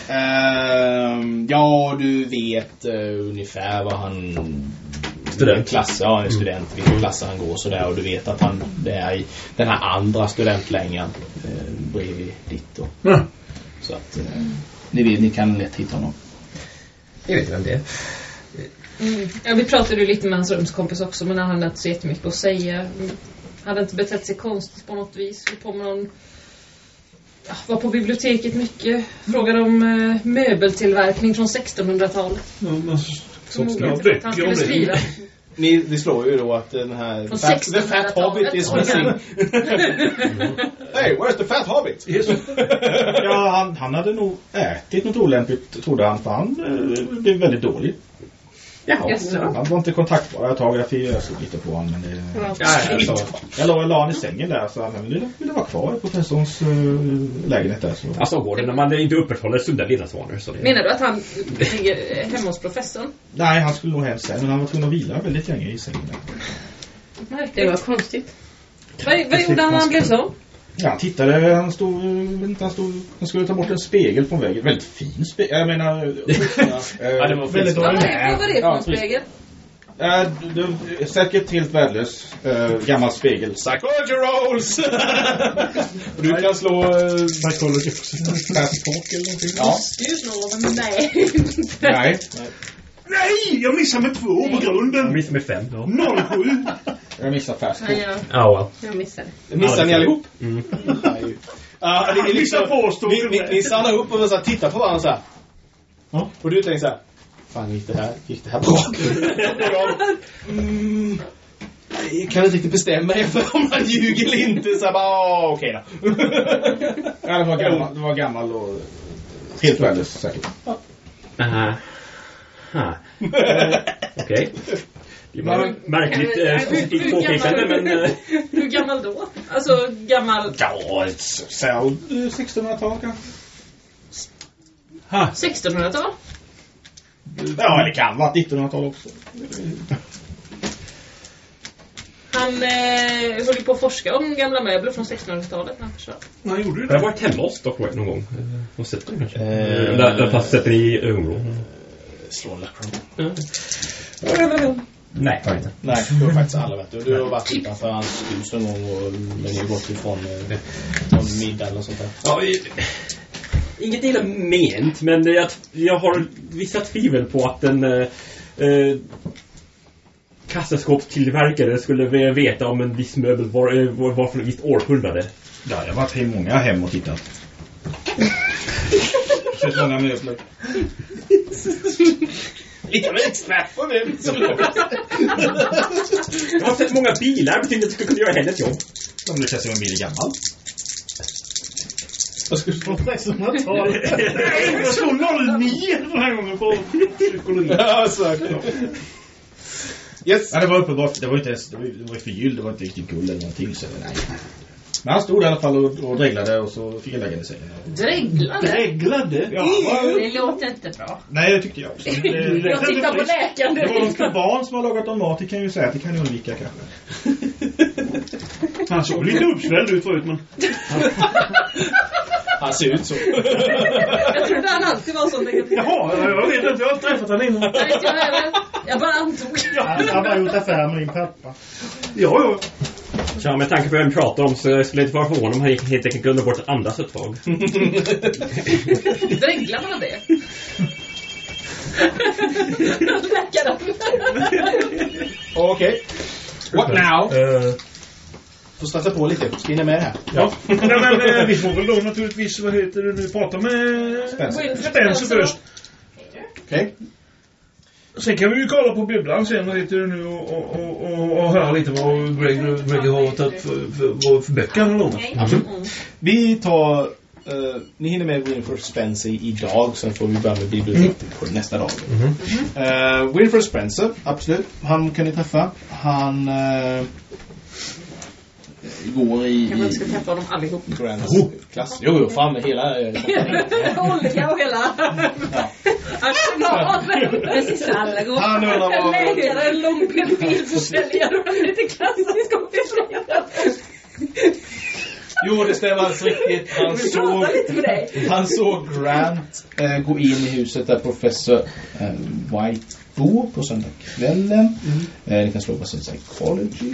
Speaker 2: Ehm, ja, du vet eh, ungefär vad han...
Speaker 3: Student.
Speaker 2: Klass, ja, en student. Vilken klass han går sådär. Och du vet att han det är i den här andra studentlängan eh, bredvid ditt då.
Speaker 6: Ja.
Speaker 2: Så att eh, ni vet, ni kan lätt hitta honom.
Speaker 3: Jag vet inte vem det är.
Speaker 4: Mm. Ja, vi pratade ju lite med hans rumskompis också men han hade inte så jättemycket att säga. Mm. Hade inte betett sig konstigt på något vis. Vi på med någon... Var på biblioteket mycket. Frågade om eh, möbeltillverkning från 1600-talet.
Speaker 6: Ja, men,
Speaker 4: Som
Speaker 6: böcker
Speaker 4: han skulle skriva.
Speaker 2: Ni, det slår ju då att den här...
Speaker 4: Från
Speaker 2: fat, the fat
Speaker 4: 1600-talet.
Speaker 2: hobbit is missing. hey, where's the fat hobbit?
Speaker 11: Ja, han, han hade nog ätit något olämpligt, trodde han, för han eh, blev väldigt dålig.
Speaker 8: Jaha.
Speaker 11: Han var inte kontaktbar ett tag. Jag ösa lite på honom. Men det...
Speaker 8: Ja.
Speaker 11: Ja, ja, så, jag la, la han i sängen där så han ville, ville vara kvar i professorns uh, lägenhet där. Så.
Speaker 3: Alltså går det när man inte upprätthåller sunda levnadsvanor. Så det...
Speaker 4: Menar du att han ligger hemma hos professorn?
Speaker 11: Nej, han skulle nog hem sen, men han var tvungen att vila väldigt länge i sängen där.
Speaker 8: Det var konstigt.
Speaker 4: Vad, vad gjorde han när han blev så?
Speaker 11: Ja, han tittade, han stod, eh, inte, han stod, han skulle ta bort en spegel från väggen. Väldigt fin spegel, jag menar...
Speaker 3: Ja, det var
Speaker 11: väldigt
Speaker 3: fint.
Speaker 4: Vad var det,
Speaker 11: ordinär.
Speaker 4: vad var det för
Speaker 11: Ja,
Speaker 4: en spegel?
Speaker 7: Äh, du, du, säkert helt värdelös. Äh, gammal spegel.
Speaker 2: Psychology rolls! och du kan slå... Uh,
Speaker 5: Psychology.
Speaker 7: Fast talk eller någonting.
Speaker 2: ja.
Speaker 8: Du slår, men nej.
Speaker 7: Nej.
Speaker 6: Nej! Jag missar med två på
Speaker 3: Jag
Speaker 6: grunden.
Speaker 3: missade med fem. Ja.
Speaker 6: 07.
Speaker 7: Jag missar fast
Speaker 8: Ja, jag,
Speaker 3: Ja,
Speaker 8: jag missade.
Speaker 2: Missar ni allihop?
Speaker 3: Mm.
Speaker 2: Ja, det är liksom,
Speaker 6: Vissa påstår
Speaker 2: ni, ni, ni stannar upp och så här, tittar på varandra så här.
Speaker 5: Ja.
Speaker 2: Och du tänker så här. Fan, gick det här, gick det här bra? Och de, mm, jag kan inte riktigt bestämma mig för om han ljuger eller inte. Så här, bara, ah, okej då.
Speaker 7: Ja, det var gammal, det var gammal och helt värdelös säkert.
Speaker 3: Aha. Ha. Okej. Det var märkligt eh, positivt påpekande, men... eh,
Speaker 4: Hur gammal då? Alltså gammal
Speaker 7: Ja, så 1600-tal kanske.
Speaker 4: 1600-tal?
Speaker 7: Ja, det kan vara 1900-tal också.
Speaker 4: Han eh, höll ju på att forska om gamla möbler från 1600-talet när han försvann.
Speaker 6: Han gjorde ju
Speaker 3: Jag har
Speaker 6: det.
Speaker 3: varit hemma hos Doc White någon gång. Eh, Och sett den kanske.
Speaker 2: Eh,
Speaker 3: Där, där fast sätter i ögonvrån.
Speaker 2: Slå en luck roll.
Speaker 3: Nej, jag inte.
Speaker 2: Nej, du har faktiskt aldrig varit Du har varit utanför hans hus någon gång och, men ni har gått ifrån eh, någon middag eller sånt där.
Speaker 3: Ja, eh, inget illa ment, men jag, jag har vissa tvivel på att en eh, eh, kassaskåpstillverkare skulle ve- veta om en viss möbel var, eh, var, var från ett visst århundrade.
Speaker 7: Ja, jag har varit i många hem och tittat. Sett många möbler.
Speaker 2: Lika med expert på det.
Speaker 3: Jag har sett många bilar, det betyder att jag skulle kunna göra hennes jobb.
Speaker 7: Om det känns som en bil är gammal.
Speaker 5: Från 1600-talet.
Speaker 6: Nej, jag slår 09 den här gången på psykologi.
Speaker 2: Ja, säkert. Yes.
Speaker 7: Ja, det var uppenbart. Det var inte ens, det var, det var förgylld, det var inte riktigt guld eller någonting. Så nej. Men han stod i alla fall och, och dreglade och så fick jag lägga ner sängen.
Speaker 4: Dreglade?
Speaker 6: Dreglade.
Speaker 7: Ja,
Speaker 8: Det låter inte bra.
Speaker 7: nej, det tyckte jag också. Det, det,
Speaker 4: Jag tittar på läkaren
Speaker 7: det var de
Speaker 4: direkt.
Speaker 7: barn som har lagat dem mat, det kan ju säga att det kan undvika kanske.
Speaker 6: Han såg lite uppsvälld ut förut, men...
Speaker 2: Han ser ut så.
Speaker 4: Jag trodde han alltid var sån. Jag
Speaker 6: Jaha, jag vet inte. Jag har inte träffat honom innan.
Speaker 4: jag bara antog.
Speaker 5: Han har bara gjort affär med din pappa.
Speaker 6: Ja, ja.
Speaker 3: Ja, med tanke på vem vi pratar om så skulle jag inte vara förvånad om han helt enkelt glömde bort att andas ett tag.
Speaker 4: Dreglar man det? Läkaren.
Speaker 2: Okej. What now?
Speaker 3: Uh,
Speaker 2: Får stressa på lite. Ska hinna med här.
Speaker 6: Ja. Nej, men eh, vi får väl då naturligtvis, vad heter det nu, prata med
Speaker 7: Spencer.
Speaker 6: Spencer först.
Speaker 2: Okej.
Speaker 6: Sen kan vi ju kolla på bibblan sen, vad heter det nu, och, och, och, och, och höra lite vad Greg, Greg har tagit för, för, för, böcker har lånat.
Speaker 2: Absolut. Vi tar... eh, ni hinner med Winford Spencer idag, sen får vi börja med biblioteket på nästa dag. Uh, Winford Spencer, absolut. Han kan ni träffa. Han eh, går i...
Speaker 4: Kanske ska träffa dem allihop.
Speaker 2: Grants klass. Jo, jo, fan med hela... eh,
Speaker 4: Olja och hela arsenalen.
Speaker 8: Precis alla går.
Speaker 2: Han undrar vad...
Speaker 4: Läkare, långbilförsäljare och en lite klassisk officer.
Speaker 2: Jo, det stämmer alldeles riktigt. Han såg, han såg Grant eh, gå in i huset där professor eh, White bor på söndagskvällen. Eh, ni kan slå på sin psychology.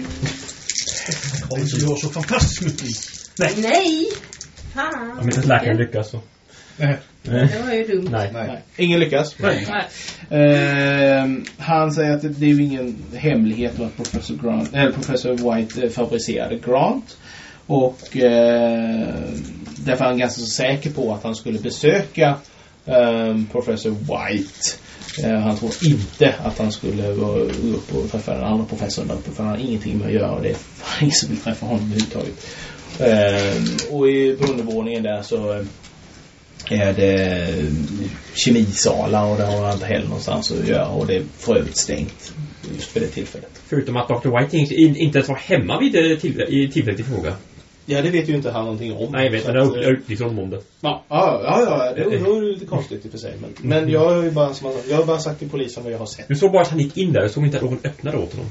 Speaker 6: Det gör så fantastiskt mycket i.
Speaker 8: Nej! Fan.
Speaker 3: om inte läkaren lyckas så.
Speaker 7: Nej.
Speaker 8: Det var ju dumt.
Speaker 3: Nej.
Speaker 2: Nej. Ingen lyckas.
Speaker 6: Nej.
Speaker 2: Eh, han säger att det, är ju ingen hemlighet att professor, Grant, eller professor White eh, favoriserade Grant. Och eh, därför är han ganska så säker på att han skulle besöka eh, professor White. Eh, han tror inte att han skulle gå upp och träffa den andra professorn där uppe för han har ingenting med att göra och det är fan ingen som vill träffa honom överhuvudtaget. Eh, och i undervåningen där så eh, är det kemisalar och det har han inte heller någonstans att göra och det är för övrigt stängt just för det tillfället.
Speaker 3: Förutom att Dr. White inte, in- inte ens var hemma vid det tillfället i fråga.
Speaker 2: Ja, det vet ju inte han någonting om.
Speaker 3: Nej, jag vet.
Speaker 2: Att,
Speaker 3: har
Speaker 2: eh,
Speaker 3: upp- upplyst honom om det.
Speaker 2: Ja, ja, ja, ja det, det är ju lite konstigt i och för sig. Men, men jag har ju bara, som jag har bara sagt till polisen vad jag har sett.
Speaker 3: Du såg bara att han gick in där. Du såg inte att någon öppnade åt honom.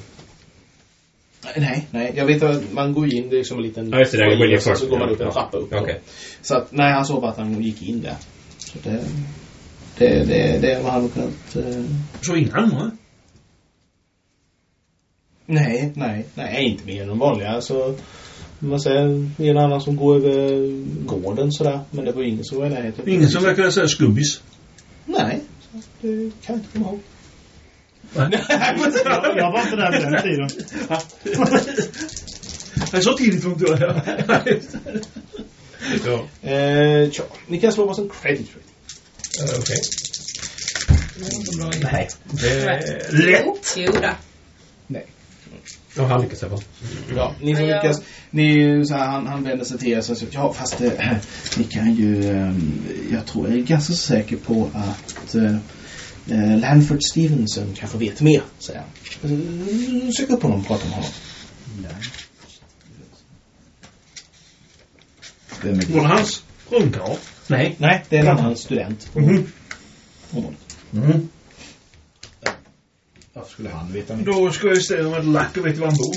Speaker 2: Nej, nej. Jag vet att man går in, det är som en liten...
Speaker 3: Ja, just det. Där går in först.
Speaker 2: så går man upp en trappa upp.
Speaker 3: Okej.
Speaker 2: Så att, nej, han såg bara att han gick in där. Så det... Det, det, det är vad han har kunnat... eh,
Speaker 6: Så innan va?
Speaker 2: Nej, nej, nej, inte mer än de vanliga. Alltså, man säger en annan som går över gården sådär. Men det var ingen som var i närheten.
Speaker 6: Ingen som verkar säga skubbis.
Speaker 2: Nej, det kan jag inte komma ihåg.
Speaker 5: Jag, jag var inte där på den tiden.
Speaker 6: Nej, så tidigt var inte jag ja.
Speaker 2: Eh, tja, ni kan slå vad som credit rating.
Speaker 3: Eh, Okej.
Speaker 6: Nej. Det är lätt.
Speaker 8: Jo då.
Speaker 3: Ja, han lyckas i alla fall.
Speaker 2: Ja, ni som
Speaker 8: Ja,
Speaker 2: lyckas. Ni, så här, han, han vänder sig till er och säger ja fast eh, ni kan ju, eh, jag tror jag är ganska säker på att eh, eh, Lanford Stevenson kanske vet mer, säger han. Eh, Sök upp honom och prata med honom. Vem är
Speaker 6: Var det hans rumkamrat?
Speaker 3: Nej.
Speaker 2: Nej, det är en annan student på
Speaker 6: Mhm.
Speaker 2: området.
Speaker 11: Mm. Varför skulle han veta mer?
Speaker 6: Då ska jag ställa med lack och vet var han bor.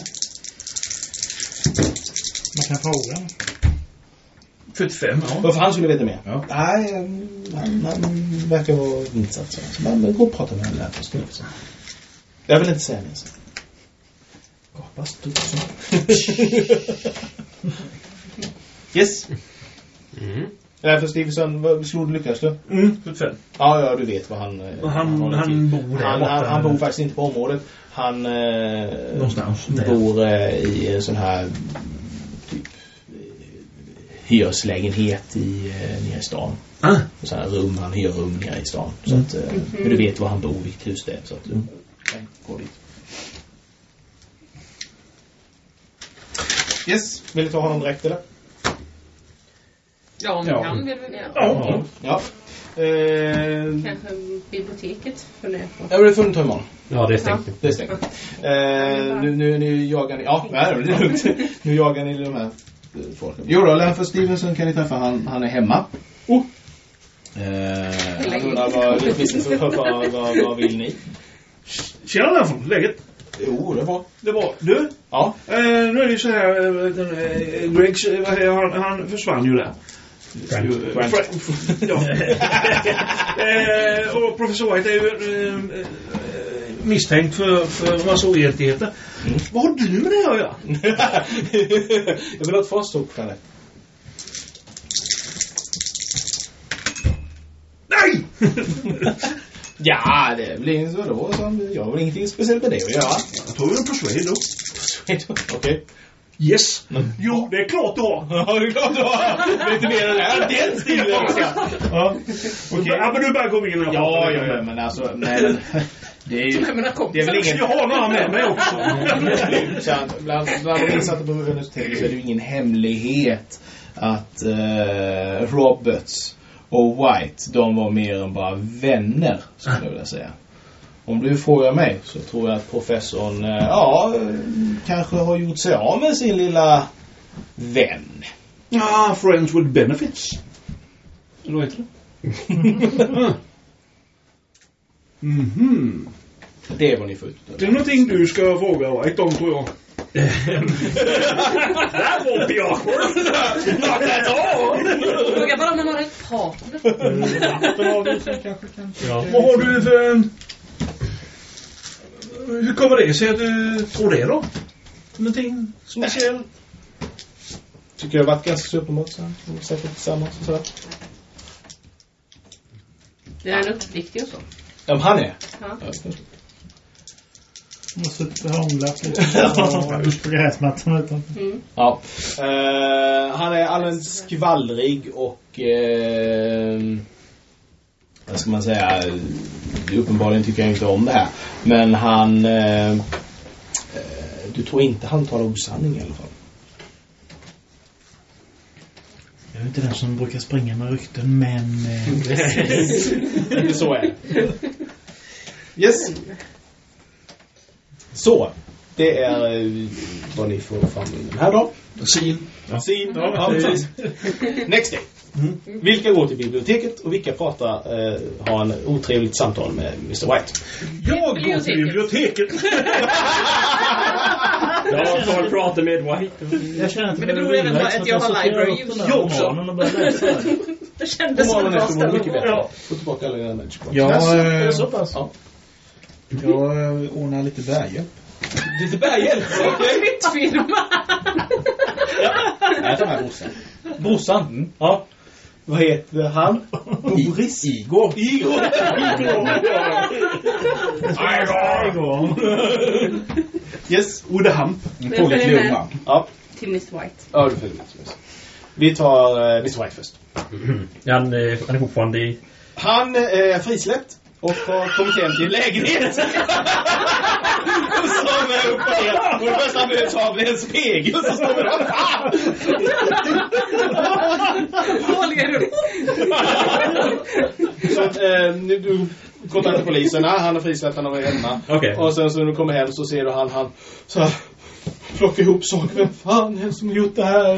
Speaker 5: Man kan fråga.
Speaker 6: 45, ja.
Speaker 2: Varför han skulle veta mer?
Speaker 11: Ja.
Speaker 2: Nej, eh, han, han verkar vara insatt. Så, så man, gå och prata med Stevenson. Jag vill inte säga mer. Gapa studsen. Yes.
Speaker 3: Mm.
Speaker 2: Lanford Stevenson, vad slog du lyckades du?
Speaker 6: Mm, 75.
Speaker 2: Ja, ja, du vet vad han... eh,
Speaker 6: han, han
Speaker 2: till.
Speaker 6: bor
Speaker 2: han, han, han bor faktiskt inte på området. Han eh,
Speaker 6: Någonstans
Speaker 2: bor eh, i en sån här hyreslägenhet i, eh, nere i stan.
Speaker 6: Ah.
Speaker 2: Och sådana här rum, han hyr rum nere i stan. Så att, eh, men du vet var han bor, vilket hus det är. Så att du kan gå dit. Yes, vill du ta honom direkt eller?
Speaker 4: Ja, om
Speaker 11: Ja.
Speaker 4: du kan vill vi det.
Speaker 6: Ja.
Speaker 2: Ja. Eh,
Speaker 8: Kanske biblioteket funderar på.
Speaker 2: ja, det får du ta imorgon.
Speaker 3: Ja, det är stängt.
Speaker 2: Det är stängt. Eh, nu, nu, nu jagar ni... Ja, nej, det är lugnt. Nu jagar ni de här folken. Jo då, Lanford Stevenson kan ni träffa. Han, han är hemma. Oh. Eh, han undrar vad, vad, vad, vad, vad vill ni?
Speaker 6: Tjena Lanford, läget?
Speaker 2: Jo, det bra.
Speaker 6: Det var Du,
Speaker 2: Ja.
Speaker 6: eh, nu är det så här, eh, eh, Gregs, eh, han, han försvann ju där.
Speaker 3: Grant.
Speaker 6: Eh,
Speaker 2: Grant.
Speaker 6: Fra- ja. eh, och professor White är ju eh, eh, misstänkt för, för massa oegentligheter. Vad har du med det att göra?
Speaker 2: jag vill ha ett det.
Speaker 6: Nej!
Speaker 2: Ja, det blir ingen så då. Som, jag har väl ingenting speciellt med det att göra.
Speaker 6: Jag tog en persuade då.
Speaker 2: Okej.
Speaker 6: Yes. Jo, det är klart du har.
Speaker 2: Ja, det är klart du har. Lite mer än det här. Den stilen.
Speaker 6: Ja. Okej. Ja, men du bara kom in och
Speaker 2: Ja, ja, ja, men alltså, nej, men, det är ju...
Speaker 4: Nej, men
Speaker 2: Det är väl ingen...
Speaker 6: Jag har några med mig också.
Speaker 2: Så bland, bland de insatta på universitetet så är det ju ingen hemlighet att eh, Roberts och White, de var mer än bara vänner, skulle jag vilja säga. Om du frågar mig så tror jag att professorn, eh, ja, eh, kanske har gjort sig av med sin lilla vän.
Speaker 6: Ah, friends with benefits. Eller vad heter det? Mhm.
Speaker 2: Det är vad ni får ut
Speaker 6: Det är någonting du ska fråga White om, tror jag. That won't be awkward. Not at all.
Speaker 4: Fråga bara om man har ett partner.
Speaker 11: kan...
Speaker 3: Ja.
Speaker 6: Vad har du för... Hur kommer det sig att du tror det då? Någonting speciellt?
Speaker 2: Tycker jag har varit ganska uppenbart så här. De har tillsammans och sådär.
Speaker 8: Det är han uppriktig och så.
Speaker 2: Ja, men han är.
Speaker 8: Ja.
Speaker 5: Har suttit och hånglat lite. Och på gräsmattan utanför.
Speaker 8: Mm.
Speaker 2: Ja. Eh, han är allmänt skvallrig och eh, vad ska man säga uppenbarligen tycker jag inte om det här. Men han eh, eh, du tror inte han talar osanning i alla fall.
Speaker 5: Jag är inte den som brukar springa med rykten, men... Eh,
Speaker 2: Så är. Yes. Så. Det är eh, vad ni får fram den här dagen.
Speaker 6: Sin.
Speaker 2: Sin. Ja, precis. Next day. Vilka går till biblioteket och vilka pratar, eh, har en otrevligt samtal med Mr White?
Speaker 6: Jag går till biblioteket.
Speaker 3: Jag tar och pratar med White.
Speaker 5: jag känner inte
Speaker 4: Men det beror även på att jag har library use.
Speaker 6: Jag också.
Speaker 4: Det kändes som ett bra ställe.
Speaker 6: Ja.
Speaker 2: Få tillbaka alla dina magic points.
Speaker 11: Ja,
Speaker 2: så pass? Ja.
Speaker 11: Jag eh, ordnar lite
Speaker 2: börjar hjälpa. okej?
Speaker 4: Flyttfirma.
Speaker 7: Jag tar med brorsan.
Speaker 2: Brorsan. Ja. Vad heter han? Boris.
Speaker 7: Igor.
Speaker 2: Igor.
Speaker 5: Igor.
Speaker 2: Yes, Ode Hamp.
Speaker 7: Pålitlig ung man.
Speaker 2: Ja,
Speaker 8: Till Mr White.
Speaker 2: ja du följer med. Vi tar uh, Mr White först.
Speaker 3: Han, eh, han är fortfarande i...
Speaker 2: Han är frisläppt och har kommit hem till en lägenhet. Som är uppe och ner. Och det första han behöver ta blir en spegel så står det där. Fan!
Speaker 4: Dåliga rum.
Speaker 2: Så att, eh, nu- du kontaktar polisen. Ah, han är frisläppt, han var hemma.
Speaker 3: Okej.
Speaker 2: Och sen så när du kommer hem så ser du han, han så här, plockar ihop saker. Vem fan är det som har gjort det här?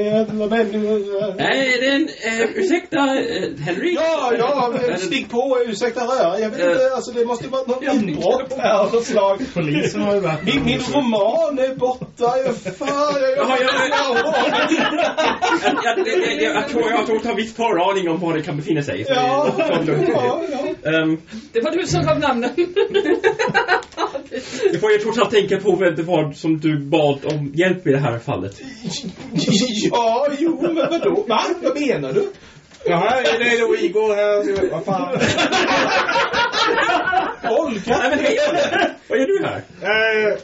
Speaker 2: Jävla människor.
Speaker 3: Nej, det är en... Eh, ursäkta, eh, Henry?
Speaker 2: Ja, ja, stick på, ursäkta röra. Jag vet inte, alltså det måste vara något inbrott här av något slag.
Speaker 5: Polisen har ju varit...
Speaker 2: Min, min roman är borta, jag fan, jag
Speaker 3: jag, tror jag tror att har viss föraning om var det kan befinna sig.
Speaker 2: Ja,
Speaker 3: det- det. Ehm,
Speaker 4: Det var du som gav namnen.
Speaker 3: Du får ju trots allt tänka på det var som du bad om hjälp i det här fallet.
Speaker 2: Ja, jo, men vadå? Va? Vad menar du?
Speaker 7: Jaha, det är då Igor här. Vad fan.
Speaker 2: Olga?
Speaker 3: Nej men hej! Vad gör du här?
Speaker 7: Eh,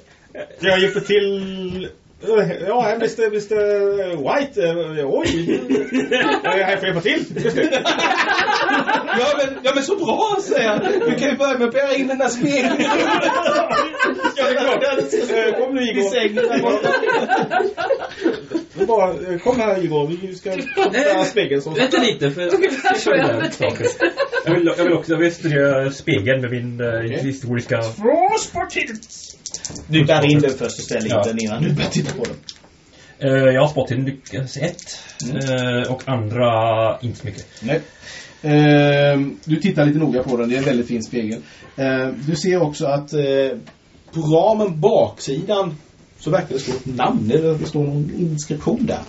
Speaker 7: jag hjälpte till... Ja, Mr, Mr White. eh, Oj. Jag är här för att hjälpa till.
Speaker 2: Ja men, ja men så bra säger jag. Du kan ju börja med att bära in den där spegeln.
Speaker 7: Ja, det är klart. Eh, Kom nu
Speaker 2: I
Speaker 7: Igor.
Speaker 2: sängen där borta.
Speaker 7: Bara, eh, kom här Igor. Vi ska bära spegeln. Så.
Speaker 3: Vänta lite för...
Speaker 4: Ungefär så jag hade tänkt.
Speaker 3: Jag vill, jag vill också jag vill studera spegeln med min uh, historiska...
Speaker 2: Du bär in den först och ställer in
Speaker 3: Ja.
Speaker 2: den innan du börjar titta på den.
Speaker 3: Uh, jag har spottat lyckas ett. eh, och andra inte så mycket.
Speaker 12: Nej. Ehm, du tittar lite noga på den, det är en väldigt fin spegel. Du ser också att
Speaker 2: Eh, på ramen baksidan så verkar det stå ett namn. Eller det står någon inskription där.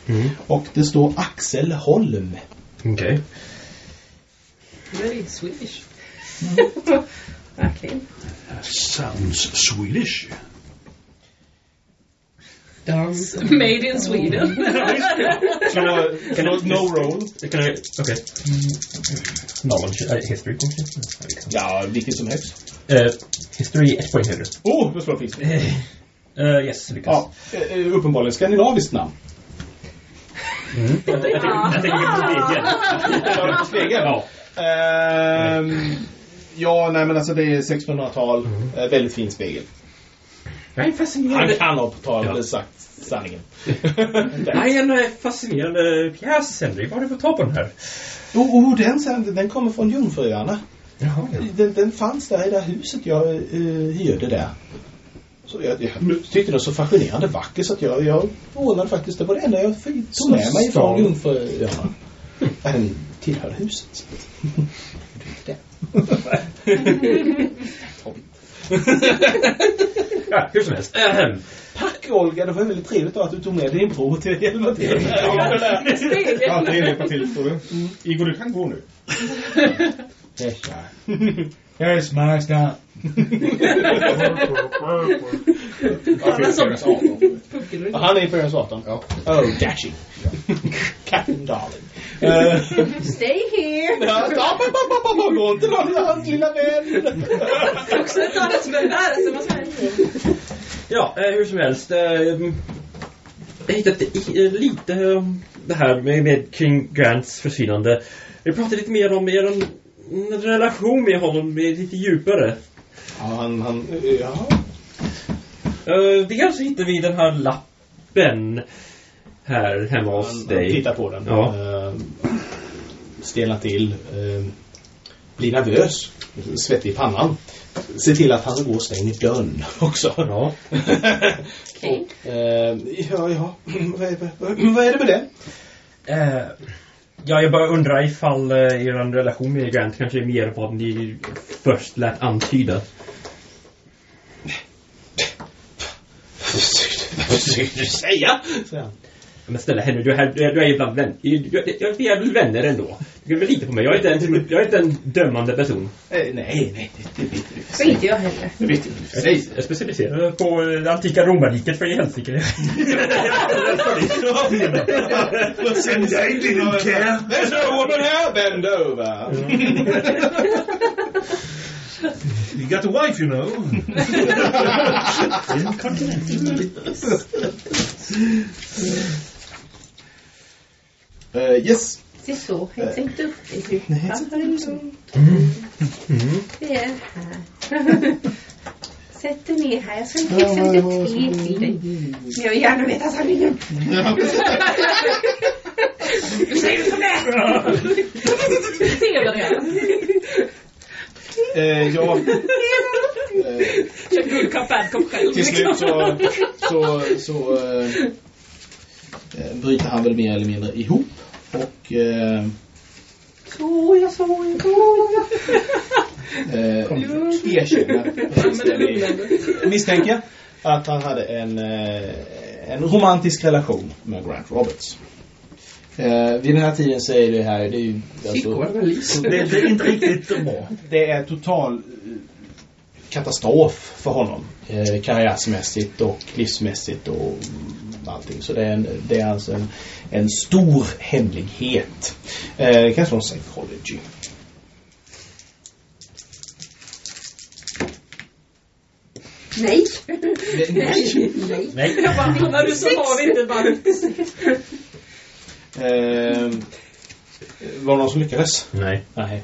Speaker 2: Och det står Axel Holm.
Speaker 3: Okej.
Speaker 4: Very Swedish.
Speaker 8: Verkligen.
Speaker 6: Sounds Swedish.
Speaker 4: Dans. Made in Sweden.
Speaker 3: Jag
Speaker 2: No roll.
Speaker 3: Kan jag... Okej. Knowledge... Uh, history kanske?
Speaker 2: Ja, vilket som helst.
Speaker 3: Uh, history ett poäng högre.
Speaker 2: Oh, det slår pris.
Speaker 3: Uh, yes, lyckas.
Speaker 2: Ja, eh, uppenbarligen skandinaviskt namn.
Speaker 3: Mm. Jag, tänker, på spegeln.
Speaker 2: Var det på spegeln?
Speaker 3: Ja.
Speaker 2: Ehm, ja, nej men alltså det är 1600-tal. Eh, väldigt fin spegel.
Speaker 3: Jag är
Speaker 2: Han
Speaker 3: fascinerad.
Speaker 2: kan ha
Speaker 3: Ja.
Speaker 2: sagt sanningen.
Speaker 3: Nej, en eh, fascinerande pjäs, Henry. Var har du fått tag på den här?
Speaker 2: Oh, oh den, den kommer från Jungfruöarna.
Speaker 3: Jaha, ja.
Speaker 2: Den, den fanns där i det huset jag uh, hyrde där. Så jag, jag tyckte den var så fascinerande vacker så att jag, jag ordnade faktiskt, det var det enda jag tog med mig från. Jungfruöarna. Ja, Den tillhör huset. Det.
Speaker 3: ja, hur som helst.
Speaker 2: Tack Olga, det var väldigt trevligt att du tog med din bror till att hjälpa till.
Speaker 7: Alltid en hjälpa till, står det. Igor, du kan gå nu. Yes, master.
Speaker 4: Han är som
Speaker 2: Ja, Han är Imperiums 18?
Speaker 7: Ja.
Speaker 2: Oh, dashing. Captain Darling. Eh,
Speaker 8: Stay here!
Speaker 2: ja, Gå inte någon hans lilla vän.
Speaker 4: också ta det som är nära som man säger.
Speaker 3: Ja, eh, hur som helst. Eh, jag eh, lite om det här med, med kring Grants försvinnande. Vi pratade lite mer om er relation med honom lite djupare.
Speaker 2: Ja, han, han, ja.
Speaker 3: Uh, dels hittade vi den här lappen här hemma hos dig.
Speaker 2: tittar på den.
Speaker 3: Ja.
Speaker 2: Uh, stelnar till. Uh, blir nervös. Svettig i pannan. Se till att han går och stänger dörren också.
Speaker 3: Ja.
Speaker 8: Okej.
Speaker 2: Eh, ja, ja. vad, är, vad, är det med det?
Speaker 3: Eh, ja, jag bara undrar ifall uh, er relation med Grant kanske är mer vad ni först lät antyda.
Speaker 2: Vad försöker du säga? han.
Speaker 3: Men snälla Henry, du är, du är, du är ju bland vänner. Du, du, jag- vi är väl vänner ändå? Du kan väl lita på mig? Jag är inte en, jag är inte en dömande person.
Speaker 2: Eh, nej, nej, det, det vet du
Speaker 8: Så inte jag heller.
Speaker 2: Det vet du
Speaker 3: Jag jag är specialiserad på eh, det antika romarriket för i helsike.
Speaker 6: And I didn't care.
Speaker 2: There's no woman here, bend over.
Speaker 6: You got a wife, you know.
Speaker 2: Uh, yes.
Speaker 8: Se så, hetsa inte upp dig.
Speaker 2: Nej, hetsa inte upp.
Speaker 8: Det är här. Sätt dig ner här. Jag ska fixa lite te till dig. Men jag vill gärna veta sanningen. Hur säger som det är?
Speaker 4: Se vad det är.
Speaker 2: Eh, ja. Eh,
Speaker 4: Kör guldkopp, badkopp själv.
Speaker 2: till slut så, så, så eh, bryter han väl mer eller mindre ihop. Och eh,
Speaker 8: Så, jag så, jag så.
Speaker 2: eh, erkänner misstänker att han hade en, eh, en romantisk relation med Grant Roberts. Eh, vid den här tiden så är det här, det är ju alltså,
Speaker 6: Det, det är inte riktigt bra.
Speaker 2: det är total eh, katastrof för honom. Eh, karriärsmässigt och livsmässigt och allting. Så det är, en, det är alltså en, en stor hemlighet. Eh, kanske någon psychology.
Speaker 8: Nej.
Speaker 2: Nej.
Speaker 8: Nej.
Speaker 4: Jag bara, när du så har vi inte varmt.
Speaker 2: Eh, var det någon som lyckades?
Speaker 3: Nej.
Speaker 2: Nej.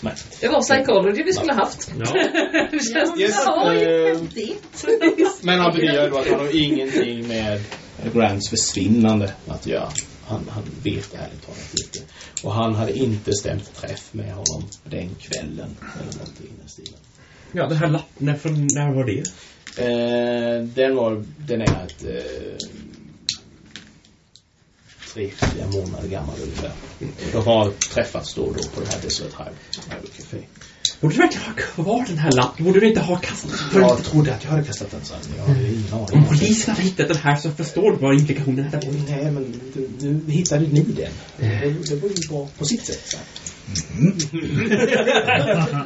Speaker 2: Nej.
Speaker 4: Det var psychology vi skulle haft.
Speaker 3: Ja.
Speaker 4: Det känns
Speaker 2: Yes,
Speaker 8: Ja,
Speaker 2: eh,
Speaker 8: häftigt.
Speaker 2: men han bedyrar då att han har ingenting med Grants försvinnande att göra. Han, han vet ärligt talat inte. Och han hade inte stämt träff med honom den kvällen. Eller någonting i den stilen.
Speaker 3: Ja, den här lappen, när, när var det?
Speaker 2: Eh, den var, den är ett eh, tre, fyra månader gammal ungefär. De har träffats då och då på det här Desert Highway Café.
Speaker 3: Borde du verkligen ha kvar den här lappen? Borde du inte ha kastat
Speaker 2: Jag trodde att jag hade kastat den sen. Jag hade ingen
Speaker 3: Om
Speaker 2: aning.
Speaker 3: polisen hade hittat den här så förstår du vad implikationen är.
Speaker 2: Nej, men du, nu hittade ni den. Det, det var ju bra på sitt sätt. Så.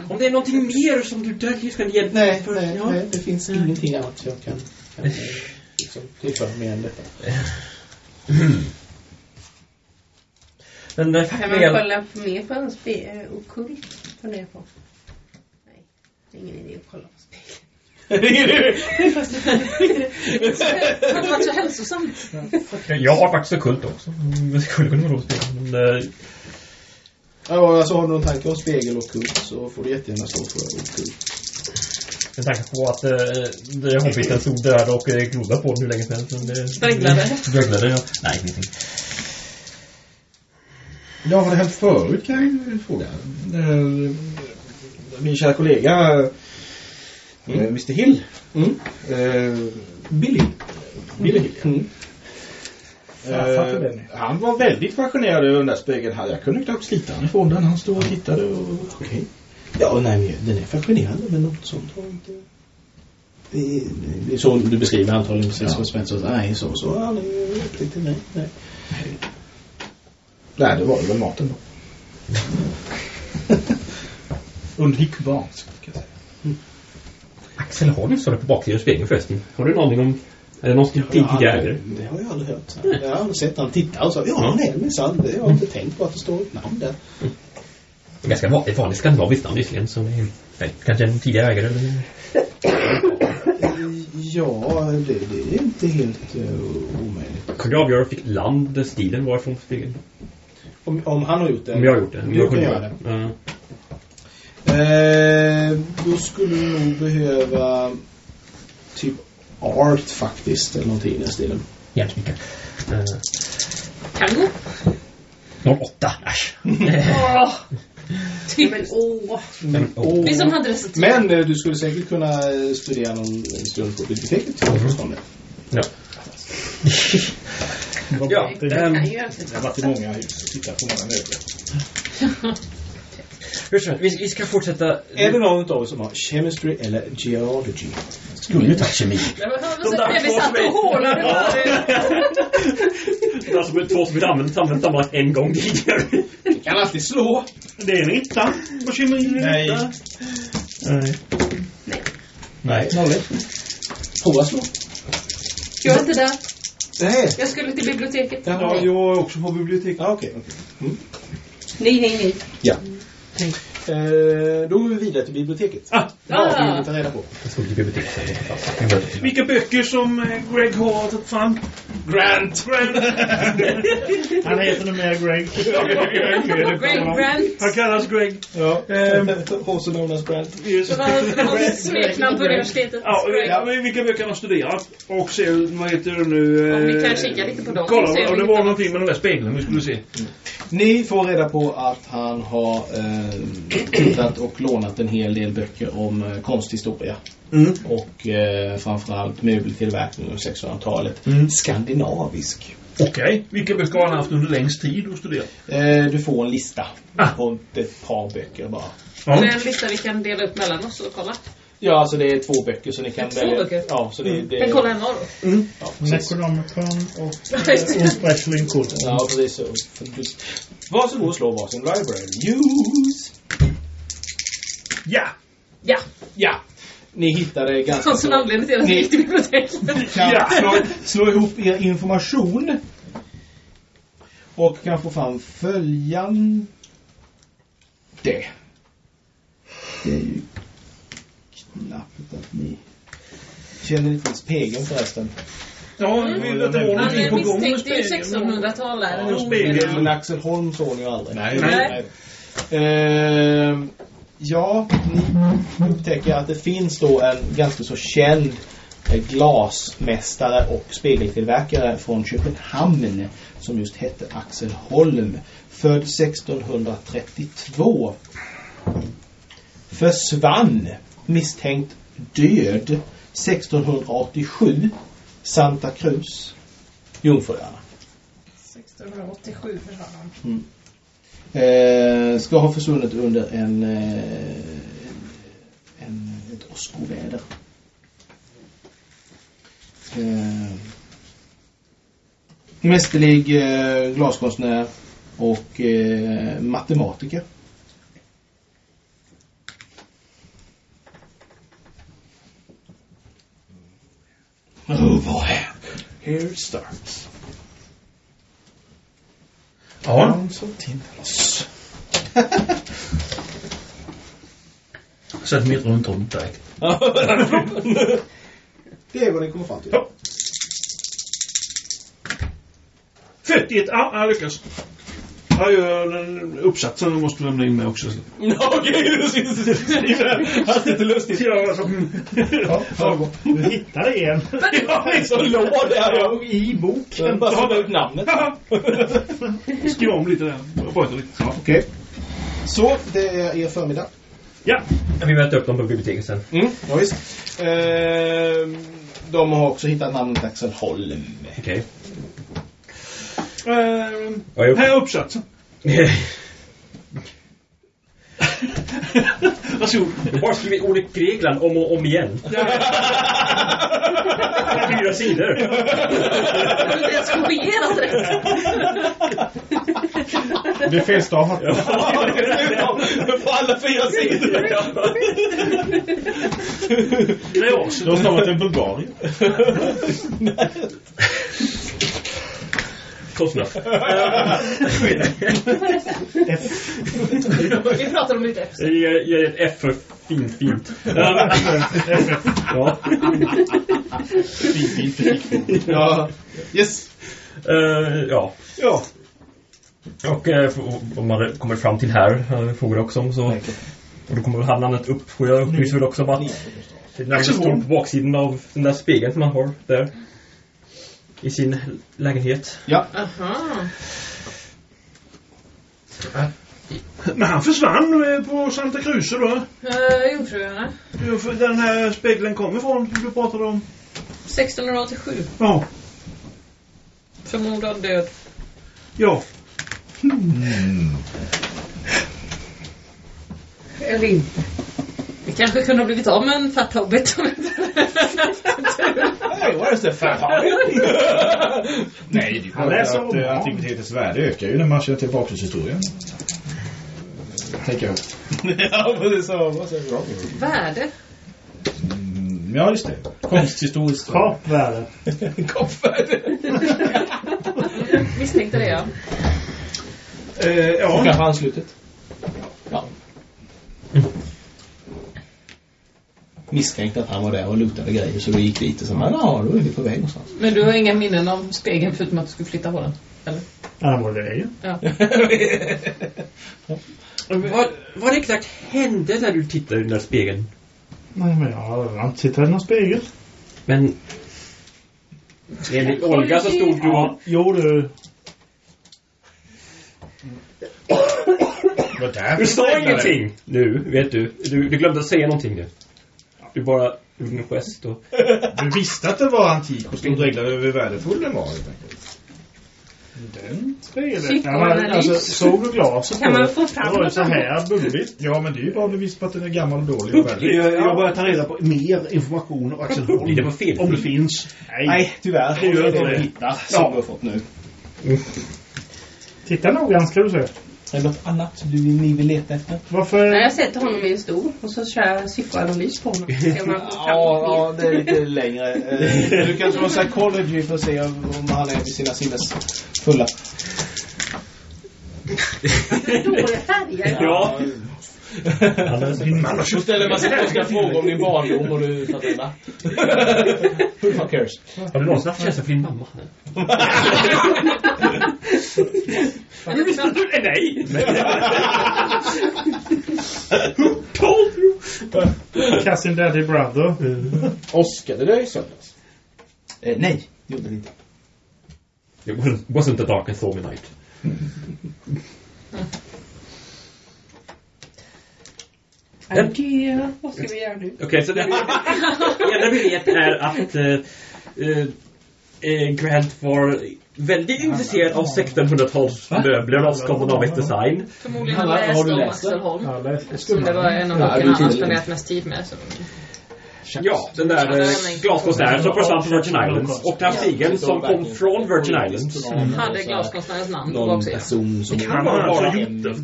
Speaker 3: Om det är någonting mer som du döljer ska ni hjälpa
Speaker 2: Nej,
Speaker 3: för.
Speaker 2: nej,
Speaker 3: ja.
Speaker 2: nej, det finns ingenting annat jag kan, kan eh, liksom, tillföra mer än detta.
Speaker 3: Men eh,
Speaker 8: Kan man kolla på mer på en spe- eh, okult? Funderar på. Nej, det är ingen idé att kolla på spegel.
Speaker 4: Det hade varit så hälsosamt.
Speaker 3: jag har faktiskt okult också. Mm, Det skulle kunna vara roligt. Men
Speaker 2: Ja, alltså har du någon tanke om spegel och kult så får du jättegärna stå för okult.
Speaker 3: med tanke på att eh, det är hobbiten stod där och eh, glodde på den hur länge det-
Speaker 4: Dreglade.
Speaker 3: Dreglade, ja. Nej, ingenting.
Speaker 2: Ja, har det hänt förut kan jag fråga. Eh, Min kära kollega mm. Mr Hill.
Speaker 7: Mm.
Speaker 2: Eh, Billy. Billy Hill.
Speaker 7: Mm.
Speaker 5: För
Speaker 2: Eh,
Speaker 5: den.
Speaker 2: han var väldigt fascinerad över den där spegeln. Jag kunde knappt slita den ifrån den. Han stod och tittade och... Okej. Ja, nej, men den är fascinerande men något sånt har inte... Det är, är så du beskriver antagligen precis
Speaker 7: Ja.
Speaker 2: som Spencer. Nej, så, så. Ja, nej, riktigt, nej, nej. Nej, det var väl maten då.
Speaker 5: Undvikbart. ska jag säga.
Speaker 3: Axel Holm står det på baksidan av spegeln förresten. Har du en aning om... Är det någon som tidigare ägare?
Speaker 2: Det har jag aldrig hört. Jag har aldrig sett han titta och så. Ja, det är minsann. Det har jag inte tänkt på att det står ett namn där.
Speaker 3: Det är ganska vanligt, vanligt skandinaviskt namn visserligen. Så det är, nej, kanske en tidigare ägare eller...
Speaker 2: Ja, det, det är inte helt uh, omöjligt.
Speaker 3: Kunde jag avgöra vilket land stilen var från spegeln?
Speaker 2: Om, om han har gjort det?
Speaker 3: Om jag har gjort det. Om
Speaker 2: Du
Speaker 3: jag
Speaker 2: kan göra det.
Speaker 3: Ja.
Speaker 2: Eh, då skulle du nog behöva typ art faktiskt eller någonting i den stilen.
Speaker 3: Hjärnsmicka. Uh,
Speaker 4: Tango.
Speaker 3: 08. Äsch.
Speaker 4: Åh.
Speaker 8: Men åh.
Speaker 3: Men, åh.
Speaker 4: Vi som hade resultat.
Speaker 2: Men eh, du skulle säkert kunna eh, studera någon en stund på biblioteket. Mm.
Speaker 3: Ja. ja,
Speaker 8: Det kan ju alltid
Speaker 5: Jag har varit i många hus och tittat på många möbler.
Speaker 3: hur vi, vi ska fortsätta...
Speaker 2: Är det någon av er som har chemistry eller geology?
Speaker 6: skulle ju ta kemi.
Speaker 4: Det var vi satt och hånade bara.
Speaker 3: Det är alltså två som vi använt använt sammanlagt en gång tidigare.
Speaker 2: Du kan alltid slå.
Speaker 6: Det är en etta på kemi.
Speaker 2: Nej.
Speaker 6: Nej.
Speaker 2: Nej. Nolligt. Prova slå.
Speaker 4: Är inte där.
Speaker 2: Nej.
Speaker 4: Jag skulle till biblioteket.
Speaker 6: Ja, jag är också på biblioteket.
Speaker 2: Ja, okej. okej.
Speaker 8: Nej, nej, nej.
Speaker 2: Ja. Eh, då går vi vidare till biblioteket.
Speaker 6: Ah,
Speaker 2: Vad vill du ta reda på?
Speaker 6: Vilka böcker som eh, Greg har tagit fram.
Speaker 2: Grant!
Speaker 5: Han heter numera Greg.
Speaker 4: Greg Grant.
Speaker 6: Han kallas Greg.
Speaker 2: Ja.
Speaker 6: Ehm.
Speaker 2: Also known as Grant.
Speaker 6: Yes.
Speaker 4: Det var hans smeknamn på universitetet.
Speaker 6: Ja, ja, men vilka böcker han har studerat. Och se, vad heter det nu?
Speaker 4: Om vi
Speaker 6: eh,
Speaker 4: kan kika lite på dem.
Speaker 6: Kolla,
Speaker 4: om
Speaker 6: och det
Speaker 4: vi
Speaker 6: var någonting med den där spegeln vi skulle se.
Speaker 2: Ni får reda på att han har eh, tittat och lånat en hel del böcker om eh, konsthistoria.
Speaker 6: Mm.
Speaker 2: Och eh, framförallt möbeltillverkning under 1600-talet.
Speaker 6: Mm.
Speaker 2: Skandinavisk.
Speaker 6: Okej. Vilka böcker har han haft under längst tid att studera?
Speaker 2: Eh, du får en lista
Speaker 6: Ah.
Speaker 2: på ett par böcker bara.
Speaker 6: Ja.
Speaker 4: Det är en lista vi kan dela upp mellan oss och kolla.
Speaker 2: Ja, alltså det är två böcker så ni kan
Speaker 4: Två
Speaker 2: välja.
Speaker 4: böcker?
Speaker 2: Ja, så det, det
Speaker 4: Men kolla en var då.
Speaker 2: Ja, precis.
Speaker 5: Necronomicon och Cool.
Speaker 2: Ja, precis så. Varsågod och slå varsin library. Use!
Speaker 6: Ja!
Speaker 4: Ja,
Speaker 2: Ja! Ni hittade ganska
Speaker 4: fanns en anledning till att vi gick till biblioteket.
Speaker 2: kan
Speaker 6: Ja.
Speaker 2: slå, slå ihop er information. Och kan få fram följande. Det. Det är ju knappt att ni känner ni till spegeln förresten.
Speaker 6: Ja, vi vill att det var
Speaker 4: Han
Speaker 6: någonting på gång med
Speaker 4: misstänkte ju
Speaker 6: spegeln.
Speaker 4: 1600-tal där.
Speaker 6: Ja, spegeln.
Speaker 2: Men Axel Holm såg ni ju aldrig.
Speaker 6: Nej.
Speaker 4: Nej.
Speaker 2: Ehm, ja, ni upptäcker att det finns då en ganska så känd eh, glasmästare och spegeltillverkare från Köpenhamn som just hette Axel Holm. Född 1632. Försvann misstänkt död 1687. Santa Cruz. Jungfruöarna.
Speaker 4: 1687 försvann han.
Speaker 2: Eh, ska ha försvunnit under en, eh, en ett åskoväder. Eh, mästerlig eh, glaskonstnär och eh, matematiker. Oh boy. Here it starts.
Speaker 6: Ja. Sätt mitt runt runt direkt.
Speaker 2: Det är vad ni kommer fram till.
Speaker 6: Ja. 41, ja, jag lyckas. Jag gör den uppsatsen och måste lämna in mig också.
Speaker 2: Okej, du skriver den. Hastigt och lustigt.
Speaker 6: Ja, alltså,
Speaker 5: Ja, ja. Du hittade en.
Speaker 2: Ja, så låg där ja.
Speaker 5: I boken.
Speaker 2: Bara skriva ut namnet.
Speaker 6: Skriv om lite där. Sköta lite.
Speaker 2: Okej. Så, det är er förmiddag.
Speaker 6: ja.
Speaker 3: Vi möter upp dem på biblioteket sen.
Speaker 2: Mm, ja, visst. Ehm, de har också hittat namnet Axel Holm.
Speaker 3: Okej. Ja, jo.
Speaker 6: här är uppsatsen. Varsågod.
Speaker 3: Bara skrivit ordet Grekland om och om igen. Fyra sidor.
Speaker 4: Jag inte ens kopierat rätt.
Speaker 5: Det är felstavat.
Speaker 2: På alla fyra sidor.
Speaker 6: Det är oss.
Speaker 5: Du har stavat till Bulgarien.
Speaker 3: Close enough.
Speaker 4: Vi pratar om lite efter.
Speaker 3: Jag ger ett F för fint, fint. Ja.
Speaker 2: Ja. Yes.
Speaker 3: Eh, ja.
Speaker 2: Ja.
Speaker 3: Och eh, om man kommer fram till här, uh, frågar också om så... Och då kommer namnet upp. Och jag upplyser väl också om att det namnet står på baksidan av den där spegeln som man har där. I sin lägenhet.
Speaker 2: Ja.
Speaker 4: Aha.
Speaker 6: Men han försvann eh, på Santa Cruz då.
Speaker 4: Uh, Jungfruöarna.
Speaker 6: Den här spegeln kommer ifrån, som du pratade om.
Speaker 4: 1687.
Speaker 6: Ja.
Speaker 4: Förmodad död.
Speaker 6: Ja.
Speaker 8: Eller inte.
Speaker 4: Vi kanske kunde ha blivit av med en fat hobbit.
Speaker 2: What is the fat hobbit?
Speaker 7: Nej, det är
Speaker 5: läser
Speaker 7: att eh, antikvitetens värde ökar ju när man känner till bakgrundshistorien. Tänker jag.
Speaker 2: ja. Vad säger du?
Speaker 4: Värde.
Speaker 7: Mm, ja, just det. Konsthistoriskt.
Speaker 5: Kapvärde.
Speaker 2: Koppvärde.
Speaker 4: Misstänkte det, ja.
Speaker 6: Eh,
Speaker 2: Ja.
Speaker 6: ja.
Speaker 2: Kanske anslutet. Ja. Misstänkte att han var där och lutade grejer så vi gick dit och sa ja, då är vi på väg någonstans.
Speaker 4: Men du har inga minnen om spegeln förutom att du skulle flytta på den? Eller?
Speaker 5: Ja, han var det ju.
Speaker 4: Ja.
Speaker 3: Vad, vad exakt hände när du tittade i den där spegeln?
Speaker 5: Nej, men jag har inte tittat i någon spegel.
Speaker 3: Men... Enligt Olga så stod du och...
Speaker 5: Jo, du.
Speaker 7: Vad där
Speaker 3: Du sa ingenting nu, vet du. Du, du glömde säga någonting nu. Du bara gjorde en gest och...
Speaker 7: Du visste att det var antik och stod reglade över hur värdefull den var helt enkelt.
Speaker 5: Den spegeln.
Speaker 8: Shit,
Speaker 5: Ja, alltså, såg du glaset
Speaker 8: Kan man
Speaker 5: det?
Speaker 8: få fram
Speaker 5: Det var så här bubbligt.
Speaker 7: Ja, men det är ju bara om du visste på att den är gammal och dålig och.
Speaker 6: Jag, jag börjar ta reda på mer information om Axel Holm.
Speaker 3: Det på fel?
Speaker 6: Om det finns.
Speaker 2: Nej, tyvärr.
Speaker 5: Det gör inte
Speaker 2: det.
Speaker 5: det.
Speaker 2: vi hittar som
Speaker 6: Ja.
Speaker 2: du har fått nu.
Speaker 5: Titta noggrant ska du se.
Speaker 2: Är det något annat du, ni vill leta efter?
Speaker 5: Varför?
Speaker 8: Nej, jag sätter honom i en stol och så kör jag sifferanalys på honom.
Speaker 2: Ja, det är lite längre. Eh, Du kan slå psychology för att se om han är vid sina sinnes fulla.
Speaker 8: Dåliga färger.
Speaker 3: Ja.
Speaker 2: Då ställer man sig konstiga frågor om din barndom och du fattar va? Who fuck cares?
Speaker 3: Har du någonsin haft känsla för din mamma? Nej! Told you!
Speaker 5: Cousin Daddy Brother.
Speaker 7: Åskade det i söndags?
Speaker 2: Eh, nej, det gjorde det inte.
Speaker 3: It wasn't, wasn't a dark and stormy night.
Speaker 8: Adjö. Vad ska vi göra nu?
Speaker 3: Okej, så det, enda vi vet är att eh, eh, eh, Grant var väldigt intresserad av 1600-talsmöbler av skandinavisk design.
Speaker 4: Förmodligen har läst om Axel Holm. Det var en av böckerna han spenderat mest tid med. Så.
Speaker 3: Ja, den där eh, glaskonstnären som försvann från Virgin Islands. Och den här stigen som kom från Virgin Islands.
Speaker 4: Hade glaskonstnärens namn på baksidan.
Speaker 3: Det kan bara vara,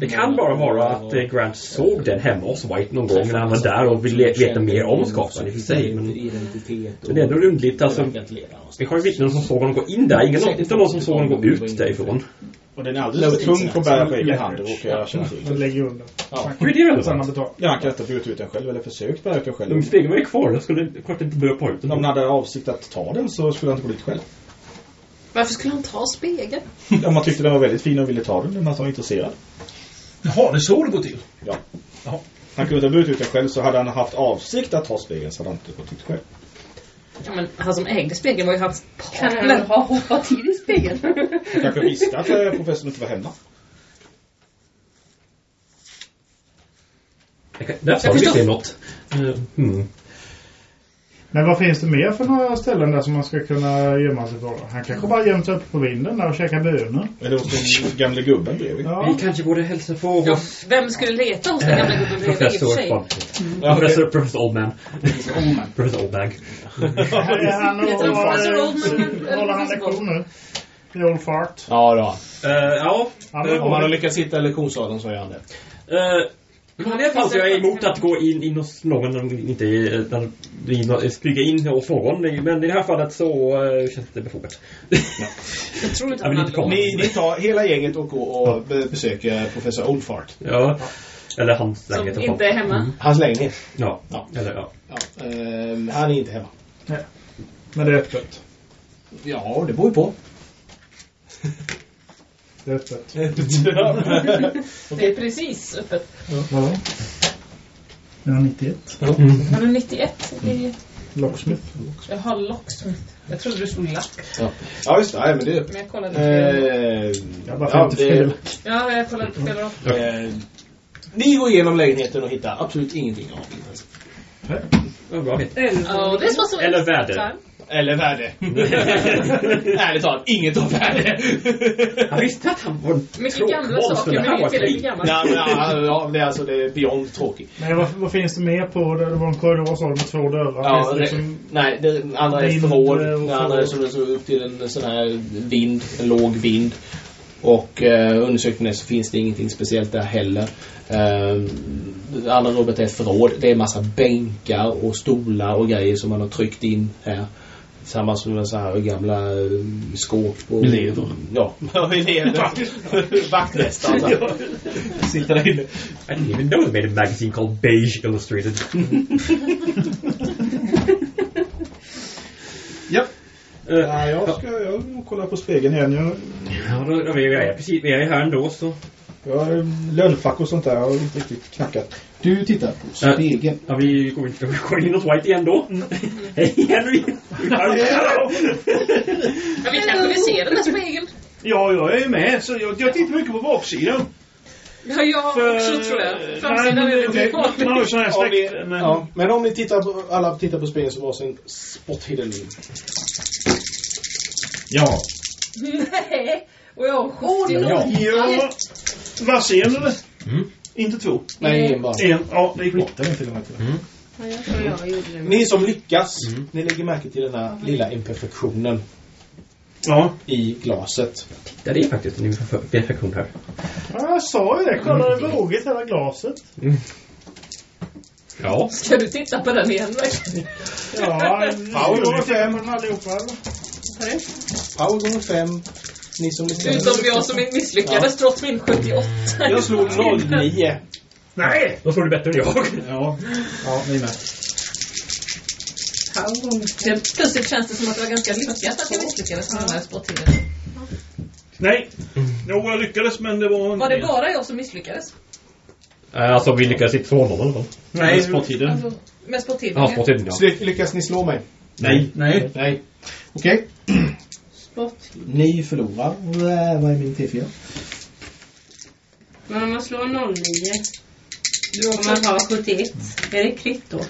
Speaker 3: det kan bara vara att eh, Grant såg den hemma hos White någon gång när han var där och ville veta mer om skaparen i och för sig. Men, men det är ändå underligt alltså. Vi har ju vittnen som såg honom gå in där. Ingen, inte någon som såg honom gå ut därifrån.
Speaker 7: Och den är alldeles för tung för att bära på egen hand, det råkar jag känna
Speaker 5: Den
Speaker 7: till.
Speaker 5: lägger undan.
Speaker 3: Hur är det relevant?
Speaker 7: Ja, han kan inte ha burit ut den själv eller försökt bära ut den själv.
Speaker 3: Men spegeln var ju kvar. Jag skulle klart inte börja på ut
Speaker 7: Om han
Speaker 3: den.
Speaker 7: hade avsikt att ta den så skulle han inte gå dit själv.
Speaker 4: Varför skulle han ta spegeln?
Speaker 7: Om man tyckte den var väldigt fin och ville ta den, men han var intresserad.
Speaker 6: Jaha, det är så det går till.
Speaker 7: Ja.
Speaker 6: Jaha.
Speaker 7: Han kunde inte ha burit ut den själv så hade han haft avsikt att ta spegeln så hade han inte gått dit själv.
Speaker 4: Ja, men han som ägde spegeln var ju hans
Speaker 8: Kan han
Speaker 4: partner.
Speaker 8: ha hoppat till i spegeln?
Speaker 7: Han kanske visste att eh, professorn inte var hemma.
Speaker 3: Jag kan- Där sa vi se något. Hmm.
Speaker 5: Men vad finns det mer för några ställen där som man ska kunna gömma sig på? Han kanske bara gömt sig uppe på vinden där och käkar bönor.
Speaker 7: Eller hos den gamle gubben bredvid.
Speaker 5: Ja.
Speaker 3: Vi kanske borde hälsa på
Speaker 4: Ja, vem skulle leta hos den gamla gubben bredvid
Speaker 3: professor...
Speaker 4: sig?
Speaker 3: Ja, professor, professor Oldman. Professor Oldbag.
Speaker 5: Han
Speaker 4: Professor Oldman
Speaker 5: håller han
Speaker 4: Professor
Speaker 5: lektion nu. I Old Fart.
Speaker 2: Ja, då.
Speaker 3: Eh, ja.
Speaker 2: Om han har lyckats hitta lektionssalen så gör han det.
Speaker 3: Uh, I vanliga fall så är jag emot att gå in, in hos någon, om inte eh, där- in, smyga in hos någon. Men i det här fallet så uh, känns det befogat.
Speaker 4: Jag tror inte
Speaker 3: Jag vill
Speaker 4: han
Speaker 3: inte
Speaker 4: hade
Speaker 3: komma.
Speaker 2: Ni, ni tar hela gänget och går och be- besöker professor Oldfart.
Speaker 3: Ja. Eller hans
Speaker 4: Som
Speaker 3: lägenhet.
Speaker 4: inte är hemma.
Speaker 2: Hans lägenhet.
Speaker 3: Ja.
Speaker 2: Ja.
Speaker 3: Eller ja.
Speaker 2: Ja, ehm, han är inte hemma.
Speaker 5: Men det är öppet.
Speaker 2: Ja, det beror ju på.
Speaker 5: Det är öppet.
Speaker 4: Det är precis öppet.
Speaker 5: Vadå? 191.
Speaker 4: Han är 91. Det är...
Speaker 5: Locksmith.
Speaker 4: Jag har locksmith. Jag trodde du stod lack.
Speaker 2: ja. ja, just det. Nej, men det...
Speaker 4: Men jag kollade.
Speaker 2: Eh,
Speaker 5: Jag bara
Speaker 2: ja,
Speaker 5: fel.
Speaker 4: Ja, jag kollade fel rad.
Speaker 2: Eh, ni går igenom lägenheten och hittar absolut ingenting av intresse.
Speaker 4: Oh, this was
Speaker 3: Eller
Speaker 4: time.
Speaker 13: Eller värde. Ärligt talat, inget av värde.
Speaker 3: Jag visste att han var en
Speaker 4: Mycket gamla saker, men
Speaker 3: var
Speaker 4: tillräckligt
Speaker 3: skit.
Speaker 4: gammal.
Speaker 13: ja, men, ja, det är alltså det är beyond tråkigt.
Speaker 5: Men vad, vad finns det mer på? Det var en korridor sa du med två dörrar.
Speaker 13: Ja,
Speaker 5: det
Speaker 13: det,
Speaker 5: liksom,
Speaker 13: nej, det andra är förråd. Det andra är som det såg upp till en sån här vind, en låg vind. Och eh, undersökningen så finns det ingenting speciellt där heller. Eh, det andra rummet är ett förråd. Det är massa bänkar och stolar och grejer som man har tryckt in här. Tillsammans med så här gamla eh, skåp och...
Speaker 7: Elever.
Speaker 13: Ja, elever. Vaktmästare. alltså. Sitter där inne.
Speaker 3: I didn't even know they made a magazine called Beige Illustrated.
Speaker 7: Ja.
Speaker 2: Ja, jag ska jag kolla på spegeln igen. Jag,
Speaker 3: Ja, då, då, vi är precis, vi är här ändå så.
Speaker 2: jag har lönnfack och sånt där. Jag har inte riktigt knackat.
Speaker 7: Du tittar på spegeln.
Speaker 3: Ja, vi går, in- vi går in hos White igen då. Hej Henry!
Speaker 4: Ja, vi kanske vill se den där spegeln.
Speaker 6: Ja, jag är med. Så jag, jag tittar mycket på baksidan.
Speaker 4: Ja, jag
Speaker 6: För-
Speaker 4: också tror jag.
Speaker 6: Nej,
Speaker 4: Framsidan
Speaker 6: men
Speaker 4: är okay.
Speaker 6: Man har ju här släkter. Men...
Speaker 2: ja, men om ni tittar på, alla tittar på spegeln så varsin spot hidden in.
Speaker 6: Ja.
Speaker 4: Nej. Och jag har
Speaker 3: Ja.
Speaker 6: Ja. Varsin eller?
Speaker 3: Mm.
Speaker 6: Inte två.
Speaker 2: Nej, en bara.
Speaker 6: En. Ja, det gick bra.
Speaker 2: Den till och med.
Speaker 8: Ja, jag tror jag gjorde det.
Speaker 2: Ni som lyckas,
Speaker 3: Mm.
Speaker 2: ni lägger märke till den här lilla imperfektionen
Speaker 6: Ja.
Speaker 2: i glaset.
Speaker 3: Ja, det är faktiskt en infektion här.
Speaker 5: ja, jag sa ju det. Kolla över våget hela glaset.
Speaker 3: Ja.
Speaker 4: Ska du titta på den igen verkligen?
Speaker 5: Ja,
Speaker 2: Power gånger fem.
Speaker 5: Allihopa. Eller?
Speaker 2: Power gånger fem. Ni som lyckas.
Speaker 4: Utom jag som misslyckades trots min 78.
Speaker 2: Jag slog 09.
Speaker 6: Nej!
Speaker 3: Då slår du bättre än jag.
Speaker 2: Ja, ja ni med.
Speaker 4: Plötsligt känns det som att det var ganska lyckat att jag misslyckades med den här sporttiden.
Speaker 6: Nej. Jo, jag lyckades men det var...
Speaker 4: Var det bara jag som misslyckades?
Speaker 3: Eh, Alltså, vi lyckades inte slå någon eller
Speaker 6: Nej,
Speaker 7: Sporttiden.
Speaker 4: Alltså, med sporttiden?
Speaker 3: Ja, sporttiden ja.
Speaker 2: Lyckas ni slå mig?
Speaker 7: Nej. Nej.
Speaker 2: Nej.
Speaker 7: Okej.
Speaker 8: Spott.
Speaker 7: Ni förlorar. Äh, Vad är min T4?
Speaker 8: Men om man slår 09.
Speaker 4: Du
Speaker 8: Om man har 71. Är det kritt då?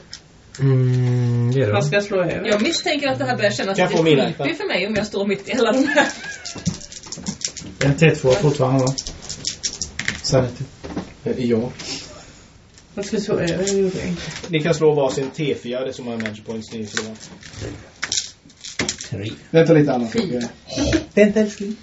Speaker 3: Mm, det är
Speaker 8: Man
Speaker 3: det.
Speaker 8: ska slå över.
Speaker 4: Jag misstänker att det här börjar kännas
Speaker 2: Kan jag
Speaker 4: lite
Speaker 2: få mina?
Speaker 4: creepy för mig om jag står mitt i hela de här.
Speaker 5: En T2 fortfarande va? Sanity.
Speaker 2: Eh, Ja.
Speaker 8: Man ska slå över. det gjorde jag inte.
Speaker 2: Ni kan slå varsin T4, det är som har magic points ni förlorar.
Speaker 3: Tre.
Speaker 7: Vänta lite Anna.
Speaker 4: Fyra.
Speaker 7: Vänta älskling.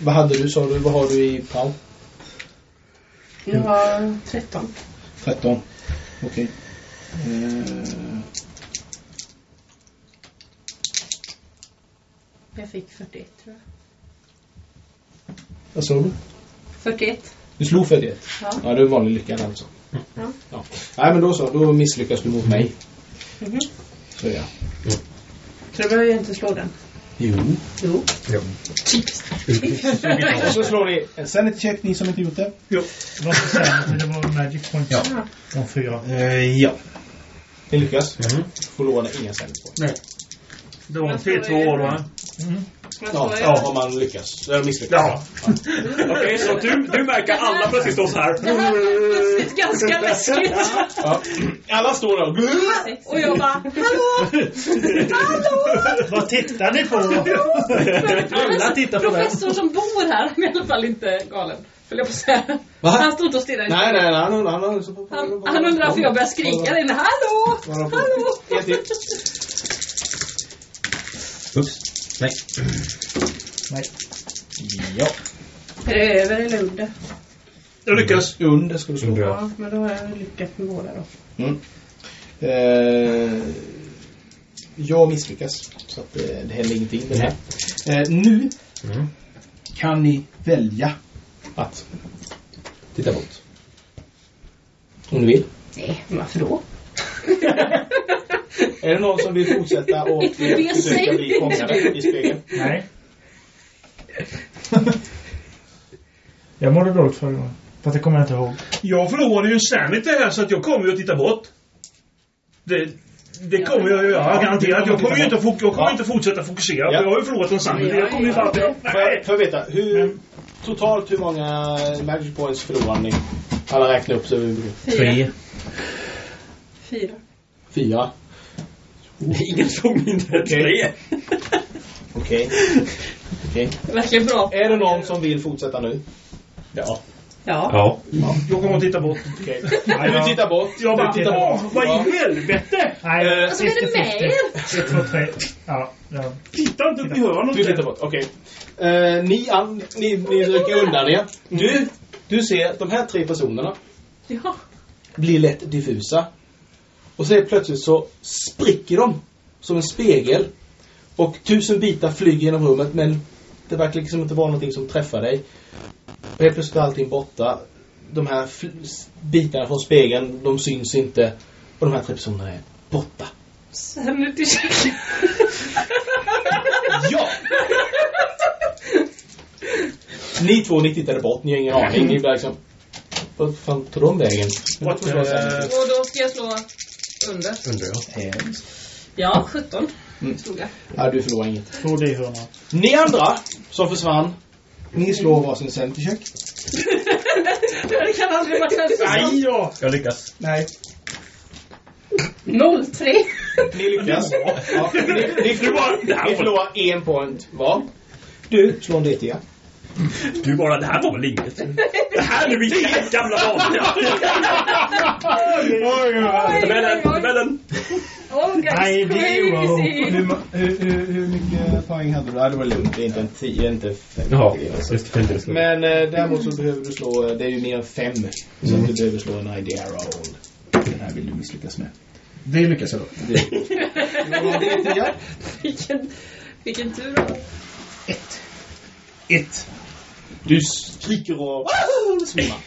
Speaker 2: Vad hade du sa du? Vad har du i Pau?
Speaker 8: Jag har 13.
Speaker 7: 13. Okej. Eh,
Speaker 8: Jag fick 41 tror jag.
Speaker 2: Vad sa du?
Speaker 8: 41.
Speaker 2: Du slog 41?
Speaker 8: Ja.
Speaker 2: Ja, det är vanlig lyckad alltså.
Speaker 8: Ja.
Speaker 2: ja. Nej, men då så. Då misslyckas du mot mig.
Speaker 8: Mhm.
Speaker 2: Så ja.
Speaker 8: Så då behöver jag inte slå den.
Speaker 2: Jo.
Speaker 8: Jo.
Speaker 2: Och så slår ni
Speaker 7: en sanity check, ni som inte gjort det.
Speaker 5: Jo. Det var sanity, det var magic points.
Speaker 7: Ja.
Speaker 5: De fyra.
Speaker 7: Eh, ja.
Speaker 2: Ni lyckas. Förlorar inga sanity points.
Speaker 6: Nej. Det var en T2 va?
Speaker 2: Ja, ja, om man lyckas. Eller misslyckas.
Speaker 6: Ja.
Speaker 3: Okej, så du, du märker alla plötsligt står så här.
Speaker 4: Det här var plötsligt ganska läskigt.
Speaker 2: Ja. Alla står där och...
Speaker 4: Och jag bara, hallå! Hallå!
Speaker 5: Vad tittar ni på? Alla tittar på den.
Speaker 4: Professorn som bor här, är i alla fall inte galen. Höll jag på att säga.
Speaker 2: Va?
Speaker 4: Han står inte och stirrar.
Speaker 2: Nej, nej, nej. Han, han, han,
Speaker 4: Han, han undrar varför jag börjar skrika. Hallå! Hallå!
Speaker 3: Ups. Nej.
Speaker 5: Nej.
Speaker 2: Ja.
Speaker 8: Är det över eller under?
Speaker 6: Jag lyckas.
Speaker 7: Under ska du slå.
Speaker 8: Ja, men då har jag lyckats med båda då.
Speaker 7: Mm.
Speaker 2: Eh, jag misslyckas. Så att det, det händer ingenting med det här.
Speaker 7: Eh, nu
Speaker 3: Mm.
Speaker 7: kan ni välja.
Speaker 2: Att titta bort. Om du vill.
Speaker 8: Nej, varför då?
Speaker 2: Är det någon som vill fortsätta och försöka bli fångade i spegeln?
Speaker 5: Nej. jag mådde dåligt förra gången. Fast det kommer jag inte ihåg.
Speaker 6: Jag förlorade ju en sanity här så att jag kommer ju att titta bort. Det, Det kommer jag att göra, garanterat. Jag kommer ju inte, fok- jag kommer inte fortsätta fokusera.
Speaker 2: Ja.
Speaker 6: För jag har ju förlorat en sanning. Jag kommer ju fram till...
Speaker 2: Får jag, veta, hur, totalt hur många Magic Points förlorar ni? Alla räknar upp så vi
Speaker 3: Tre.
Speaker 8: Fyra.
Speaker 2: Fyra.
Speaker 3: Ingen slog mindre än tre.
Speaker 2: Okej. Okej.
Speaker 4: Verkligen bra.
Speaker 2: Är det någon som vill fortsätta nu?
Speaker 3: Ja.
Speaker 8: Ja.
Speaker 3: Ja.
Speaker 6: Jag kommer att titta bort.
Speaker 2: Okej.
Speaker 5: Nej,
Speaker 2: Du tittar bort.
Speaker 6: Jag bara,
Speaker 2: Du tittar
Speaker 6: åh,
Speaker 2: bort.
Speaker 6: vad i helvete!
Speaker 5: Nej,
Speaker 2: Eh,
Speaker 4: Vad är det med er?
Speaker 5: 1, 2, 3. Ja, ja.
Speaker 6: Titta inte upp i hörnet.
Speaker 2: Du tittar bort, okej. Eh, ni, an, ni, ni rycker undan er. Du, du ser de här tre personerna
Speaker 8: Ja.
Speaker 2: blir lätt diffusa. Och så plötsligt så spricker de som en spegel. Och tusen bitar flyger genom rummet men det verkar liksom inte vara någonting som träffar dig. Och helt plötsligt är allting borta. De här bitarna från spegeln, de syns inte. Och de här tre personerna är borta.
Speaker 8: Sanity check.
Speaker 2: Ja! Ni två, ni tittade bort, ni har ingen aning. Ni bara liksom... Vad fan tog de vägen? Sanity.
Speaker 4: Och då ska jag slå under.
Speaker 3: Undrar jag.
Speaker 4: Ja, 17
Speaker 2: Mm.
Speaker 4: slog jag.
Speaker 2: Ja, du förlorar inget.
Speaker 5: 2 D100.
Speaker 2: Ni andra som försvann.
Speaker 7: Ni slår varsin sanity check.
Speaker 4: Det kan aldrig vara en säsong.
Speaker 6: Nej, ja.
Speaker 3: Jag lyckas.
Speaker 7: Nej.
Speaker 8: 03.
Speaker 2: Ni lyckas. Ja, ni, ni, förlorar, ni förlorar en point var.
Speaker 7: Du slår en D10.
Speaker 3: Du bara, det här var väl inget? Det här är mitt gamla vanliga.
Speaker 8: Oh, guys,
Speaker 5: Nej, det är.
Speaker 7: Hur, hur, hur, hur mycket poäng hade du?
Speaker 2: Ja, det var lugnt. Det är inte en tio, inte fem.
Speaker 3: Jaha, just det. det.
Speaker 2: Men eh, däremot så behöver du slå, det är ju mer än fem. Så att du behöver slå en idea roll.
Speaker 7: Den här vill du misslyckas med. Det lyckas jag då.
Speaker 2: D10.
Speaker 4: Vilken, vilken tur då.
Speaker 7: Ett.
Speaker 2: Du skriker och svimmar.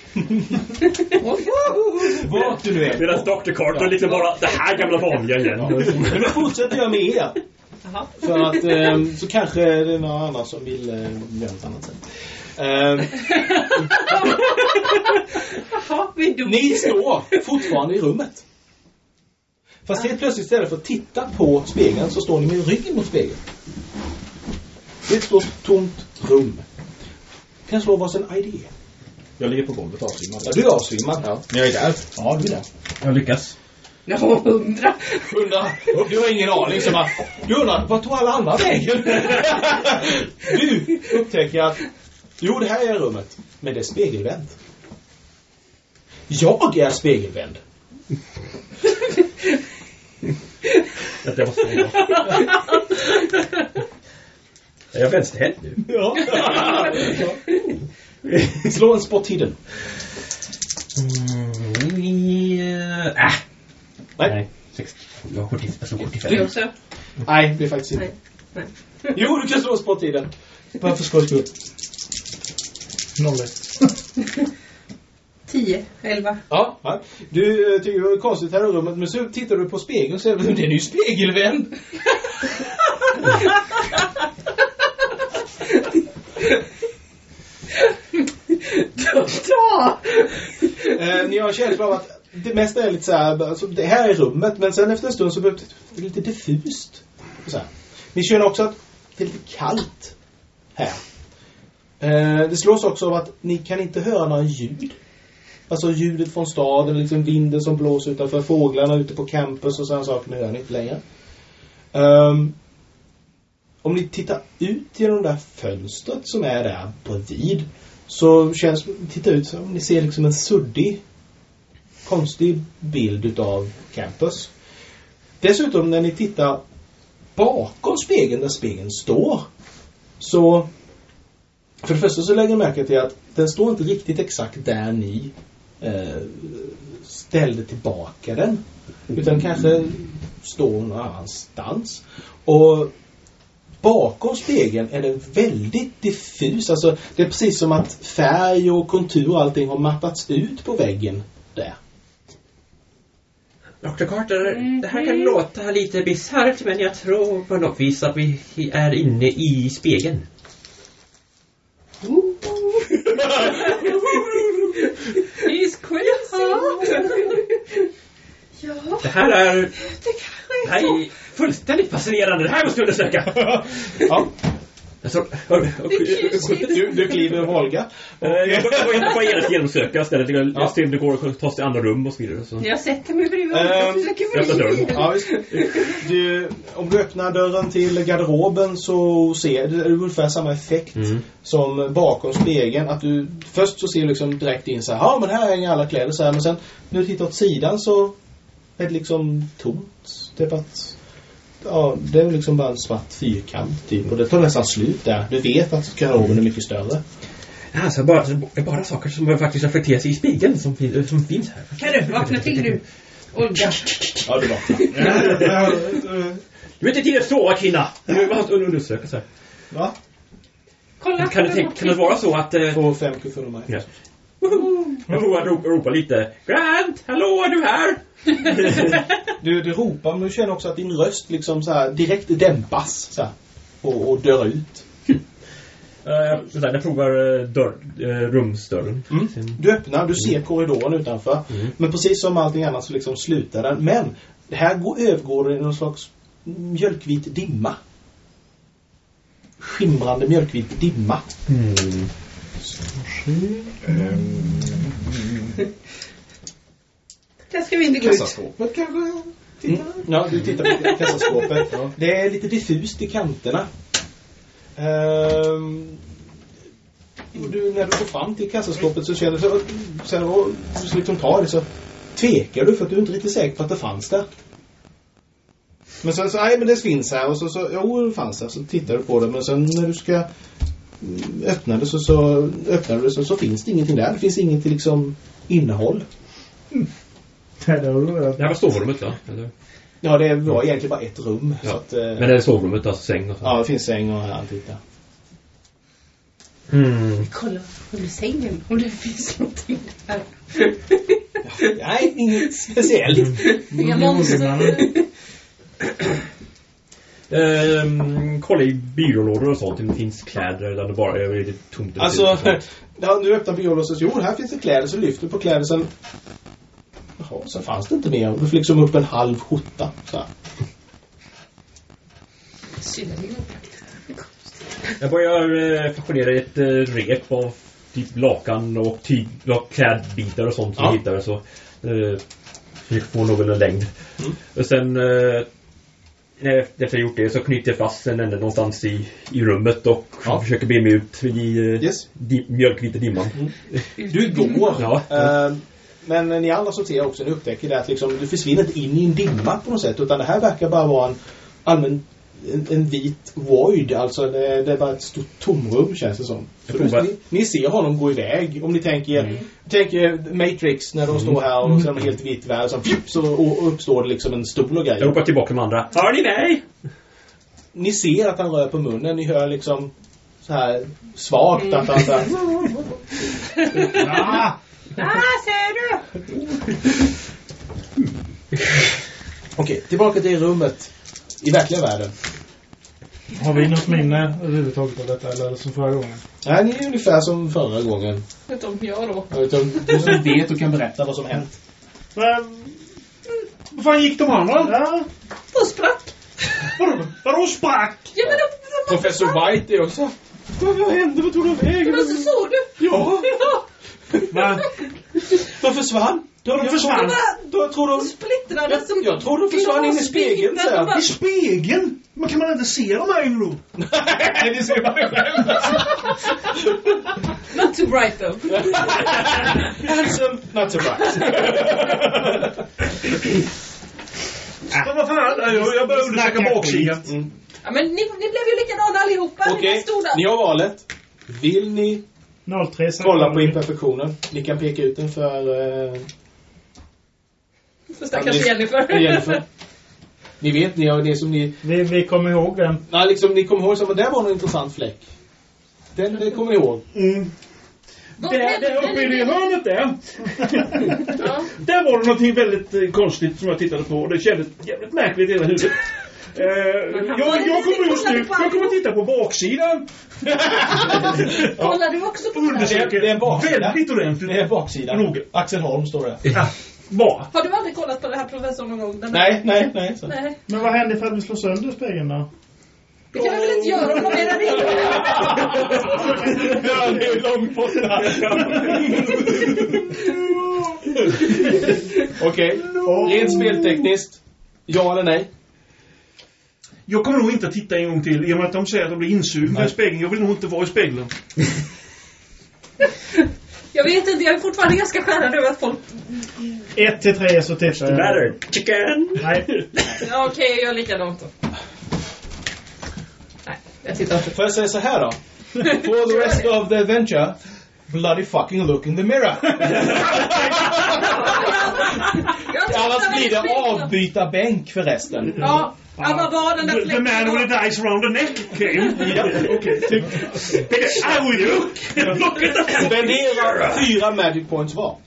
Speaker 2: Vart du nu är.
Speaker 3: Medan Dr. Carter liksom bara, det här gamla vanliga igen.
Speaker 2: Men då fortsätter jag med er. För att ehm, så kanske det är någon annan som vill eh, göra något annat sen. Ehm, ni står fortfarande i rummet. Fast helt plötsligt istället för att titta på spegeln så står ni med ryggen mot spegeln. Det är ett stort tomt rum. Kan jag slå varsin idé?
Speaker 3: Jag ligger på golvet avsvimmad.
Speaker 2: Ja, du är avsvimmad. Ja. Men jag är där. Ja, du är där.
Speaker 3: Jag lyckas.
Speaker 8: Ja, hundra.
Speaker 2: Undrar, du har ingen aning så bara, du undrar, vad tog alla andra vägen? du upptäcker att, jo det här är rummet, men det är spegelvänt. Jag är spegelvänd.
Speaker 3: Att jag var så bra. Är jag vänsterhänt nu?
Speaker 2: Ja. Slå en spot hidden.
Speaker 3: Mm, äh.
Speaker 2: Nej.
Speaker 3: Nej. 60. Jag har 75. Jag slog
Speaker 8: Du
Speaker 3: 75.
Speaker 8: också?
Speaker 2: Nej, det är faktiskt inte.
Speaker 8: Nej. Nej.
Speaker 2: Jo, du kan slå en spot hidden. Bara för skojs skull.
Speaker 5: 01.
Speaker 8: 10, 11.
Speaker 2: Ja, ja. Du eh, tycker det var konstigt här i rummet, men så tittar du på spegeln och säger den är ju spegelvänd.
Speaker 8: Ta!
Speaker 2: Eh, ni har en känsla av att det mesta är lite så här, alltså, det här är rummet, men sen efter en stund så blir det lite diffust. Så här. Ni känner också att det är lite kallt här. Eh, det slås också av att ni kan inte höra några ljud. Alltså ljudet från staden, liksom vinden som blåser utanför, fåglarna ute på campus och sådana saker, ni hör ni inte längre. Ehm, om ni tittar ut genom det där fönstret som är där bredvid så känns, titta ut som ni ser liksom en suddig konstig bild utav campus. Dessutom när ni tittar bakom spegeln där spegeln står så för det första så lägger ni märke till att den står inte riktigt exakt där ni eh, ställde tillbaka den. Utan kanske står någon annanstans. Och bakom spegeln är den väldigt diffus. Alltså det är precis som att färg och kontur och allting har mattats ut på väggen där.
Speaker 3: Dr. Carter, det här kan låta lite bisarrt men jag tror på något vis att vi är inne i spegeln.
Speaker 4: He's crazy!
Speaker 8: Ja,
Speaker 3: Det här är...
Speaker 8: det kanske
Speaker 3: är fullständigt fascinerande. Det här måste jag undersöka.
Speaker 2: Ja.
Speaker 3: Alltså, hör,
Speaker 2: Du, du kliver Olga.
Speaker 3: Eh, jag får- jag får- jag får genast genomsöka stället. Jag, jag ser om det går att ta sig till andra rum och så vidare. Så.
Speaker 8: Jag sätter mig bredvid
Speaker 2: Ehm,
Speaker 8: och försöker
Speaker 2: Ja, visst. Du, om du öppnar dörren till garderoben så ser du ungefär samma effekt
Speaker 3: Mm.
Speaker 2: som bakom spegeln. Att du först så ser du liksom direkt in så här, ja men här hänger alla kläder så här. Men sen när du tittar åt sidan så är liksom tomt. Det är bara att, ja, det är liksom bara en svart fyrkant typ. Och det tar nästan slut där. Du vet att garderoben är mycket större.
Speaker 3: Alltså, bara, bara saker som faktiskt reflekterar sig i spegeln som, fin, som finns här.
Speaker 8: Kan du vakna till nu? Olga.
Speaker 2: Ja, du vaknar.
Speaker 3: Du är inte tid att sova kvinna! Du måste undersöka så här.
Speaker 2: Va?
Speaker 8: Kolla.
Speaker 3: Kan det, kan det vara så att... Eh,
Speaker 2: Få fem kuffar av mig.
Speaker 3: Ja. jag tror att ropa, ropa lite. Grant, hallå är du här?
Speaker 2: Du, du ropar men du känner också att din röst liksom så här direkt dämpas så här, och, och dör ut.
Speaker 3: Uh, jag provar eh, dörr, eh, rumsdörren.
Speaker 2: Mm.
Speaker 3: Sen-
Speaker 2: Du öppnar, du ser korridoren utanför.
Speaker 3: Mm.
Speaker 2: Men precis som allting annat så liksom slutar den. Men det här går, övergår det i någon slags mjölkvit dimma. Skimrande mjölkvit dimma.
Speaker 8: Där ska vi inte gå ut.
Speaker 2: Kassaskåpet kanske? Titta. Mm. Ja, du tittar på kassaskåpet. Det är lite diffust i kanterna. Ehm, du, när du går fram till kassaskåpet så känner du så, så här, och du ska liksom ta det så tvekar du för att du är inte riktigt säker på att det fanns där. Men sen så, nej men det finns här och så, så jo det fanns där. Så tittar du på det men sen när du ska mm, öppna det så, så öppnar du det så, så finns det ingenting där. Det finns inget liksom innehåll.
Speaker 3: Det här var sovrummet va? Eller?
Speaker 2: Ja, det var egentligen bara ett rum.
Speaker 3: Ja.
Speaker 2: Så att, eh,
Speaker 3: Men det är sovrummet, alltså säng och så.
Speaker 2: Ja, det finns säng och allting där.
Speaker 3: Mm.
Speaker 8: Kolla under sängen om det finns någonting där.
Speaker 2: Nej, inget speciellt.
Speaker 4: Inga monster.
Speaker 3: Ehm, kolla i byrålådor och sånt om det finns kläder där det bara är lite tomt.
Speaker 2: Alltså, ja, du öppnar och så jo, här finns det kläder. Så lyfter du på kläder sen... Jaha, sen fanns det inte mer. Du fick liksom upp en halv. Så här.
Speaker 4: Synnerligen
Speaker 3: Jag börjar eh, fashionera ett eh, rep av typ lakan och tyg, ja, klädbitar och sånt som
Speaker 2: Ja.
Speaker 3: jag hittar. Så, eh, försöker få någon längd.
Speaker 2: Mm.
Speaker 3: Och sen eh, efter jag gjort det så knyter jag fast en ände någonstans i, i rummet och
Speaker 2: Ja.
Speaker 3: försöker be mig ut i eh,
Speaker 2: Yes.
Speaker 3: di, mjölkvita dimman.
Speaker 2: Du går.
Speaker 3: Ja.
Speaker 2: Eh, men ni andra som ser också, ni upptäcker det att liksom, du försvinner inte in i en dimma på något sätt. Utan det här verkar bara vara en allmän en, en vit void, alltså det, det är bara ett stort tomrum känns det som.
Speaker 3: Jag
Speaker 2: Så
Speaker 3: provar.
Speaker 2: ni, ni ser honom gå iväg. Om ni tänker, tänker Matrix när de står här och så är de helt vitt värld. Så, så och- uppstår det liksom en stol och
Speaker 3: Jag
Speaker 2: grejer.
Speaker 3: ropar tillbaka med andra. Hör ni mig?
Speaker 2: Ni ser att han rör på munnen. Ni hör liksom så här svagt att han så här,
Speaker 5: Ah,
Speaker 8: ser du?
Speaker 2: Okej, tillbaka till rummet. I verkliga världen.
Speaker 5: har vi något minne överhuvudtaget av detta eller som förra gången?
Speaker 2: Nej, ni är ungefär som förra gången.
Speaker 4: Vet om jag då.
Speaker 2: Utan du som vet och kan berätta vad som hänt.
Speaker 5: Men,
Speaker 6: Vad fan gick de andra?
Speaker 5: ja,
Speaker 4: Och sprack.
Speaker 6: Vadå? Vadå sprack?
Speaker 4: Ja men de, de,
Speaker 2: Professor White är också...
Speaker 6: Vad, vad hände? Vad tog de vägen?
Speaker 4: men så såg du.
Speaker 6: Ja.
Speaker 4: Ja.
Speaker 6: Va?
Speaker 2: De försvann. De,
Speaker 6: De försvann?
Speaker 2: Då, jag tror de...
Speaker 4: Splittrade som
Speaker 2: Jag tror de försvann in i spegeln sen.
Speaker 4: De
Speaker 6: I spegeln? Men kan man inte se dem här inne då?
Speaker 2: Nej, det ser man ju själv.
Speaker 4: Not too bright though.
Speaker 2: Handsome, not so bright.
Speaker 6: Men vad fan? Jag, jag börjar undersöka baksidan.
Speaker 2: Mm.
Speaker 4: Ja, men ni, ni blev ju likadana allihopa.
Speaker 2: Okej,
Speaker 4: där.
Speaker 2: ni har valet. Vill ni
Speaker 5: 03 sen
Speaker 2: kolla på imperfektionen? Ni kan peka ut den för... Eh,
Speaker 4: För stackars Jennifer.
Speaker 2: för Jennifer. Ni vet, ni har det som ni...
Speaker 5: Vi, vi kommer ihåg den.
Speaker 2: Nej, liksom, ni kommer ihåg som att där var en intressant fläck. Den, det kommer ni ihåg.
Speaker 6: Mm. Där, där uppe i det hörnet där.
Speaker 4: Ja.
Speaker 6: Där var det någonting väldigt eh, konstigt som jag tittade på. Det kändes jävligt märkligt i hela huvudet. Eh, jag, jag kommer just nu, jag kommer titta på baksidan.
Speaker 4: Kollar du också på det här?
Speaker 2: Det är- det en baksida.
Speaker 6: Väldigt ordentligt.
Speaker 2: Det är baksidan.
Speaker 6: Noga.
Speaker 2: Axel Holm står där.
Speaker 6: Ja. Bara.
Speaker 4: Har du aldrig kollat på det här professorn någon gång? Den
Speaker 2: Nej, nej, nej. Så.
Speaker 4: Nej.
Speaker 5: Men vad händer för att vi slår sönder spegeln då?
Speaker 4: Det kan vi väl inte göra om de är där inne?
Speaker 2: Ja, det är långt borta. Okej. Rent speltekniskt. Ja eller nej?
Speaker 6: Jag kommer nog inte att titta en gång till i och med att de säger att de blir insugna i spegeln. Jag vill nog inte vara i spegeln.
Speaker 4: Jag vet inte, jag är fortfarande ganska skärrad över att folk...
Speaker 5: 1 till 3 så tittar jag.
Speaker 3: Matter. Chicken!
Speaker 5: Nej.
Speaker 4: Ja, okej, jag gör likadant då. Nej, jag tittar inte.
Speaker 2: Får jag säga så här då? For the rest of the adventure, bloody fucking look in the mirror. Annars blir det avbytarbänk för resten.
Speaker 4: Ja, vad var den där
Speaker 6: The, the
Speaker 4: fläcken?
Speaker 6: man with the dice around the neck came. okej. Typ. I will look! Look at the...
Speaker 2: Spendera fyra magic points var.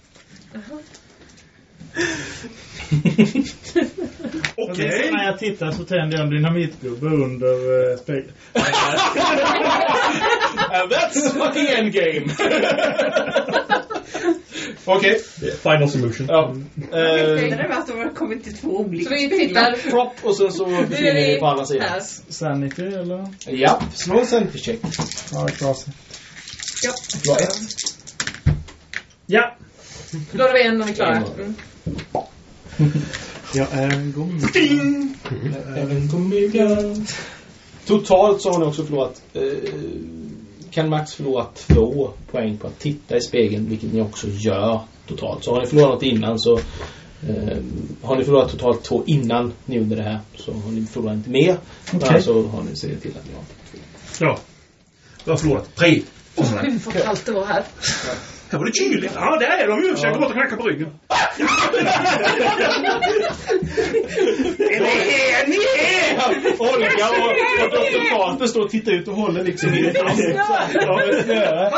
Speaker 6: Okej.
Speaker 5: När jag tittar så tänder jag en dynamitgubbe under uh, spegeln.
Speaker 2: And that's fucking endgame. Okej.
Speaker 3: Final solution.
Speaker 2: Ja.
Speaker 8: Det
Speaker 2: Eh,
Speaker 8: är att de har kommit till två olika
Speaker 4: Så vi tittar.
Speaker 2: prop och sen så befinner ni er på andra sidan.
Speaker 4: Här.
Speaker 5: Sanity eller?
Speaker 2: Ja, slå en sanity check.
Speaker 5: Ja, klart.
Speaker 2: Bra ett.
Speaker 5: Ja.
Speaker 4: Då är vi en och vi är klara. Mm.
Speaker 5: Jag är en gummi.
Speaker 2: Även. Totalt så har ni också förlorat eh, kan Max förlora två poäng på att titta i spegeln, vilket ni också gör totalt. Så har ni förlorat något innan så eh, har ni förlorat totalt två innan ni gjorde det här så har ni förlorat inte mer. Men
Speaker 5: Okej.
Speaker 2: alltså har ni sett till att ni har.
Speaker 6: Ja. Jag har förlorat tre.
Speaker 4: Gud vad kallt det var här.
Speaker 6: Här var det kyligt. Ja, där är de ju. Så jag går bort och knackar på ryggen. är det här ni är?
Speaker 2: Olga och, och Dr. Carter står och tittar ut och håller liksom i ett.
Speaker 4: Vad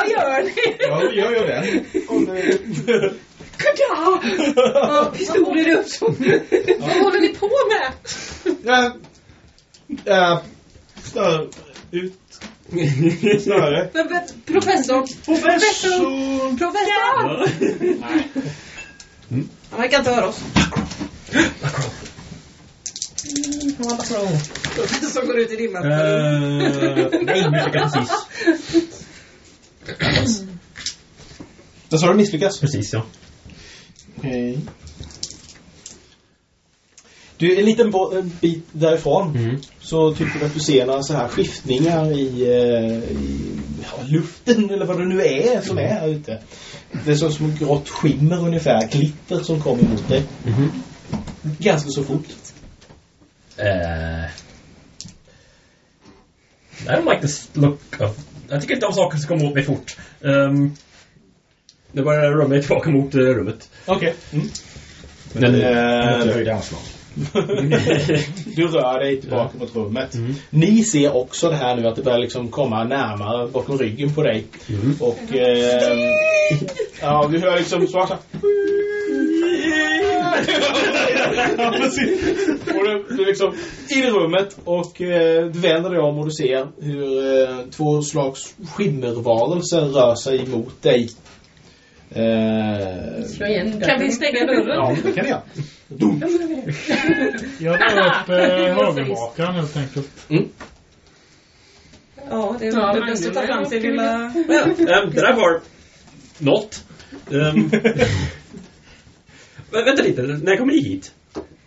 Speaker 4: gör ni?
Speaker 2: Ja, jag gör det.
Speaker 8: Kada! Ja, pistolen upp så.
Speaker 4: Vad håller ni på med?
Speaker 2: Ja, ja, snöre. Ut. Snöre.
Speaker 4: Professor.
Speaker 6: Professor!
Speaker 4: Professor! Han verkar inte höra oss. Professor går ut i dimman.
Speaker 3: Uh, nej, misslyckades precis.
Speaker 2: Vad sa du? Misslyckas?
Speaker 3: Precis, ja.
Speaker 2: Okej. Du, en liten bit därifrån
Speaker 3: Mm.
Speaker 2: så tycker du att du ser några så här skiftningar i, eh, i ja, luften eller vad det nu är som är här ute. Det är som, ett grått skimmer ungefär, glitter som kommer mot dig.
Speaker 3: Mhm.
Speaker 2: Ganska så fort.
Speaker 3: Uh, I don't like this look of... Jag tycker inte om saker som kommer mot mig fort. Um, det börjar röra mig tillbaka mot uh, rummet.
Speaker 2: Okej. Mm.
Speaker 3: Men,
Speaker 2: eh,
Speaker 3: höjde anslag.
Speaker 2: Du rör dig tillbaka mot rummet.
Speaker 3: Mm.
Speaker 2: Ni ser också det här nu att det börjar liksom komma närmare bakom ryggen på dig.
Speaker 3: Mm.
Speaker 2: Och eh, ja, vi hör liksom svarta. ja. Och du, du liksom in i rummet och eh, du vänder dig om och du ser hur eh, två slags skimmervarelser rör sig mot dig. Eh.
Speaker 4: Kan vi stänga dörren?
Speaker 2: ja, det kan ni göra.
Speaker 5: Jag drar upp eh, hagelmakaren helt enkelt.
Speaker 4: Ja, det är
Speaker 8: Ja,
Speaker 4: det
Speaker 8: men
Speaker 4: bästa att ta fram
Speaker 8: är
Speaker 4: sin lilla...
Speaker 3: Um, det där var något. Um, vä- vänta lite, när kommer ni hit?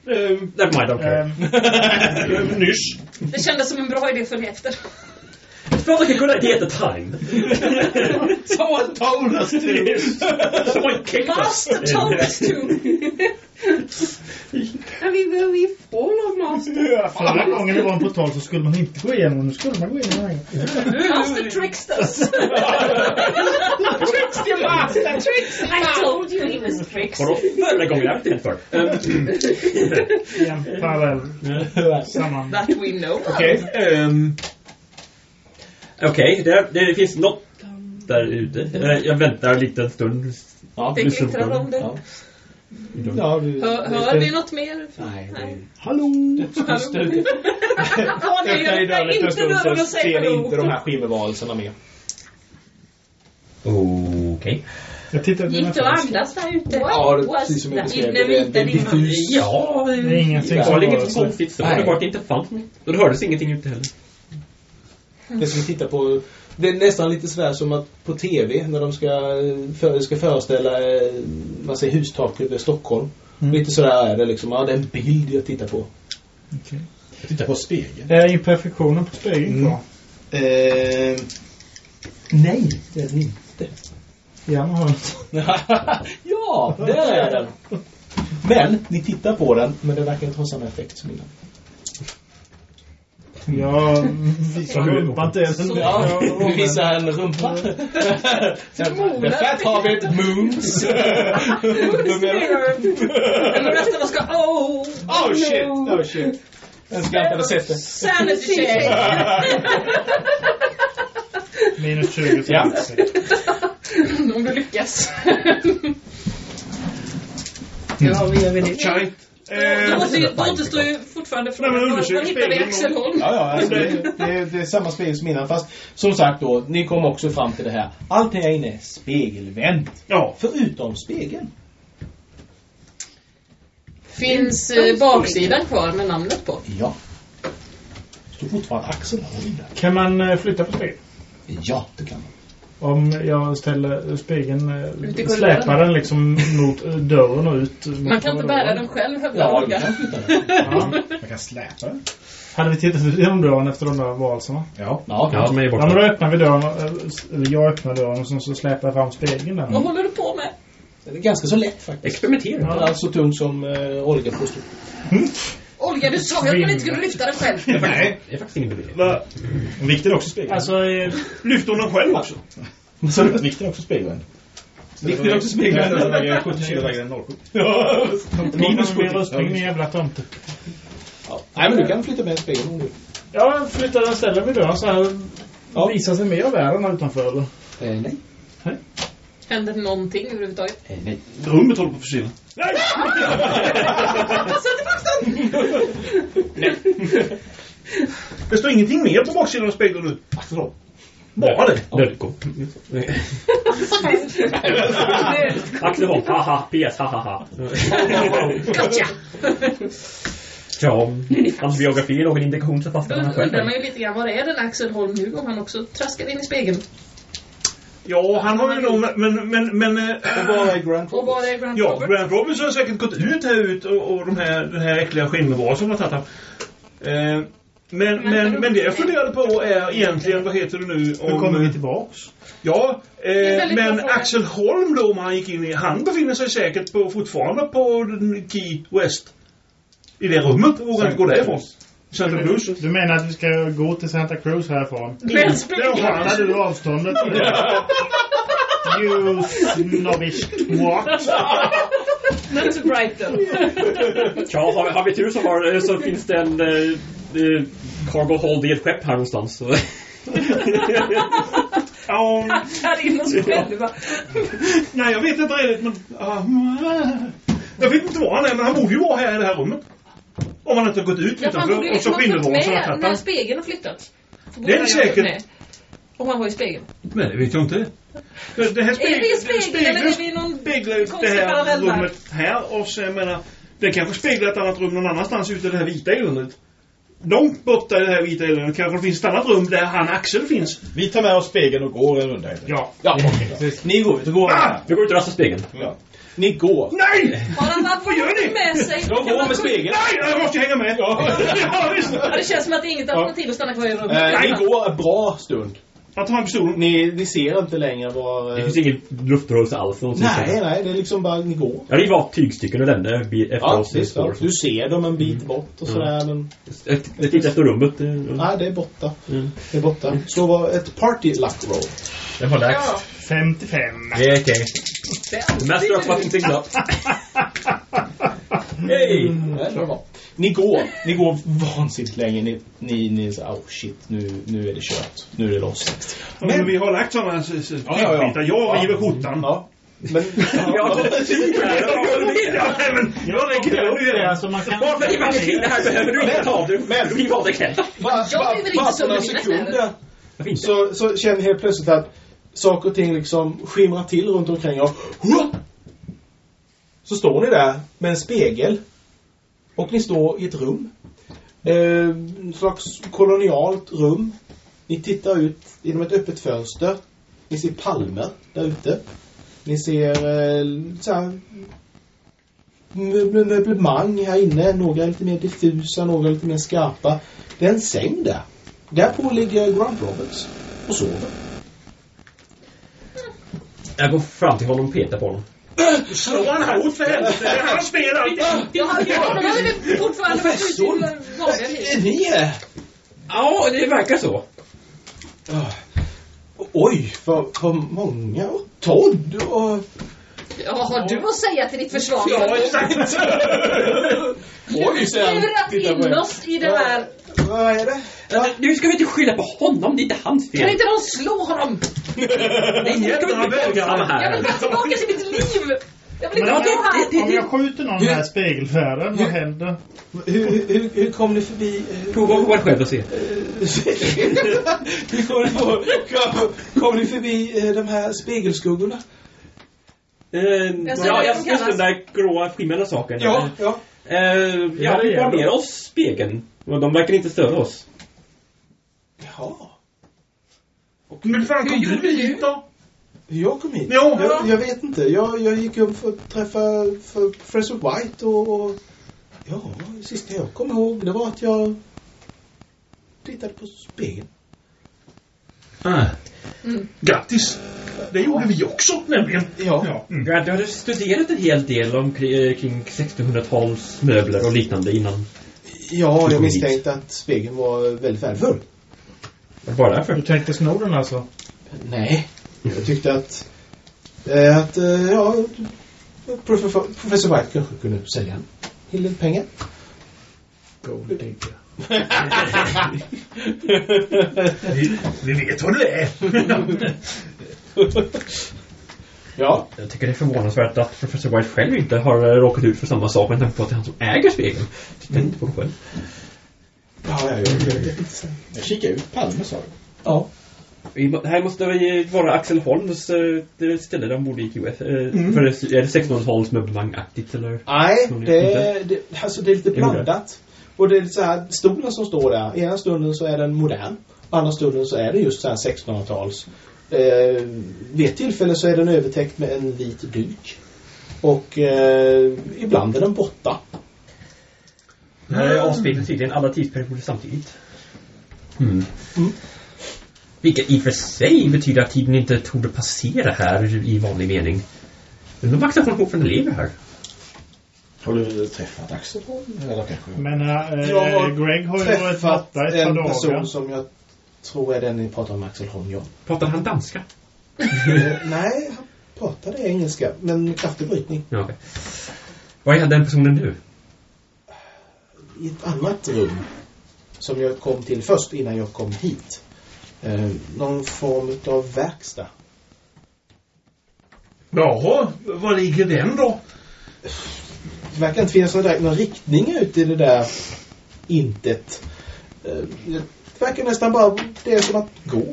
Speaker 3: Um, never mind.
Speaker 5: Ehm,
Speaker 6: Nyss.
Speaker 4: Det kändes som en bra idé för efter.
Speaker 3: It felt like a good idea at the time.
Speaker 2: Someone told us to.
Speaker 3: Someone kicked us.
Speaker 4: Master told us to!
Speaker 8: Men vi behöver ju få någon master.
Speaker 5: Förra gången det var en portal så skulle man inte gå igenom. Nu skulle man gå igenom den.
Speaker 4: Master tricked us!
Speaker 8: Tricks your master! Tricks! I told you he was tricks.
Speaker 3: Vadå förra gången? Jag vet inte för.
Speaker 5: Igen, parallell. Samman.
Speaker 4: That we know.
Speaker 2: Okej.
Speaker 3: um, Okej, det, det finns något där ute. Eh, Jag väntar en liten stund.
Speaker 2: Ja,
Speaker 4: Det glittrar om det.
Speaker 2: Ja. Ja, du,
Speaker 4: Hör, hör vi något mer?
Speaker 2: Nej, det
Speaker 5: Hallå!
Speaker 4: Nej,
Speaker 2: Öppnar ni
Speaker 4: jag
Speaker 2: dörren efter
Speaker 4: inte
Speaker 2: en stund så ser ni inte de
Speaker 4: hallå.
Speaker 2: här skimmervarelserna mer.
Speaker 3: Okej.
Speaker 5: Jag på
Speaker 8: Gick du och
Speaker 5: först.
Speaker 8: andas där ute?
Speaker 2: Ja, det är precis som jag beskrev. Det
Speaker 8: vita
Speaker 2: det är
Speaker 8: dimman.
Speaker 2: diffus.
Speaker 3: Ja,
Speaker 5: Det är ingenting
Speaker 3: det var inget konstigt. Det var det bara att det inte fanns något. Och det hördes ingenting ute heller.
Speaker 2: Det som vi tittar på. Det är nästan lite sådär som att på TV när de ska, för, ska föreställa eh, man säger hustak över Stockholm.
Speaker 5: Mm.
Speaker 2: Lite sådär är det liksom. Ja, det är en bild jag tittar på.
Speaker 7: Jag tittar på spegeln.
Speaker 5: Är imperfektionen på spegeln
Speaker 2: Mm. Eh, nej, det är det inte.
Speaker 5: I hörnet.
Speaker 2: ja, där är den. Men, ni tittar på den, men det verkar inte ha samma effekt som innan.
Speaker 5: Jag visar rumpan till den.
Speaker 2: Ja, vi visar en rumpa. The Fat Hobbit moons.
Speaker 4: Eller resten ska... Oh!
Speaker 2: Oh shit, oh shit. Den ska inte ha sett det.
Speaker 4: Sanity check!
Speaker 5: Minus 20 till
Speaker 2: Ja.
Speaker 4: Om du lyckas. Ja, vi gör väl det.
Speaker 6: Eh,
Speaker 4: återstår ju fortfarande
Speaker 6: Nej, men
Speaker 4: frågan. Var
Speaker 6: undersök
Speaker 4: var hittar vi
Speaker 6: spegeln
Speaker 4: Axel
Speaker 6: och-
Speaker 4: Holm?
Speaker 2: Ja, ja, alltså det, det, det är samma spegel som innan. Fast som sagt då, ni kom också fram till det här. Allting här inne är spegelvänt.
Speaker 6: ja.
Speaker 2: Förutom spegeln.
Speaker 4: Finns eh, baksidan kvar med namnet på?
Speaker 2: Ja. Står fortfarande Axel Holm där.
Speaker 5: Kan man eh, flytta på spegeln?
Speaker 2: Ja, det kan man.
Speaker 5: Om jag ställer spegeln, eh,
Speaker 4: Ut korridoren.
Speaker 5: släpar den liksom mot eh, dörren och ut. mot
Speaker 4: Man kan inte bära den själv, hävdar
Speaker 2: Ja,
Speaker 4: Olga.
Speaker 5: Ja.
Speaker 7: Man kan släpa den.
Speaker 5: Hade vi tittat genom dörren efter de där varelserna?
Speaker 7: Ja.
Speaker 2: Ja,
Speaker 3: Ja, de är
Speaker 5: Ja, men
Speaker 3: borta.
Speaker 5: då öppnar vi dörren, eh, eller jag öppnar dörren och så släpar jag fram spegeln där.
Speaker 4: Vad håller du på med?
Speaker 2: det är ganska så lätt faktiskt.
Speaker 3: Experimentera.
Speaker 2: Är alltså så tung som uh, Olga påstod.
Speaker 4: Olga, du sa ju att man inte skulle lyfta den själv.
Speaker 6: Nej.
Speaker 3: Det är faktiskt ingen idé.
Speaker 6: Va?
Speaker 7: Vikten är också spegeln.
Speaker 5: Alltså, eh,
Speaker 6: Lyfter hon den själv också?
Speaker 7: Så vikten är också spegeln.
Speaker 2: Vikten är också spegeln.
Speaker 7: Den väger 70 kilo, väger den 0,7.
Speaker 5: minus min rustning, min jävla tomte.
Speaker 2: Ja. Nej, men du kan flytta med spegeln om du.
Speaker 5: Ja, flyttar den ställer vid dörren så här.
Speaker 2: Ja.
Speaker 5: Visar sig mer av världen här utanför eller?
Speaker 2: Eh, nej.
Speaker 4: Händer det någonting överhuvudtaget?
Speaker 2: Eh, nej.
Speaker 6: Rummet håller på att försvinna. Det står ingenting mer på baksidan av spegeln nu. Holm. Bara det.
Speaker 3: Axel Holm, haha, PS, haha.
Speaker 4: Gotcha!
Speaker 3: Ja, hans biografi är nog en indikation så fast
Speaker 4: Då
Speaker 3: han själv.
Speaker 4: undrar man ju lite grann, var är den Axel Holm nu om han också traskar in i spegeln?
Speaker 6: Ja, han har ju nog... Men... men, men eh,
Speaker 2: Och vad är Grant
Speaker 4: Och var är Grant
Speaker 6: Ja,
Speaker 4: Robert?
Speaker 6: Grant Robinson har säkert gått ut här ut och, och de här, den här äckliga skinnvarelsen som har tagit han. Eh, men, men, men det jag funderade på är egentligen, vad heter det nu?
Speaker 5: Nu
Speaker 6: Om,
Speaker 5: kommer vi tillbaks.
Speaker 6: Ja, eh, men. Axel Holm då, om han gick in i, han befinner sig säkert på, fortfarande på Key West. I det rummet, vågar inte gå därifrån. Santa Cruz.
Speaker 5: Du menar att vi ska gå till Santa Cruz härifrån?
Speaker 6: Har han.
Speaker 5: Fattar du avståndet? you snobbish what?
Speaker 4: Men till Brighton.
Speaker 3: Ja, har, har vi tur så, har, så finns det en eh, eh, cargo hold i ett skepp här någonstans. Så.
Speaker 6: Ja,
Speaker 4: Här inne oss själva.
Speaker 6: nej, jag vet inte riktigt, men... ah, jag vet inte var han är, men han borde ju vara här i det här rummet. Om han inte har gått ut
Speaker 4: Ja,
Speaker 6: utanför
Speaker 4: ju
Speaker 6: och så
Speaker 4: följt
Speaker 6: skinnvarelsen har tagit
Speaker 4: när spegeln har flyttats. För
Speaker 6: Det är säkert.
Speaker 4: Om han var i spegeln.
Speaker 6: Nej, det vet jag inte. Det, det här
Speaker 4: Är vi i spegeln
Speaker 6: speglar-
Speaker 4: eller är vi i någon
Speaker 6: speglar det här rummet här och så jag menar, det kanske speglar ett annat rum någon annanstans ute i det här vita eländet. Långt borta i det här vita eländet kanske det finns ett annat rum där han Axel finns.
Speaker 7: Vi tar med oss spegeln och går en runda.
Speaker 6: Ja.
Speaker 2: Ja, okej. Ni går ut och går.
Speaker 6: Ah!
Speaker 3: Vi går ut och rastar spegeln.
Speaker 2: Ja. Ni går.
Speaker 6: Nej!
Speaker 4: Har han haft
Speaker 6: Vad gör ni?
Speaker 4: med sig?
Speaker 2: Jag går med spegeln.
Speaker 6: Nej, jag måste ju hänga med. Ja, ja visst.
Speaker 4: Ja, det känns som att det är inget alternativ att stanna kvar i rummet.
Speaker 2: Eh, ni går en bra stund.
Speaker 6: Jag tar han pistolen.
Speaker 2: Ni, ni ser inte längre vad...
Speaker 3: Det
Speaker 2: eh,
Speaker 3: finns ingen luftrörelse alls. någonsin.
Speaker 2: Nej, nej, det är liksom bara ni går.
Speaker 3: Ja, det var tygstycken och lämnade efter
Speaker 2: Ja,
Speaker 3: oss.
Speaker 2: visst. Ja. Du ser dem en bit bort och sådär, men...
Speaker 3: Jag tittar efter rummet.
Speaker 2: Nej, det är borta.
Speaker 3: Mm.
Speaker 2: Det är borta. Så var ett party luck roll.
Speaker 7: Det var dags.
Speaker 4: Ja,
Speaker 5: 55.
Speaker 7: Det är okej.
Speaker 4: är
Speaker 3: Master of fucking. Hej!
Speaker 2: Det är bra. Ni går. Ni går vansinnigt länge. Ni, ni, ni säger, oh shit, nu, nu är det kört. Nu är det lost.
Speaker 6: Ja, men vi har lagt sådana
Speaker 2: Ja, ja, ja.
Speaker 6: Jag river skjortan.
Speaker 2: Ja. Men...
Speaker 3: Jag har.
Speaker 6: Ja, nej, men jag räcker det. Nu är.
Speaker 5: Alltså man kan...
Speaker 3: Bara för att det är det här behöver du inte ta. Du
Speaker 2: Men-
Speaker 3: du var det kväll.
Speaker 2: Bara,
Speaker 4: inte
Speaker 2: några sekunder
Speaker 3: Varför inte?
Speaker 2: så, så känner helt plötsligt att saker och ting liksom skimrar till runt omkring och så står ni där med en spegel och ni står i ett rum. Eh, en slags kolonialt rum. Ni tittar ut genom ett öppet fönster. Ni ser palmer där ute. Ni ser eh, så här, möblemang här inne. Några lite mer diffusa, några lite mer skarpa. Det är en säng där. Där på ligger Grant Roberts och sover.
Speaker 3: Jag går fram till honom och petar på honom.
Speaker 6: Slå han hårt för helvete. Det är han spelar.
Speaker 4: Ja, honom hade vi fortfarande varit ute
Speaker 2: ni är?
Speaker 3: Ja, det verkar så.
Speaker 2: Ah. Oj, vad, vad många. Och Todd och...
Speaker 4: Ja, vad har du att säga till ditt försvar?
Speaker 6: Ja, exakt.
Speaker 2: Oj, säger han.
Speaker 4: Lurat in oss i det här.
Speaker 2: Vad är det?
Speaker 3: Ja. Nu ska vi inte skylla på honom, det är inte hans fel.
Speaker 4: Kan inte någon slå honom?
Speaker 3: Nej, nu ska vi inte våldsamma
Speaker 4: Jag
Speaker 3: här.
Speaker 4: vill bara tillbaka till mitt liv! Jag vill inte vara här!
Speaker 5: om jag skjuter någon med spegelfärden, vad händer?
Speaker 2: Hur, hur, hur kom ni förbi... eh,
Speaker 3: Prova prova själv och se.
Speaker 2: Hur kom ni, på, kom, kom ni förbi eh, de här spegelskuggorna?
Speaker 3: Eh,
Speaker 4: Jag
Speaker 3: ja, jag just den där gråa skimrande saken.
Speaker 2: Ja, ja.
Speaker 3: Eh, ja, vi bar ner oss spegeln. Och de verkar inte störa oss.
Speaker 2: Jaha.
Speaker 6: Men fan kom du hit då?
Speaker 2: Hur jag kom hit?
Speaker 6: Ja.
Speaker 2: Jag, jag vet inte. Jag, jag gick upp för att träffa för Professor White och, och... Ja, det sista jag kom ihåg det var att jag tittade på spegeln.
Speaker 6: Ah. Grattis. Det gjorde vi också nämligen.
Speaker 2: Ja.
Speaker 6: Ja.
Speaker 3: Mm. Du hade studerat en hel del om, kring, kring 1600-tals möbler och liknande innan.
Speaker 2: Ja, jag misstänkte att spegeln var väldigt värdefull.
Speaker 3: Var det bara därför?
Speaker 5: Du tänkte sno den alltså?
Speaker 2: Nej. Jag tyckte att... Eh, att, eh, ja... Professor, professor White kanske kunde sälja en hel del pengar.
Speaker 5: Gold digger.
Speaker 6: Vi, vi vet vad det är.
Speaker 2: Ja.
Speaker 3: Jag tycker det är förvånansvärt att professor White själv inte har råkat ut för samma sak med tanke på att det är han som äger spegeln. Titta inte på det själv.
Speaker 2: Ja, jag, jag, jag vet inte.
Speaker 7: Jag kikar ut Palme sa du.
Speaker 2: Ja.
Speaker 3: Vi Det här måste vara Axel Holms eh, det ställe där han bodde i QF. Eh, För det, är det 1600-tals möblemangaktigt eller?
Speaker 2: Nej, det, det, alltså det är lite
Speaker 3: Det det.
Speaker 2: blandat. Och det är lite så här, stolen som står där, ena stunden så är den modern, andra stunden så är det just så här 1600-tals. Eh, vid ett tillfälle så är den övertäckt med en vit duk. Och eh, ibland är den borta.
Speaker 3: Det här avspeglar tydligen alla tidsperioder samtidigt. Mm.
Speaker 2: Mm.
Speaker 3: Vilket i och för sig betyder att tiden inte torde passera här i vanlig mening. Men de Axel Holm fortfarande lever här.
Speaker 7: Har du träffat Axel Holm? Eller kanske?
Speaker 5: Men äh,
Speaker 2: Jag har
Speaker 5: Greg har ju varit
Speaker 2: Träffat
Speaker 5: borta ett par
Speaker 2: en
Speaker 5: dagar.
Speaker 2: person som jag tror är den ni pratar om, Axel Holm, ja.
Speaker 3: Pratar han danska?
Speaker 2: Eh, Nej, han pratade engelska, men kraftig brytning.
Speaker 3: Ja, okej. Var är den personen nu?
Speaker 2: i ett annat rum som jag kom till först innan jag kom hit. Eh, någon form av verkstad.
Speaker 6: Jaha, var ligger den då?
Speaker 2: Det verkar inte finnas någon, riktning ut i det där intet. Eh, verkar nästan bara, det är som att gå.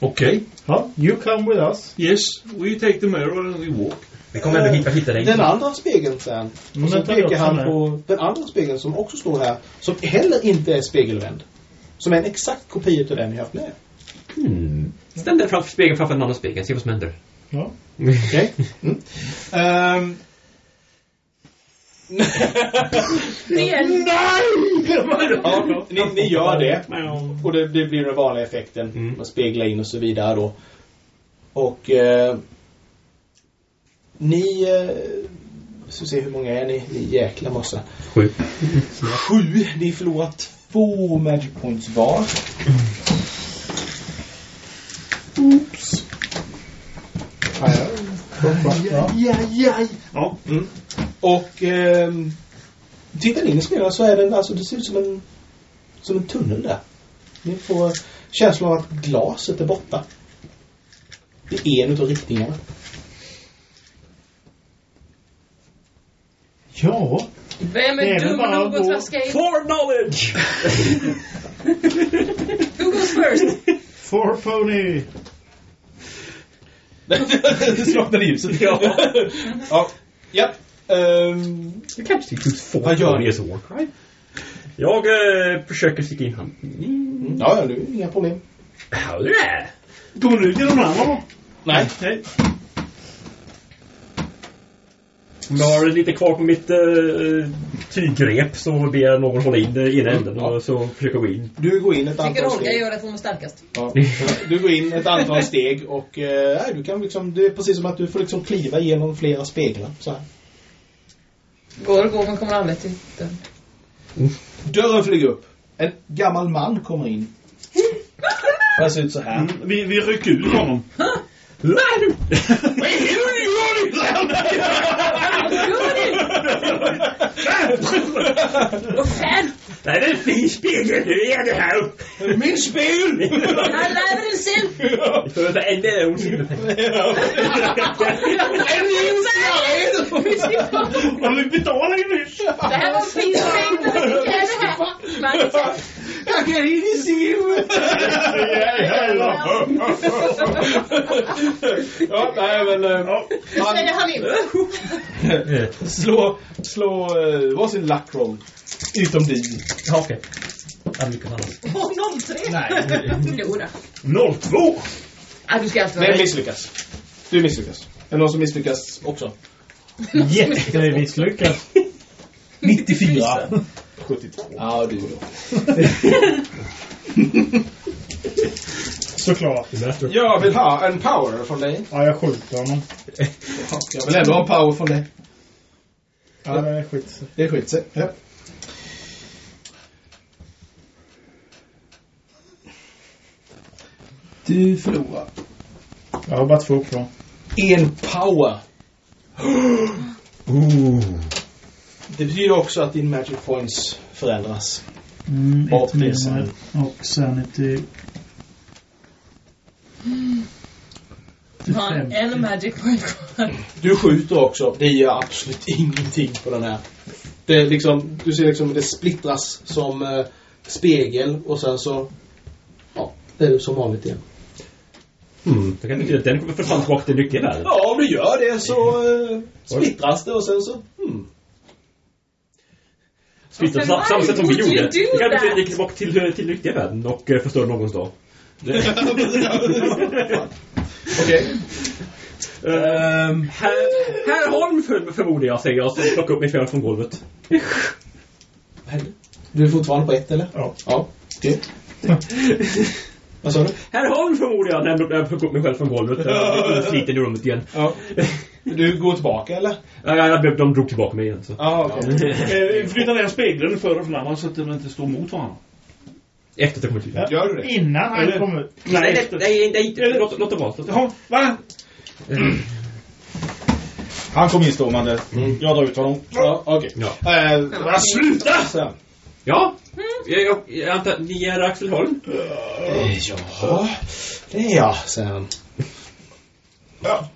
Speaker 6: Okej.
Speaker 5: Ja, you come with us.
Speaker 6: Yes, we take the mirror and we walk.
Speaker 3: Vi kommer ändå hit för att hitta dig.
Speaker 2: Den andra spegeln sen.
Speaker 5: Mm,
Speaker 2: Och så
Speaker 5: den tar vi
Speaker 2: pekar han på den andra spegeln som också står här. Som heller inte är spegelvänd. Som är en exakt kopia av den jag haft med.
Speaker 3: Hmm. Ställ dig framför spegeln framför en annan spegel, se vad som händer.
Speaker 5: Ja.
Speaker 2: Okej? Mm.
Speaker 4: Nej!
Speaker 2: Ja, ni, ni gör det. Och det, det blir den vanliga effekten.
Speaker 3: Mm.
Speaker 2: Man speglar in och så vidare då. Och eh, ni... Eh, ska se hur många är ni? Ni jäkla massa.
Speaker 3: Sju.
Speaker 2: Sju. Ni förlorar två magic points var. Oops.
Speaker 5: Ja.
Speaker 2: Ja. Mm. Och ehm, tittar ni in i spegeln så är den, alltså det ser ut som en, som en tunnel där. Ni får känslan av att glaset är borta. Det är en utav riktningarna.
Speaker 5: Ja.
Speaker 4: Vem
Speaker 5: Det är
Speaker 4: är dum nog
Speaker 5: att
Speaker 4: traska in?
Speaker 3: For knowledge!
Speaker 4: Who goes first?
Speaker 5: For pony.
Speaker 2: Slocknade ljuset.
Speaker 3: Ja.
Speaker 2: ja. Ja. Ehm,
Speaker 3: You can't see who's for
Speaker 2: Vad gör
Speaker 3: What is a war crime? Jag eh, försöker sticka in handen.
Speaker 2: ja, ja, nu inga problem.
Speaker 3: Hallå
Speaker 6: du till de andra då?
Speaker 2: Nej.
Speaker 6: Nej.
Speaker 3: Om jag har lite kvar på mitt eh, tygrep så ber jag någon hålla in det ena änden och så försöker jag gå in.
Speaker 2: Du går in ett
Speaker 4: Tycker
Speaker 2: antal
Speaker 4: Olga
Speaker 2: steg.
Speaker 4: gör det för hon är starkast.
Speaker 2: Ja. Du går in ett antal steg och eh, nej, du kan liksom, det är precis som att du får liksom kliva igenom flera speglar. Så här.
Speaker 4: Går och går men kommer aldrig till dörren.
Speaker 2: Dörren flyger upp. En gammal man kommer in. Han ser ut så här.
Speaker 6: Mm, vi, vi rycker ut honom.
Speaker 4: Vad fan!
Speaker 3: Det är en fin spegel, hur är det här?
Speaker 2: Min spegel!
Speaker 4: Han lever!
Speaker 3: Så det är en del hon sitter
Speaker 6: Ja, vi betalade ju nyss.
Speaker 4: Det här var en fin spegel. Är det här?
Speaker 2: Jag kan inte se Ja, nej men... eh,
Speaker 4: svänger han
Speaker 2: slå, slå uh, varsin luck roll. Utom din.
Speaker 3: Ja, okej. Jag lyckas annars.
Speaker 4: Åh, 03! Nej. Förlora.
Speaker 6: 02.
Speaker 4: Ah, du ska alltid vara
Speaker 2: Vem
Speaker 4: rädd.
Speaker 2: misslyckas? Du misslyckas. Är det någon som misslyckas också?
Speaker 5: Jättemisslyckat.
Speaker 6: 94.
Speaker 2: 72. Ja, du då.
Speaker 5: Såklart.
Speaker 2: Jag vill ha en power från dig.
Speaker 5: Ja, jag skjuter honom.
Speaker 2: Jag vill ändå ha en power från dig.
Speaker 5: Ja, det är skit.
Speaker 2: Det är skit. Ja. Du förlorar.
Speaker 5: Jag har bara två kvar.
Speaker 2: En power. Det betyder också att din magic points förändras.
Speaker 5: Mm,
Speaker 2: Och
Speaker 5: ett
Speaker 2: är
Speaker 5: minne
Speaker 2: sanity.
Speaker 5: och sanity.
Speaker 4: Ja, en magic point kvar.
Speaker 2: Du skjuter också. Det gör absolut ingenting på den här. Det är liksom, du ser liksom det splittras som eh, spegel och sen så ja, det är som vanligt igen.
Speaker 3: Mm. Det kan betyda att den kommer försvann tillbaka till lyckliga världen.
Speaker 2: Ja, om du gör det så eh, splittras det och sen så hmm.
Speaker 3: Splittras på
Speaker 4: Why
Speaker 3: samma sätt som vi gjorde. Det kan betyda att det gick tillbaka till, till lyckliga världen och eh, förstörde någons dag.
Speaker 2: Okej.
Speaker 3: Ehm, herr, herr Holm för, förmodar jag, säger jag, så plockar upp mig själv från golvet.
Speaker 2: Du är fortfarande på ett eller?
Speaker 5: Ja.
Speaker 2: Ja, okej. Vad sa du?
Speaker 3: Herr Holm förmodar jag, när jag- plockar upp mig själv från golvet. Jag är sliten i rummet igen.
Speaker 2: Ja. Du går tillbaka eller?
Speaker 3: Ja, ja, ja, de drog tillbaka mig igen. Så.
Speaker 2: Ja, okej.
Speaker 6: Eh, Flytta ner spegeln för och framåt så att de inte står mot varandra.
Speaker 3: Efter att jag kommit ut.
Speaker 5: Ja.
Speaker 2: Gör du det?
Speaker 5: Innan han
Speaker 6: Eller-
Speaker 5: kom ut.
Speaker 6: Nej,
Speaker 3: Nej,
Speaker 6: efter.
Speaker 3: nej, nej, nej, låt, låt det vara.
Speaker 6: Jaha, va?
Speaker 7: Han kom instormande. Jag drar ut honom.
Speaker 2: Ja, okej.
Speaker 3: Ja.
Speaker 2: Eh, bara sluta! Så.
Speaker 3: Ja, jag, jag, jag antar att ni är Axel Holm?
Speaker 2: Ja, det är jag, säger han. Ja.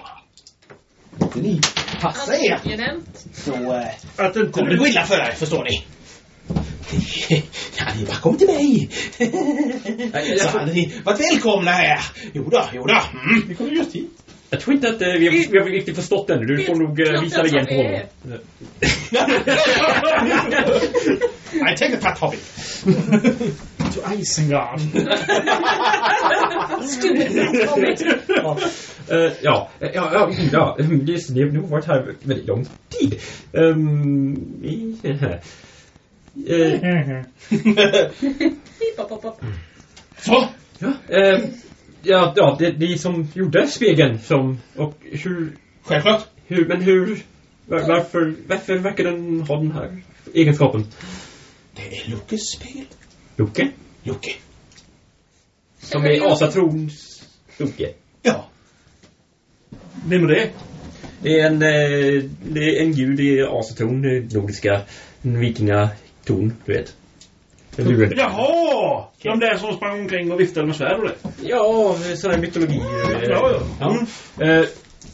Speaker 2: Inte ni passar er så eh,
Speaker 6: Att inte
Speaker 2: kommer det gå illa för er, förstår ni. Ja, ni bara kom till mig. Så hade ni varit välkomna här. Jo då, jo då. Mm.
Speaker 6: Vi kommer just hit.
Speaker 3: Jag tror inte att eh, vi, har, vi har riktigt förstått ännu. Du får nog eh, visa dig igen på honom.
Speaker 2: I take a fat hobby.
Speaker 5: To Isengard.
Speaker 3: Eh, ja, eh, ja, ja, ja, mm, just det. Ni har varit här väldigt lång tid. Um, i,
Speaker 4: pop.
Speaker 2: Så.
Speaker 3: ja, eh, ja, ja, det är ni som gjorde spegeln som, och hur,
Speaker 2: Självklart.
Speaker 3: hur, men hur, var, varför, varför verkar den ha den här egenskapen?
Speaker 2: Det är Luckes spegel.
Speaker 3: Loke?
Speaker 2: Lucke.
Speaker 3: Som är asatrons Loke.
Speaker 2: Ja.
Speaker 6: Vem är det?
Speaker 3: Det är en, eh, det är en gud i asatron, nordiska vikingaton, du vet. En luren.
Speaker 6: Jaha! De där som sprang omkring och viftade med svärd och det.
Speaker 3: Ja, sån här mytologi. eh,
Speaker 6: Ja, ja.
Speaker 3: ja. Eh,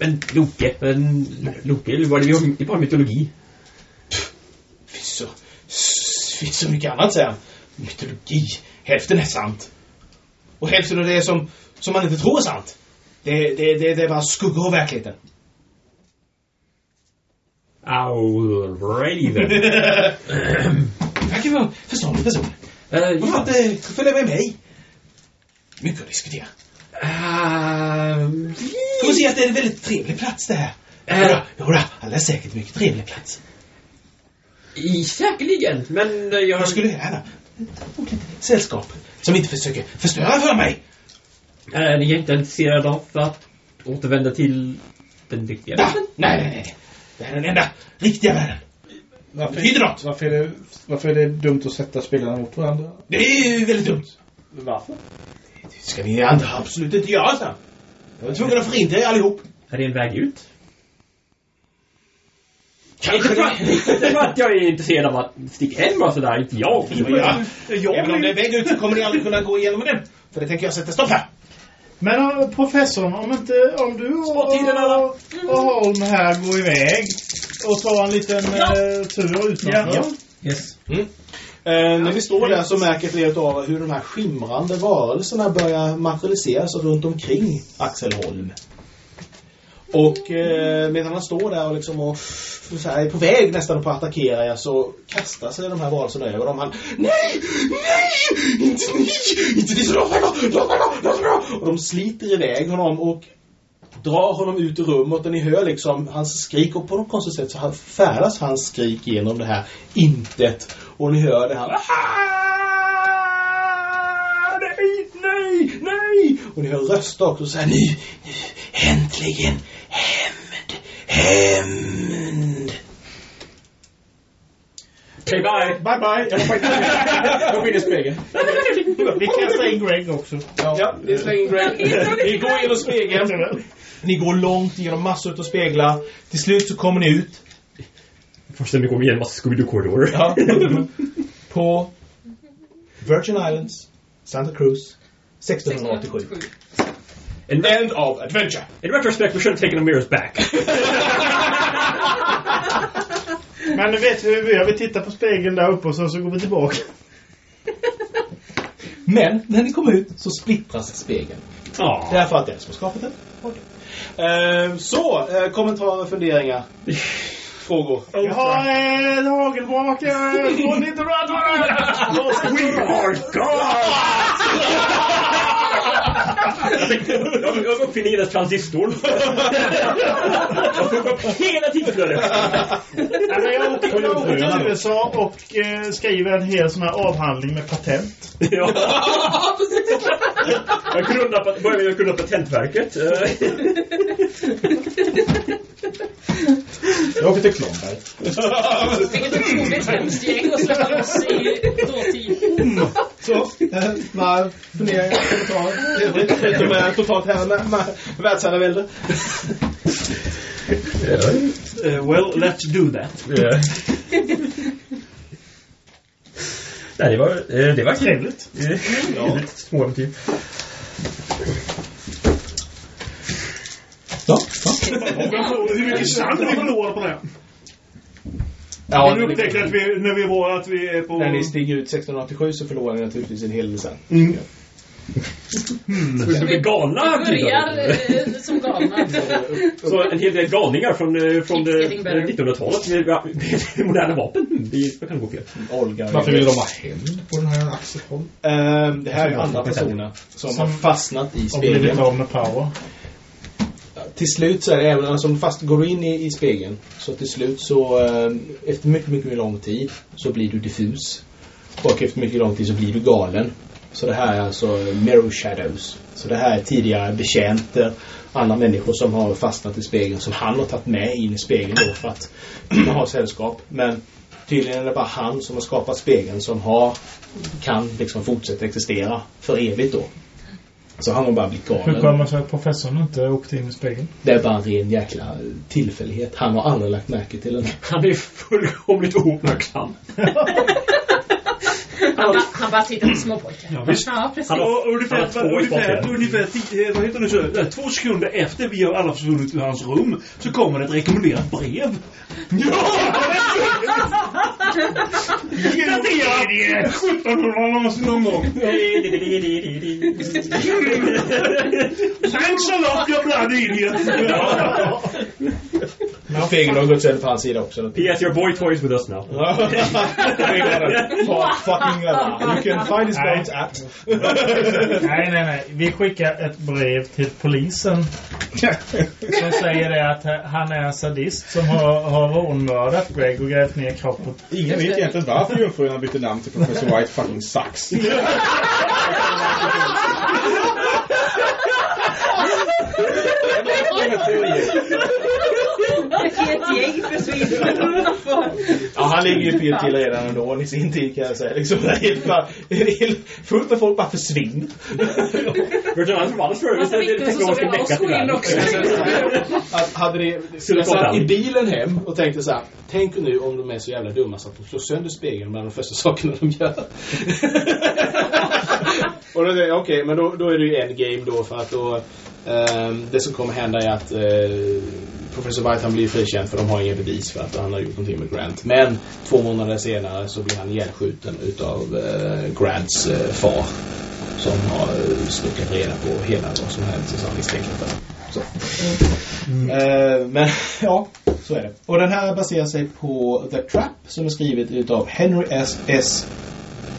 Speaker 3: Men Loke, men Loke, det var det, det är bara mytologi.
Speaker 2: finns så, finns så mycket annat, säger han. Mytologi. Hälften är sant. Och hälften av det som, som man inte tror är sant. Det, det, det, det är bara skuggor av verkligheten.
Speaker 3: Alrighty then.
Speaker 2: Verkar vara en förståndig person.
Speaker 3: Eh,
Speaker 2: Varför inte följa med mig? Mycket att diskutera.
Speaker 3: Ehm,
Speaker 2: Kommer se att det är en väldigt trevlig plats det här.
Speaker 3: Eh.
Speaker 2: Jodå, jodå, är säkert mycket trevlig plats.
Speaker 3: i- Säkerligen, men eh, jag...
Speaker 2: Jag skulle gärna ta ett litet sällskap som inte försöker förstöra för mig.
Speaker 3: Är ni inte intresserade av att återvända till den riktiga världen?
Speaker 2: nej, nej, nej. Det här är den enda riktiga världen.
Speaker 7: Varför,
Speaker 2: något.
Speaker 7: Varför är, det, varför är det dumt att sätta spelarna mot varandra?
Speaker 2: Det är ju väldigt dumt.
Speaker 7: Varför?
Speaker 2: Det ska ni andra absolut inte göra, så. Jag var tvungen att förinta er allihop.
Speaker 3: Är det en väg ut?
Speaker 2: Kanske
Speaker 3: Inte för,
Speaker 2: det.
Speaker 3: inte för att jag är intresserad av att sticka hem och sådär, inte jag.
Speaker 2: Ja,
Speaker 5: Jag
Speaker 2: även om det är väg ut så kommer ni aldrig kunna gå igenom den. För det tänker jag sätta stopp för.
Speaker 5: Men uh, professorn, om inte... Om du och, Holm här går iväg och tar en liten eh, tur utanför.
Speaker 3: Ja. Yes.
Speaker 2: Eh, när vi står där så märker flera av hur de här skimrande varelserna börjar materialiseras runt omkring Axel Holm. Och eh, medan han står där och liksom och så här, är på väg nästan på att attackera er så kastar sig de här varelserna över dem. Han Nej! Nej! Inte ni! Inte ni! Så låt mig! Och de sliter iväg honom och drar honom ut ur rummet och ni hör liksom hans skrik och på något konstigt sätt så färdas hans skrik genom det här intet och ni hör det här Nej, nej, nej! Och ni hör röster också så här nu, nu, äntligen hämnd, hämnd.
Speaker 3: Okej, bye.
Speaker 5: Bye bye.
Speaker 3: Jag går in i spegeln.
Speaker 5: Vi kastar in Greg också.
Speaker 2: Ja, ni slänger Greg. Ni går genom spegeln. Ni går långt genom massor av speglar. Till slut så kommer ni ut
Speaker 3: Först när vi kommer igenom massa Scooby-Doo-korridorer.
Speaker 2: Ja. På Virgin Islands, Santa Cruz, 1687.
Speaker 3: In,
Speaker 2: End of adventure.
Speaker 3: in retrospect, we should have taken the mirrors back.
Speaker 5: Men vet du hur vi gör? Vi tittar på spegeln där uppe och sen så går vi tillbaka.
Speaker 2: Men när ni kommer ut så splittras spegeln.
Speaker 3: Ja.
Speaker 2: Därför att den som har skapat den. Okej. Eh, så, eh, kommentarer, funderingar, frågor.
Speaker 5: Jag har en hagelbrakare från 1900
Speaker 3: We are tänkte, jag jag uppfinner hela transistorn. Jag får upp hela tidsflödet.
Speaker 5: Nej, Jag åker jag åker till USA och eh, skriver en hel sån här avhandling med patent.
Speaker 3: Ja. Jag grundar på, börjar med att grunda Patentverket. Eh,
Speaker 7: Jag åker till Klonberg.
Speaker 4: Vilket otroligt hemskt gäng att släppa loss i dåtid.
Speaker 2: Så, eh, vad funderingar, kommentarer? övrigt, Förutom eh, totalt här med, med världsherravälde.
Speaker 6: Uh, well, let's do that.
Speaker 3: eh. Nej, det var, eh, det var.
Speaker 5: Trevligt.
Speaker 3: Eh, Trevligt. Småäventyr.
Speaker 2: Ja,
Speaker 6: Hur mycket sand vi förlorar på det
Speaker 2: ja
Speaker 6: vi upptäckte att vi, när vi var att vi är på...
Speaker 2: När ni stiger ut 1687 så förlorar ni naturligtvis en hel del sen.
Speaker 3: Vi blir galna.
Speaker 4: Börjar eh, som galna.
Speaker 3: Så en hel del galningar från, eh, från
Speaker 4: Keeps
Speaker 3: eh,
Speaker 4: getting better.
Speaker 3: 1900-talet med, med moderna vapen. Mm, Det kan gå fel.
Speaker 2: Olga.
Speaker 7: Varför vill de ha hämnd på den här Axel Holm?
Speaker 2: Ehm, det här är andra personer som har fastnat i
Speaker 5: Och blivit
Speaker 2: spegeln.
Speaker 5: av med power.
Speaker 2: Till slut så är det även, alltså fast går du in i, i spegeln så till slut så ehm, efter mycket, mycket lång tid så blir du diffus. Och efter mycket lång tid så blir du galen. Så det här är alltså mirror shadows. Så det här är tidigare betjänter, andra människor som har fastnat i spegeln som han har tagit med in i spegeln då för att ha sällskap. Men tydligen är det bara han som har skapat spegeln som har kan liksom fortsätta existera för evigt då. Så han har bara blivit
Speaker 5: Hur
Speaker 2: galen.
Speaker 5: kommer det sig att professorn inte åkte in i spegeln?
Speaker 2: Det är bara en ren jäkla tillfällighet. Han har aldrig lagt märke till den.
Speaker 3: Han är fullkomligt ouppmärksam.
Speaker 4: Han, bara, han bara tittar på småpojkar.
Speaker 6: Ja, visst.
Speaker 4: Ja, precis.
Speaker 3: Han har-
Speaker 6: ungefär,
Speaker 3: han har
Speaker 6: ungefär, ungefär tio, vad heter det så, Nej, två sekunder efter vi har alla försvunnit ur hans rum så kommer det ett rekommenderat brev. Ja! Daterat 1700 någonsin någon gång. Thanks a lot you bloody idiot.
Speaker 14: Men spegeln har gått sönder på hans sida också.
Speaker 3: P.S. Your boy toys with us now.
Speaker 14: Fuck, fucking hell. You can find his
Speaker 5: Nej.
Speaker 14: bones at.
Speaker 5: Nej, nej, nej. Vi skickar ett brev till polisen. Som säger det att han är en sadist som har, har rånmördat Greg och grävt ner kroppen.
Speaker 7: Ingen vet egentligen varför jungfrun bytte namn till Professor White fucking sucks.
Speaker 8: Ett gäng försvinner.
Speaker 14: Ja, han ligger ju pyrt till redan ändå i sin tid kan jag säga. Liksom, det är helt, bara, det helt fullt med folk bara försvinner.
Speaker 3: Virgin Islands var alldeles för det
Speaker 4: Victor, så
Speaker 3: teknologiska
Speaker 4: såg jag
Speaker 3: däcket i
Speaker 4: oss gå in
Speaker 3: världen.
Speaker 4: också.
Speaker 2: Att hade ni,
Speaker 3: Skulle
Speaker 2: jag satt i bilen hem och tänkte så här. Tänk nu om de är så jävla dumma så att de slår sönder spegeln bland de första sakerna de gör. och då tänkte jag, okej, men då, då är det ju en game då för att då det som kommer hända är att eh, Professor White han blir frikänd för de har ingen bevis för att han har gjort någonting med Grant. Men två månader senare så blir han ihjälskjuten utav eh, Grants eh, far. Som har snuckat reda på hela vad som hänt som han misstänker. Så. Eh, men ja, så är det. Och den här baserar sig på The Trap som är skrivet utav Henry S. S.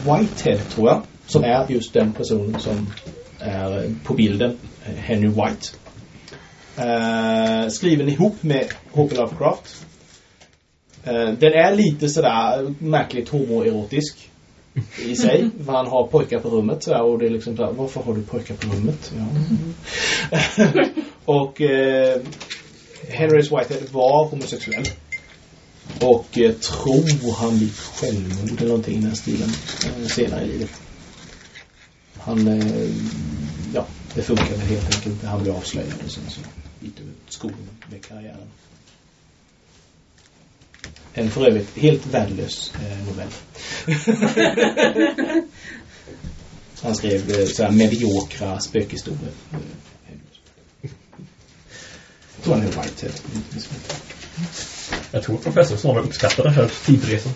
Speaker 2: Whitehead tror jag. Som är just den personen som är på bilden. Henry White. Eh, skriven ihop med H.P. Lovecraft. Eh, den är lite sådär märkligt homoerotisk i sig. För han har pojkar på rummet sådär, och det är liksom sådär, varför har du pojkar på rummet? Ja. och eh, Henry S. Whitehead var homosexuell. Och eh, tror han gick självmord eller någonting i den stilen eh, senare i livet. Han, eh, det funkar väl helt enkelt inte. Han blev avslöjad och sen så gick det ut skogen med karriären. En för övrigt helt värdelös eh, novell. Han skrev eh, så här mediokra spökhistorier. Jag tror han är Whitehead.
Speaker 3: Jag tror professor snarare uppskattar den här tidresan.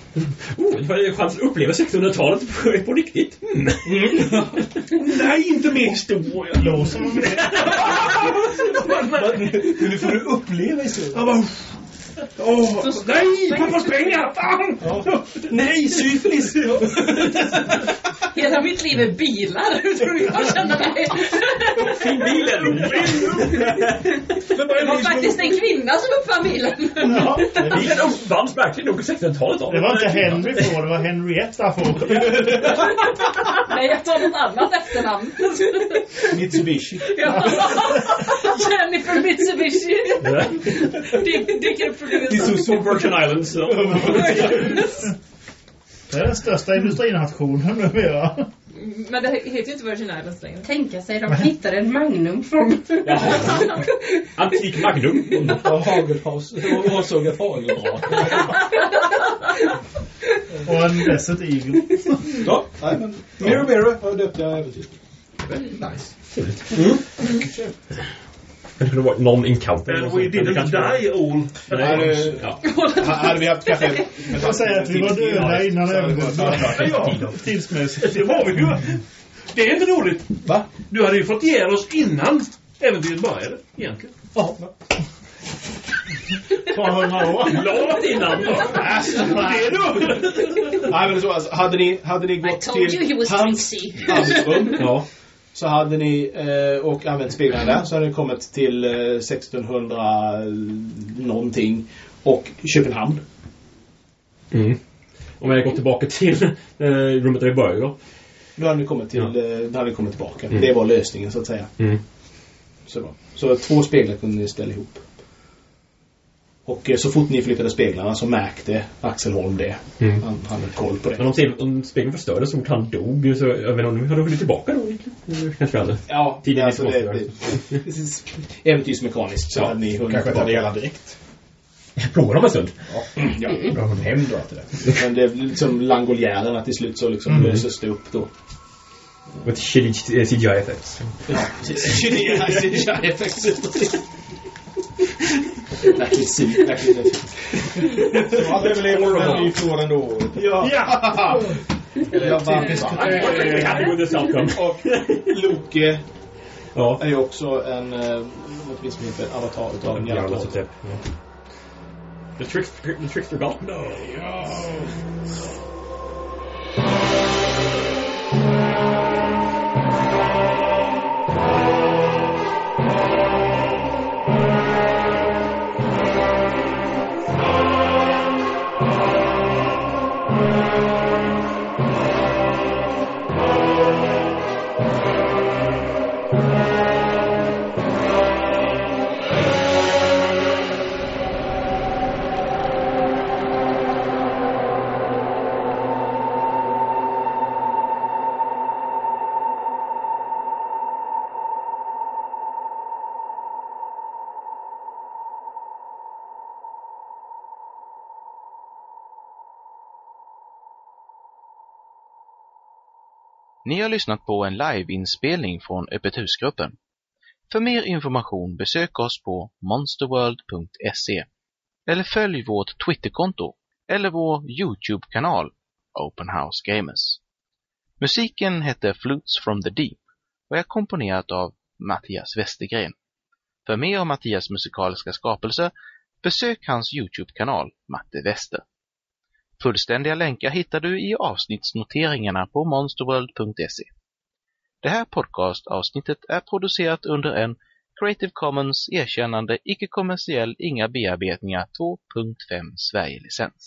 Speaker 3: Oh, det var en chans att uppleva 1600-talet på, på riktigt. Mm.
Speaker 6: Nej, inte mer historia.
Speaker 5: Låser man det?
Speaker 14: Nu får du uppleva historien.
Speaker 6: Åh, nej, pappas pengar! Fan!
Speaker 14: Nej, syfilis!
Speaker 4: Hela mitt liv är bilar. Hur tror du jag känner mig?
Speaker 3: Fin bilen!
Speaker 4: Det var faktiskt en kvinna som uppfann bilen.
Speaker 5: Ja.
Speaker 3: Bilen uppfanns verkligen nog på 1600-talet.
Speaker 5: Det var inte Henry får, det var Henrietta får.
Speaker 4: Nej, jag tar något annat efternamn.
Speaker 14: Mitsubishi.
Speaker 4: Ja. Jennifer Mitsubishi. Det dyker upp
Speaker 3: Isuzu Virgin Islands. så.
Speaker 5: Det är den största industrinationen numera.
Speaker 4: Men det heter ju inte Virgin Islands längre.
Speaker 8: Tänka sig, de hittade en Magnum från...
Speaker 3: Antik Magnum.
Speaker 14: Och hagelpaus. Och avsågat hagelbrak.
Speaker 5: Och en Desert Eagle.
Speaker 2: Ja, nej men... Mirror Mirror har döpt jag äventyr.
Speaker 7: Nice.
Speaker 3: Det vara någon encounter. eller
Speaker 6: And we didn't
Speaker 3: kanske-
Speaker 6: die all.
Speaker 3: Ja.
Speaker 14: Hade vi haft kaffe...
Speaker 5: Jag säga att vi var döda innan övergången.
Speaker 6: Ja,
Speaker 5: Tidsmässigt.
Speaker 6: det var vi ju. Det är inte roligt.
Speaker 14: Va?
Speaker 6: Du hade ju fått ihjäl oss innan äventyret började, egentligen.
Speaker 14: Ja.
Speaker 5: Par hundra år.
Speaker 3: Långt innan.
Speaker 6: Det är du!
Speaker 2: Nej men så alltså, hade ni, hade ni
Speaker 4: I
Speaker 2: gått
Speaker 4: told you he
Speaker 2: till
Speaker 4: was
Speaker 2: hans
Speaker 4: tricksy.
Speaker 2: arbetsrum
Speaker 3: Ja.
Speaker 2: Så hade ni eh, och använt speglarna där så hade ni kommit till eh, 1600 någonting och Köpenhamn.
Speaker 3: Mm. Om jag går tillbaka till eh, rummet där vi började då.
Speaker 2: Då hade ni kommit till,
Speaker 3: Ja.
Speaker 2: eh, då hade ni kommit tillbaka.
Speaker 3: Mm.
Speaker 2: Det var lösningen så att säga.
Speaker 3: Mm.
Speaker 2: Så, så två speglar kunde ni ställa ihop. Och eh, så fort ni flyttade speglarna så märkte Axel Holm det.
Speaker 3: Mm.
Speaker 2: Han han hade koll på det.
Speaker 3: Men om, om spegeln förstördes så fort han dog så jag vet inte om vi hade hunnit tillbaka då egentligen. Kanske hade.
Speaker 2: Ja,
Speaker 3: Tiden
Speaker 2: alltså
Speaker 3: är
Speaker 2: det, det, det, äventyrsmekaniskt så
Speaker 3: Ja,
Speaker 2: hade ni hunnit
Speaker 7: Kanske hade
Speaker 2: tillbaka.
Speaker 7: hela direkt.
Speaker 3: Provar dem en stund.
Speaker 2: Ja, dra honom hem då. Det. Men det blir liksom langoljärerna till slut så liksom löses det upp då.
Speaker 3: With shitty eh, CGI effects.
Speaker 2: CGI effects. Verkligen synd. Verkligen synd.
Speaker 7: Han överlever den ny får ändå.
Speaker 2: Ja.
Speaker 5: Ja!
Speaker 2: Eller jag bara... Och Loke
Speaker 3: Ja.
Speaker 2: är ju också en, eh, vad finns det för avatar utav en
Speaker 3: Jävla så
Speaker 2: jävla
Speaker 3: typ. The trickster, the trickster god? No.
Speaker 1: Ni har lyssnat på en liveinspelning från Öppet husgruppen. För mer information besök oss på monsterworld.se eller följ vårt Twitterkonto eller vår Youtube-kanal Open House Gamers. Musiken heter Flutes from the Deep och är komponerat av Mattias Westergren. För mer om Mattias musikaliska skapelser besök hans Youtube-kanal Matte Wester. Fullständiga länkar hittar du i avsnittsnoteringarna på monsterworld.se. Det här podcastavsnittet är producerat under en Creative Commons erkännande icke-kommersiell inga bearbetningar 2.5 Sverige-licens.